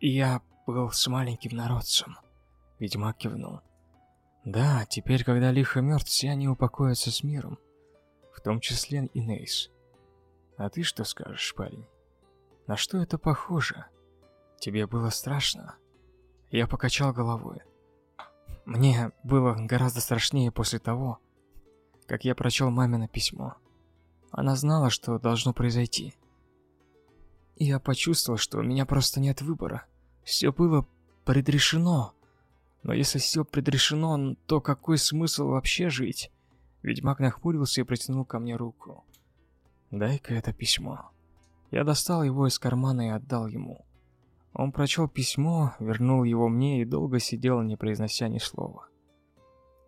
Я был с маленьким народцем. Ведьмак кивнул. Да, теперь, когда лихо мертв, все они упокоятся с миром. В том числе и Нейс. А ты что скажешь, парень? На что это похоже? Тебе было страшно? Я покачал головой. Мне было гораздо страшнее после того, как я прочел мамино письмо. Она знала, что должно произойти. Я почувствовал, что у меня просто нет выбора. Все было предрешено. Но если все предрешено, то какой смысл вообще жить? Ведьмак нахмурился и протянул ко мне руку. «Дай-ка это письмо». Я достал его из кармана и отдал ему. Он прочел письмо, вернул его мне и долго сидел, не произнося ни слова.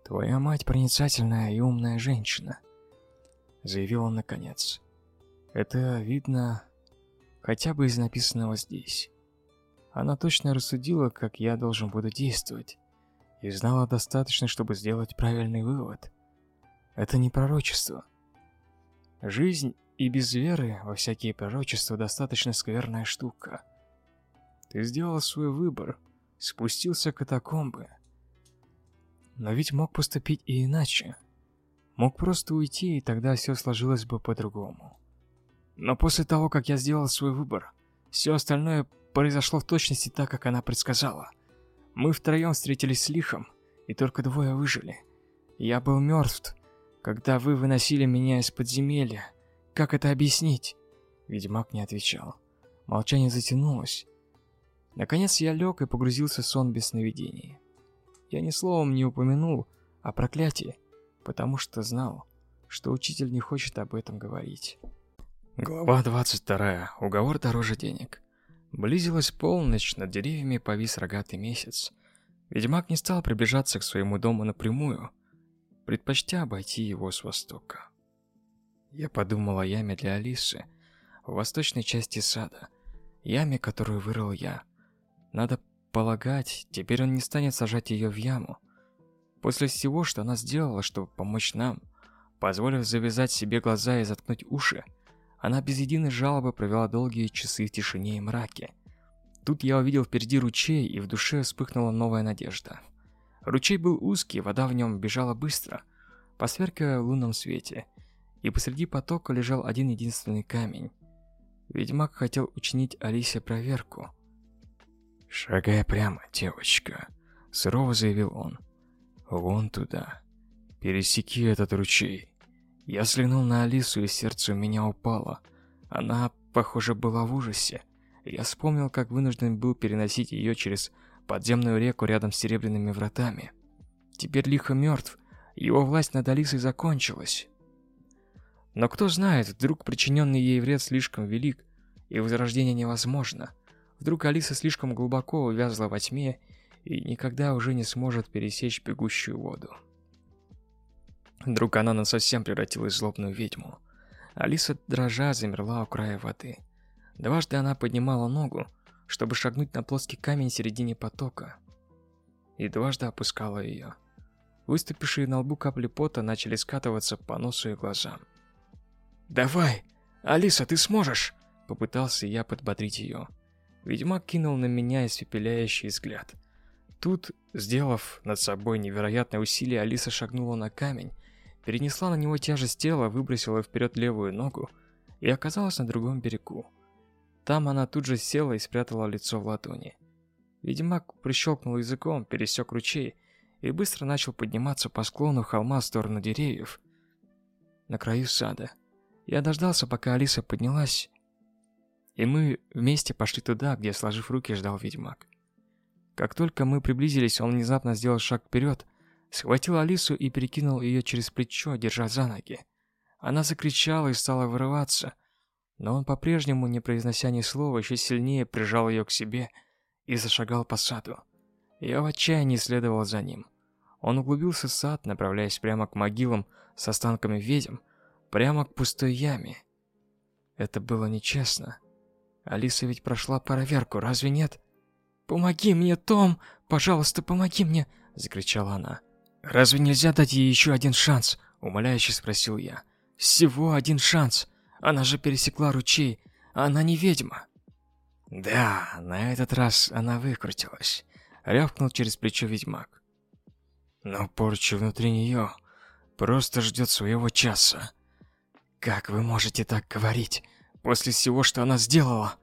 «Твоя мать проницательная и умная женщина», — заявил он наконец. «Это видно хотя бы из написанного здесь. Она точно рассудила, как я должен буду действовать, и знала достаточно, чтобы сделать правильный вывод. Это не пророчество. Жизнь и без веры во всякие пророчества достаточно скверная штука». Ты сделал свой выбор, спустился к катакомбы. Но ведь мог поступить и иначе. Мог просто уйти, и тогда все сложилось бы по-другому. Но после того, как я сделал свой выбор, все остальное произошло в точности так, как она предсказала. Мы втроем встретились с Лихом, и только двое выжили. Я был мертв, когда вы выносили меня из подземелья. Как это объяснить? Ведьмак не отвечал. Молчание затянулось. Наконец я лег и погрузился в сон без сновидений. Я ни словом не упомянул о проклятии, потому что знал, что учитель не хочет об этом говорить. Глава 22. Уговор дороже денег. Близилась полночь, над деревьями повис рогатый месяц. Ведьмак не стал приближаться к своему дому напрямую, предпочтя обойти его с востока. Я подумал о яме для Алисы в восточной части сада, яме, которую вырыл я. Надо полагать, теперь он не станет сажать ее в яму. После всего, что она сделала, чтобы помочь нам, позволив завязать себе глаза и заткнуть уши, она без единой жалобы провела долгие часы в тишине и мраке. Тут я увидел впереди ручей, и в душе вспыхнула новая надежда. Ручей был узкий, вода в нем бежала быстро, посверкивая в лунном свете, и посреди потока лежал один единственный камень. Ведьмак хотел учинить Алисе проверку – «Шагай прямо, девочка», — сурово заявил он. «Вон туда. Пересеки этот ручей». Я взглянул на Алису, и сердце у меня упало. Она, похоже, была в ужасе. Я вспомнил, как вынужден был переносить ее через подземную реку рядом с серебряными вратами. Теперь лихо мертв, его власть над Алисой закончилась. Но кто знает, вдруг причиненный ей вред слишком велик, и возрождение невозможно. Вдруг Алиса слишком глубоко увязла во тьме и никогда уже не сможет пересечь бегущую воду. Вдруг она совсем превратилась в злобную ведьму. Алиса, дрожа, замерла у края воды. Дважды она поднимала ногу, чтобы шагнуть на плоский камень в середине потока, и дважды опускала ее. Выступившие на лбу капли пота начали скатываться по носу и глазам. «Давай! Алиса, ты сможешь!» Попытался я подбодрить ее. Ведьмак кинул на меня испепеляющий взгляд. Тут, сделав над собой невероятное усилие, Алиса шагнула на камень, перенесла на него тяжесть тела, выбросила вперед левую ногу и оказалась на другом берегу. Там она тут же села и спрятала лицо в ладони. Ведьмак прищелкнул языком, пересек ручей и быстро начал подниматься по склону холма в сторону деревьев на краю сада. Я дождался, пока Алиса поднялась, и мы вместе пошли туда, где, сложив руки, ждал ведьмак. Как только мы приблизились, он внезапно сделал шаг вперед, схватил Алису и перекинул ее через плечо, держа за ноги. Она закричала и стала вырываться, но он по-прежнему, не произнося ни слова, еще сильнее прижал ее к себе и зашагал по саду. Я в отчаянии следовал за ним. Он углубился в сад, направляясь прямо к могилам с останками ведьм, прямо к пустой яме. Это было нечестно. Алиса ведь прошла проверку, разве нет? «Помоги мне, Том! Пожалуйста, помоги мне!» — закричала она. «Разве нельзя дать ей еще один шанс?» — умоляюще спросил я. «Всего один шанс. Она же пересекла ручей. Она не ведьма». «Да, на этот раз она выкрутилась», — рявкнул через плечо ведьмак. «Но порча внутри нее просто ждет своего часа. Как вы можете так говорить?» после всего, что она сделала.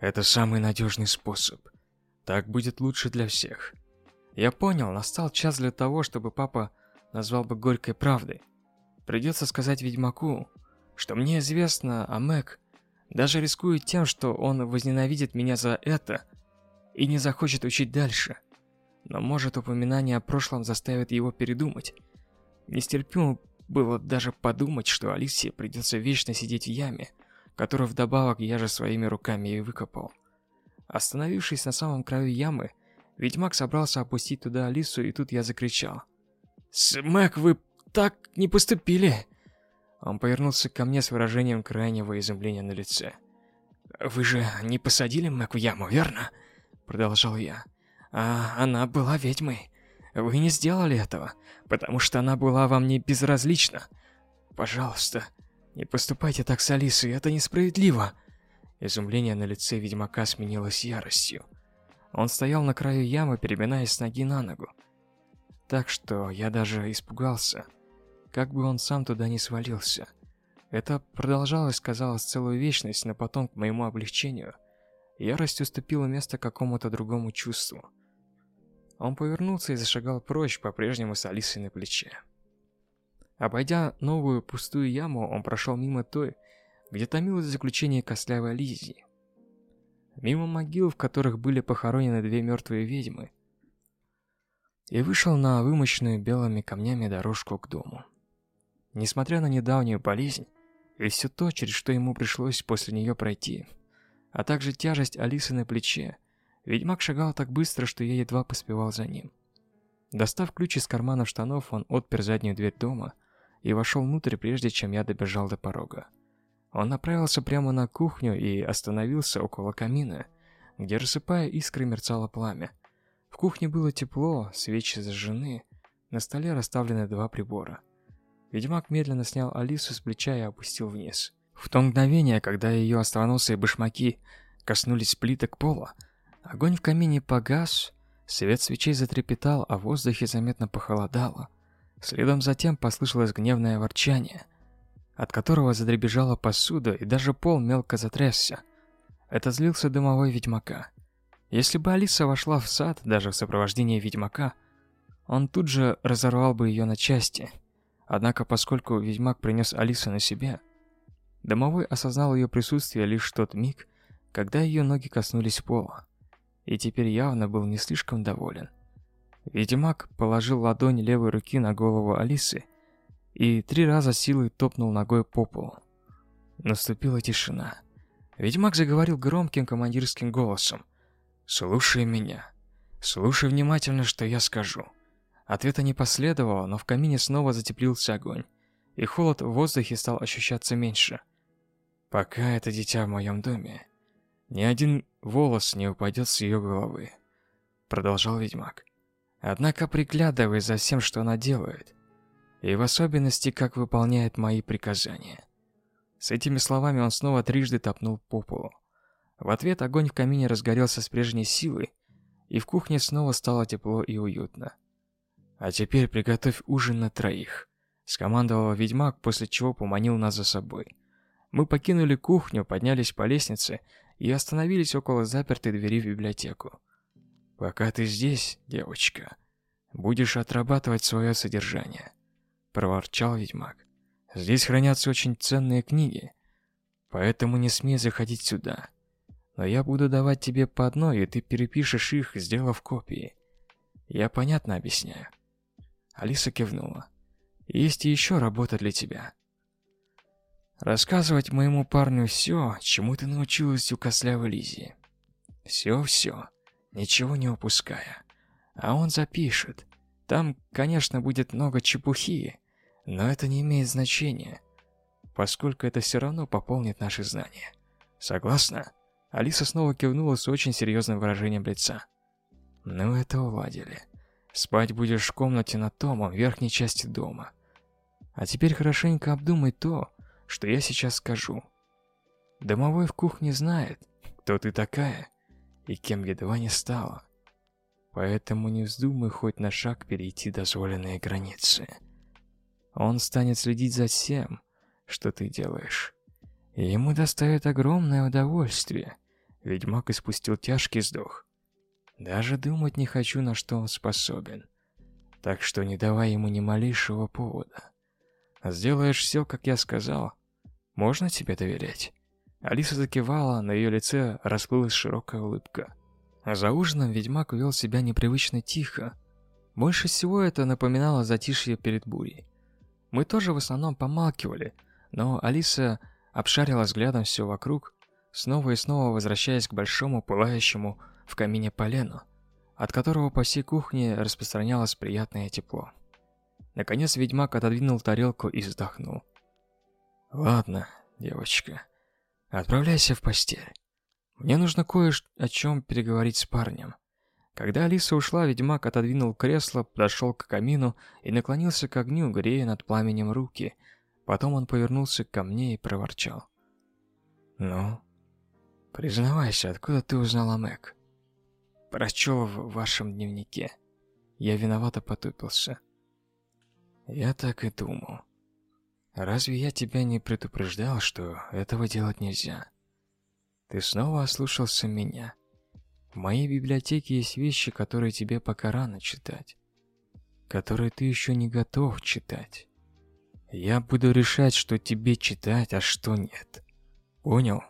Это самый надежный способ. Так будет лучше для всех. Я понял, настал час для того, чтобы папа назвал бы горькой правдой. Придется сказать ведьмаку, что мне известно о Мэг, даже рискует тем, что он возненавидит меня за это и не захочет учить дальше. Но может упоминание о прошлом заставит его передумать. Нестерпимо было даже подумать, что Алисе придется вечно сидеть в яме, которую вдобавок я же своими руками и выкопал. Остановившись на самом краю ямы, ведьмак собрался опустить туда Алису, и тут я закричал. «Смэк, вы так не поступили!» Он повернулся ко мне с выражением крайнего изумления на лице. «Вы же не посадили Мэг в яму, верно?» Продолжал я. «А она была ведьмой. Вы не сделали этого, потому что она была вам не безразлична. Пожалуйста, «Не поступайте так с Алисой, это несправедливо!» Изумление на лице ведьмака сменилось яростью. Он стоял на краю ямы, переминаясь с ноги на ногу. Так что я даже испугался, как бы он сам туда не свалился. Это продолжалось, казалось, целую вечность, но потом, к моему облегчению, ярость уступила место какому-то другому чувству. Он повернулся и зашагал прочь, по-прежнему с Алисой на плече. Обойдя новую пустую яму, он прошел мимо той, где томилось заключение костлявой Лиззи. Мимо могил, в которых были похоронены две мертвые ведьмы. И вышел на вымощенную белыми камнями дорожку к дому. Несмотря на недавнюю болезнь, и все то, через что ему пришлось после нее пройти, а также тяжесть Алисы на плече, ведьмак шагал так быстро, что я едва поспевал за ним. Достав ключ из кармана штанов, он отпер заднюю дверь дома – и вошел внутрь, прежде чем я добежал до порога. Он направился прямо на кухню и остановился около камина, где, рассыпая искры, мерцало пламя. В кухне было тепло, свечи зажжены, на столе расставлены два прибора. Ведьмак медленно снял Алису с плеча и опустил вниз. В то мгновение, когда ее остроносые башмаки коснулись плиток пола, огонь в камине погас, свет свечей затрепетал, а в воздухе заметно похолодало. Следом затем послышалось гневное ворчание, от которого задребезжала посуда и даже пол мелко затрясся. Это злился дымовой ведьмака. Если бы Алиса вошла в сад, даже в сопровождении ведьмака, он тут же разорвал бы ее на части. Однако, поскольку ведьмак принес Алису на себе, Домовой осознал ее присутствие лишь в тот миг, когда ее ноги коснулись пола, и теперь явно был не слишком доволен. Ведьмак положил ладонь левой руки на голову Алисы и три раза силой топнул ногой по полу. Наступила тишина. Ведьмак заговорил громким командирским голосом. «Слушай меня. Слушай внимательно, что я скажу». Ответа не последовало, но в камине снова затеплился огонь, и холод в воздухе стал ощущаться меньше. «Пока это дитя в моем доме, ни один волос не упадет с ее головы», — продолжал ведьмак. «Однако приглядывай за всем, что она делает, и в особенности, как выполняет мои приказания. С этими словами он снова трижды топнул по полу. В ответ огонь в камине разгорелся с прежней силой, и в кухне снова стало тепло и уютно. «А теперь приготовь ужин на троих», — скомандовал ведьмак, после чего поманил нас за собой. Мы покинули кухню, поднялись по лестнице и остановились около запертой двери в библиотеку. «Пока ты здесь, девочка, будешь отрабатывать свое содержание», — проворчал ведьмак. Здесь хранятся очень ценные книги, поэтому не смей заходить сюда. Но я буду давать тебе по одной, и ты перепишешь их, сделав копии. Я понятно объясняю. Алиса кивнула. Есть еще работа для тебя. Рассказывать моему парню все, чему ты научилась у кослявой Лизи. Все-все, ничего не упуская. А он запишет. Там, конечно, будет много чепухи, но это не имеет значения, поскольку это все равно пополнит наши знания. Согласна? Алиса снова кивнула с очень серьезным выражением лица. Ну это уладили. Спать будешь в комнате на Томом, верхней части дома. А теперь хорошенько обдумай то, что я сейчас скажу. Домовой в кухне знает, кто ты такая и кем едва не стала. Поэтому не вздумай хоть на шаг перейти дозволенные границы. Он станет следить за всем, что ты делаешь. И ему доставит огромное удовольствие. Ведьмак испустил тяжкий вздох. Даже думать не хочу, на что он способен. Так что не давай ему ни малейшего повода. Сделаешь все, как я сказал. Можно тебе доверять? Алиса закивала, на ее лице расплылась широкая улыбка. А за ужином ведьмак вел себя непривычно тихо. Больше всего это напоминало затишье перед бурей. Мы тоже в основном помалкивали, но Алиса обшарила взглядом все вокруг, снова и снова возвращаясь к большому пылающему в камине полену, от которого по всей кухне распространялось приятное тепло. Наконец ведьмак отодвинул тарелку и вздохнул. «Ладно, девочка, отправляйся в постель. Мне нужно кое о чем переговорить с парнем. Когда Алиса ушла, ведьмак отодвинул кресло, подошел к камину и наклонился к огню, грея над пламенем руки. Потом он повернулся ко мне и проворчал. «Ну, признавайся, откуда ты узнала Мэг?» «Прочел в вашем дневнике». Я виновато потупился. «Я так и думал. Разве я тебя не предупреждал, что этого делать нельзя? Ты снова ослушался меня». В моей библиотеке есть вещи, которые тебе пока рано читать, которые ты еще не готов читать. Я буду решать, что тебе читать, а что нет. Понял?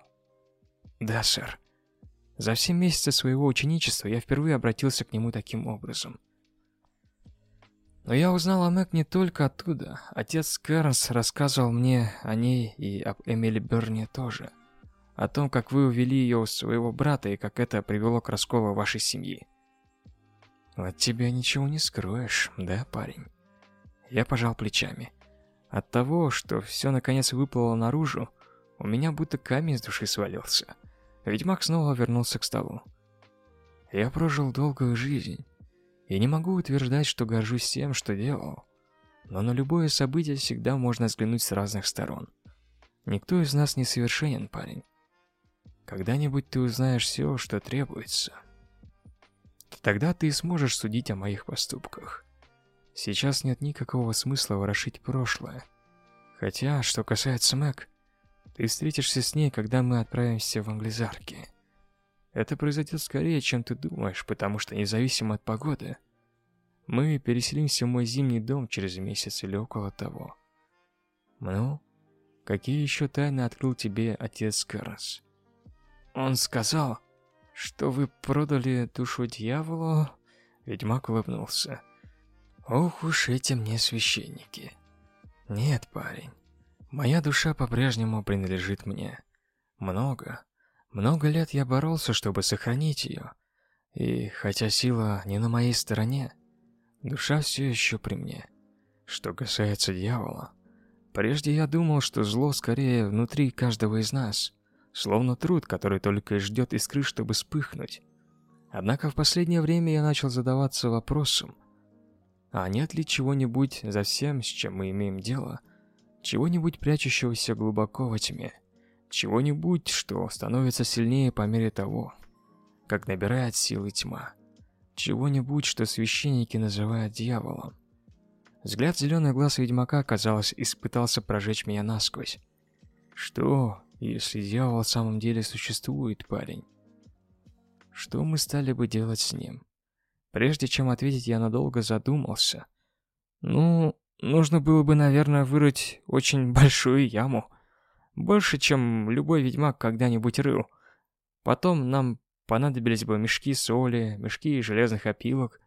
Да, сэр. За все месяцы своего ученичества я впервые обратился к нему таким образом. Но я узнал о Мэг не только оттуда. Отец Кэрнс рассказывал мне о ней и об Эмили Берни тоже о том, как вы увели ее у своего брата и как это привело к расколу вашей семьи. От тебя ничего не скроешь, да, парень? Я пожал плечами. От того, что все наконец выплыло наружу, у меня будто камень с души свалился. Ведьмак снова вернулся к столу. Я прожил долгую жизнь и не могу утверждать, что горжусь тем, что делал. Но на любое событие всегда можно взглянуть с разных сторон. Никто из нас не совершенен, парень. Когда-нибудь ты узнаешь все, что требуется. Тогда ты сможешь судить о моих поступках. Сейчас нет никакого смысла ворошить прошлое. Хотя, что касается Мэг, ты встретишься с ней, когда мы отправимся в Англизарки. Это произойдет скорее, чем ты думаешь, потому что независимо от погоды, мы переселимся в мой зимний дом через месяц или около того. Ну, какие еще тайны открыл тебе отец Карас? Он сказал, что вы продали душу дьяволу. Ведьмак улыбнулся. Ох уж эти мне священники. Нет, парень. Моя душа по-прежнему принадлежит мне. Много, много лет я боролся, чтобы сохранить ее. И хотя сила не на моей стороне, душа все еще при мне. Что касается дьявола, прежде я думал, что зло скорее внутри каждого из нас, словно труд, который только и ждет искры, чтобы вспыхнуть. Однако в последнее время я начал задаваться вопросом, а нет ли чего-нибудь за всем, с чем мы имеем дело, чего-нибудь прячущегося глубоко во тьме, чего-нибудь, что становится сильнее по мере того, как набирает силы тьма, чего-нибудь, что священники называют дьяволом. Взгляд зеленых глаз ведьмака, казалось, испытался прожечь меня насквозь. Что, если дьявол в самом деле существует, парень? Что мы стали бы делать с ним? Прежде чем ответить, я надолго задумался. Ну, нужно было бы, наверное, вырыть очень большую яму. Больше, чем любой ведьмак когда-нибудь рыл. Потом нам понадобились бы мешки соли, мешки железных опилок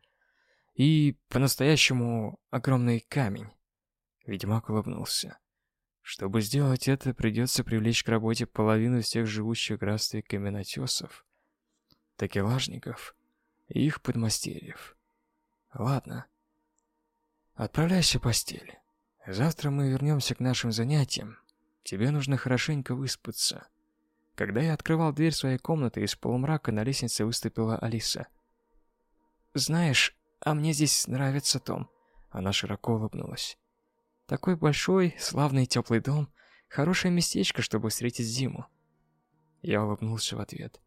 и по-настоящему огромный камень. Ведьмак улыбнулся. Чтобы сделать это, придется привлечь к работе половину всех живущих в графстве каменотесов, такелажников и их подмастерьев. Ладно. Отправляйся в постель. Завтра мы вернемся к нашим занятиям. Тебе нужно хорошенько выспаться. Когда я открывал дверь своей комнаты, из полумрака на лестнице выступила Алиса. «Знаешь, а мне здесь нравится Том». Она широко улыбнулась. «Такой большой, славный теплый дом. Хорошее местечко, чтобы встретить зиму». Я улыбнулся в ответ.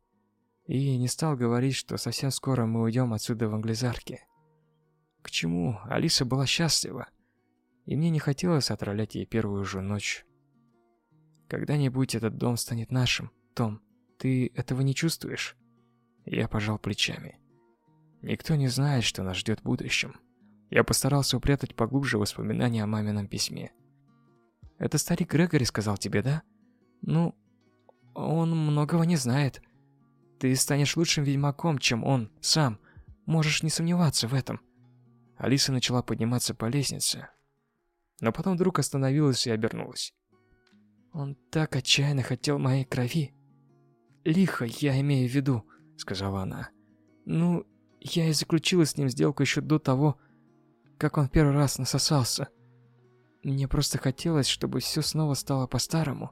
И не стал говорить, что совсем скоро мы уйдем отсюда в Англизарке. К чему? Алиса была счастлива. И мне не хотелось отравлять ей первую же ночь. Когда-нибудь этот дом станет нашим, Том. Ты этого не чувствуешь? Я пожал плечами. Никто не знает, что нас ждет в будущем. Я постарался упрятать поглубже воспоминания о мамином письме. Это старик Грегори сказал тебе, да? Ну, он многого не знает. Ты станешь лучшим ведьмаком, чем он сам. Можешь не сомневаться в этом. Алиса начала подниматься по лестнице, но потом вдруг остановилась и обернулась. Он так отчаянно хотел моей крови. Лихо, я имею в виду, сказала она. Ну, я и заключила с ним сделку еще до того, как он первый раз насосался. Мне просто хотелось, чтобы все снова стало по-старому.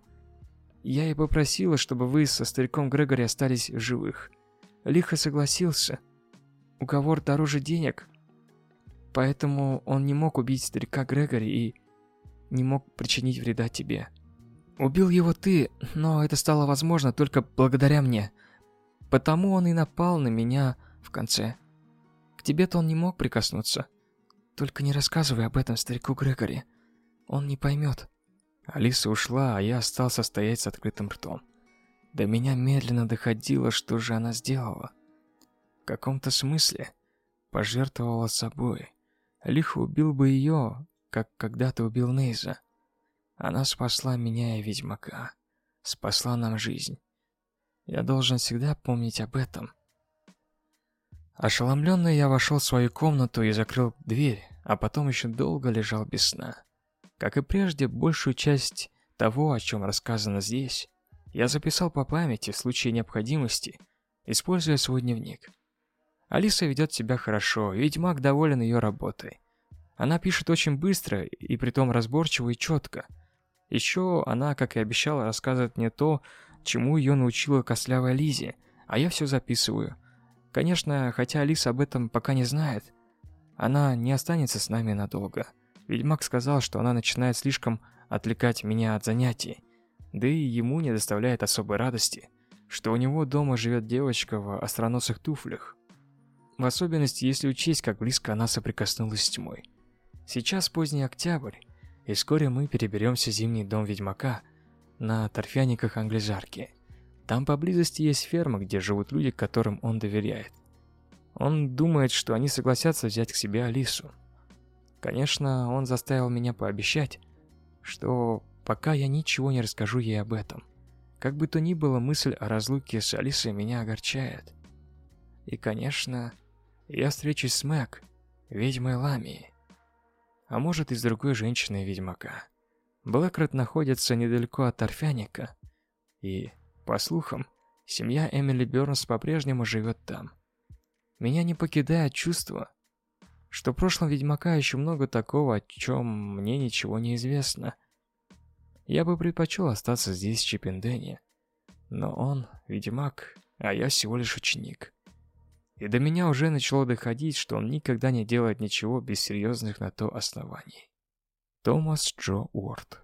Я и попросила, чтобы вы со стариком Грегори остались живых. Лихо согласился. Уговор дороже денег. Поэтому он не мог убить старика Грегори и не мог причинить вреда тебе. Убил его ты, но это стало возможно только благодаря мне. Потому он и напал на меня в конце. К тебе-то он не мог прикоснуться. Только не рассказывай об этом старику Грегори. Он не поймет. Алиса ушла, а я остался стоять с открытым ртом. До меня медленно доходило, что же она сделала. В каком-то смысле пожертвовала собой. Лихо убил бы ее, как когда-то убил Нейза. Она спасла меня и ведьмака. Спасла нам жизнь. Я должен всегда помнить об этом. Ошеломленный я вошел в свою комнату и закрыл дверь, а потом еще долго лежал без сна. Как и прежде, большую часть того, о чем рассказано здесь, я записал по памяти в случае необходимости, используя свой дневник. Алиса ведет себя хорошо, ведьмак доволен ее работой. Она пишет очень быстро и притом разборчиво и четко – еще она, как и обещала, рассказывает мне то, чему ее научила костлявая Лизи, а я все записываю. Конечно, хотя Алиса об этом пока не знает, она не останется с нами надолго. Ведьмак сказал, что она начинает слишком отвлекать меня от занятий, да и ему не доставляет особой радости, что у него дома живет девочка в остроносых туфлях. В особенности, если учесть, как близко она соприкоснулась с тьмой. Сейчас поздний октябрь, и вскоре мы переберемся в зимний дом ведьмака на торфяниках Англизарки. Там поблизости есть ферма, где живут люди, которым он доверяет. Он думает, что они согласятся взять к себе Алису. Конечно, он заставил меня пообещать, что пока я ничего не расскажу ей об этом. Как бы то ни было, мысль о разлуке с Алисой меня огорчает. И, конечно, я встречусь с Мэг, ведьмой Ламией а может и с другой женщиной-ведьмака. Блэкрот находится недалеко от Торфяника, и, по слухам, семья Эмили Бёрнс по-прежнему живет там. Меня не покидает чувство, что в прошлом Ведьмака еще много такого, о чем мне ничего не известно. Я бы предпочел остаться здесь в Чипендене, но он Ведьмак, а я всего лишь ученик. И до меня уже начало доходить, что он никогда не делает ничего без серьезных на то оснований. Томас Джо Уорд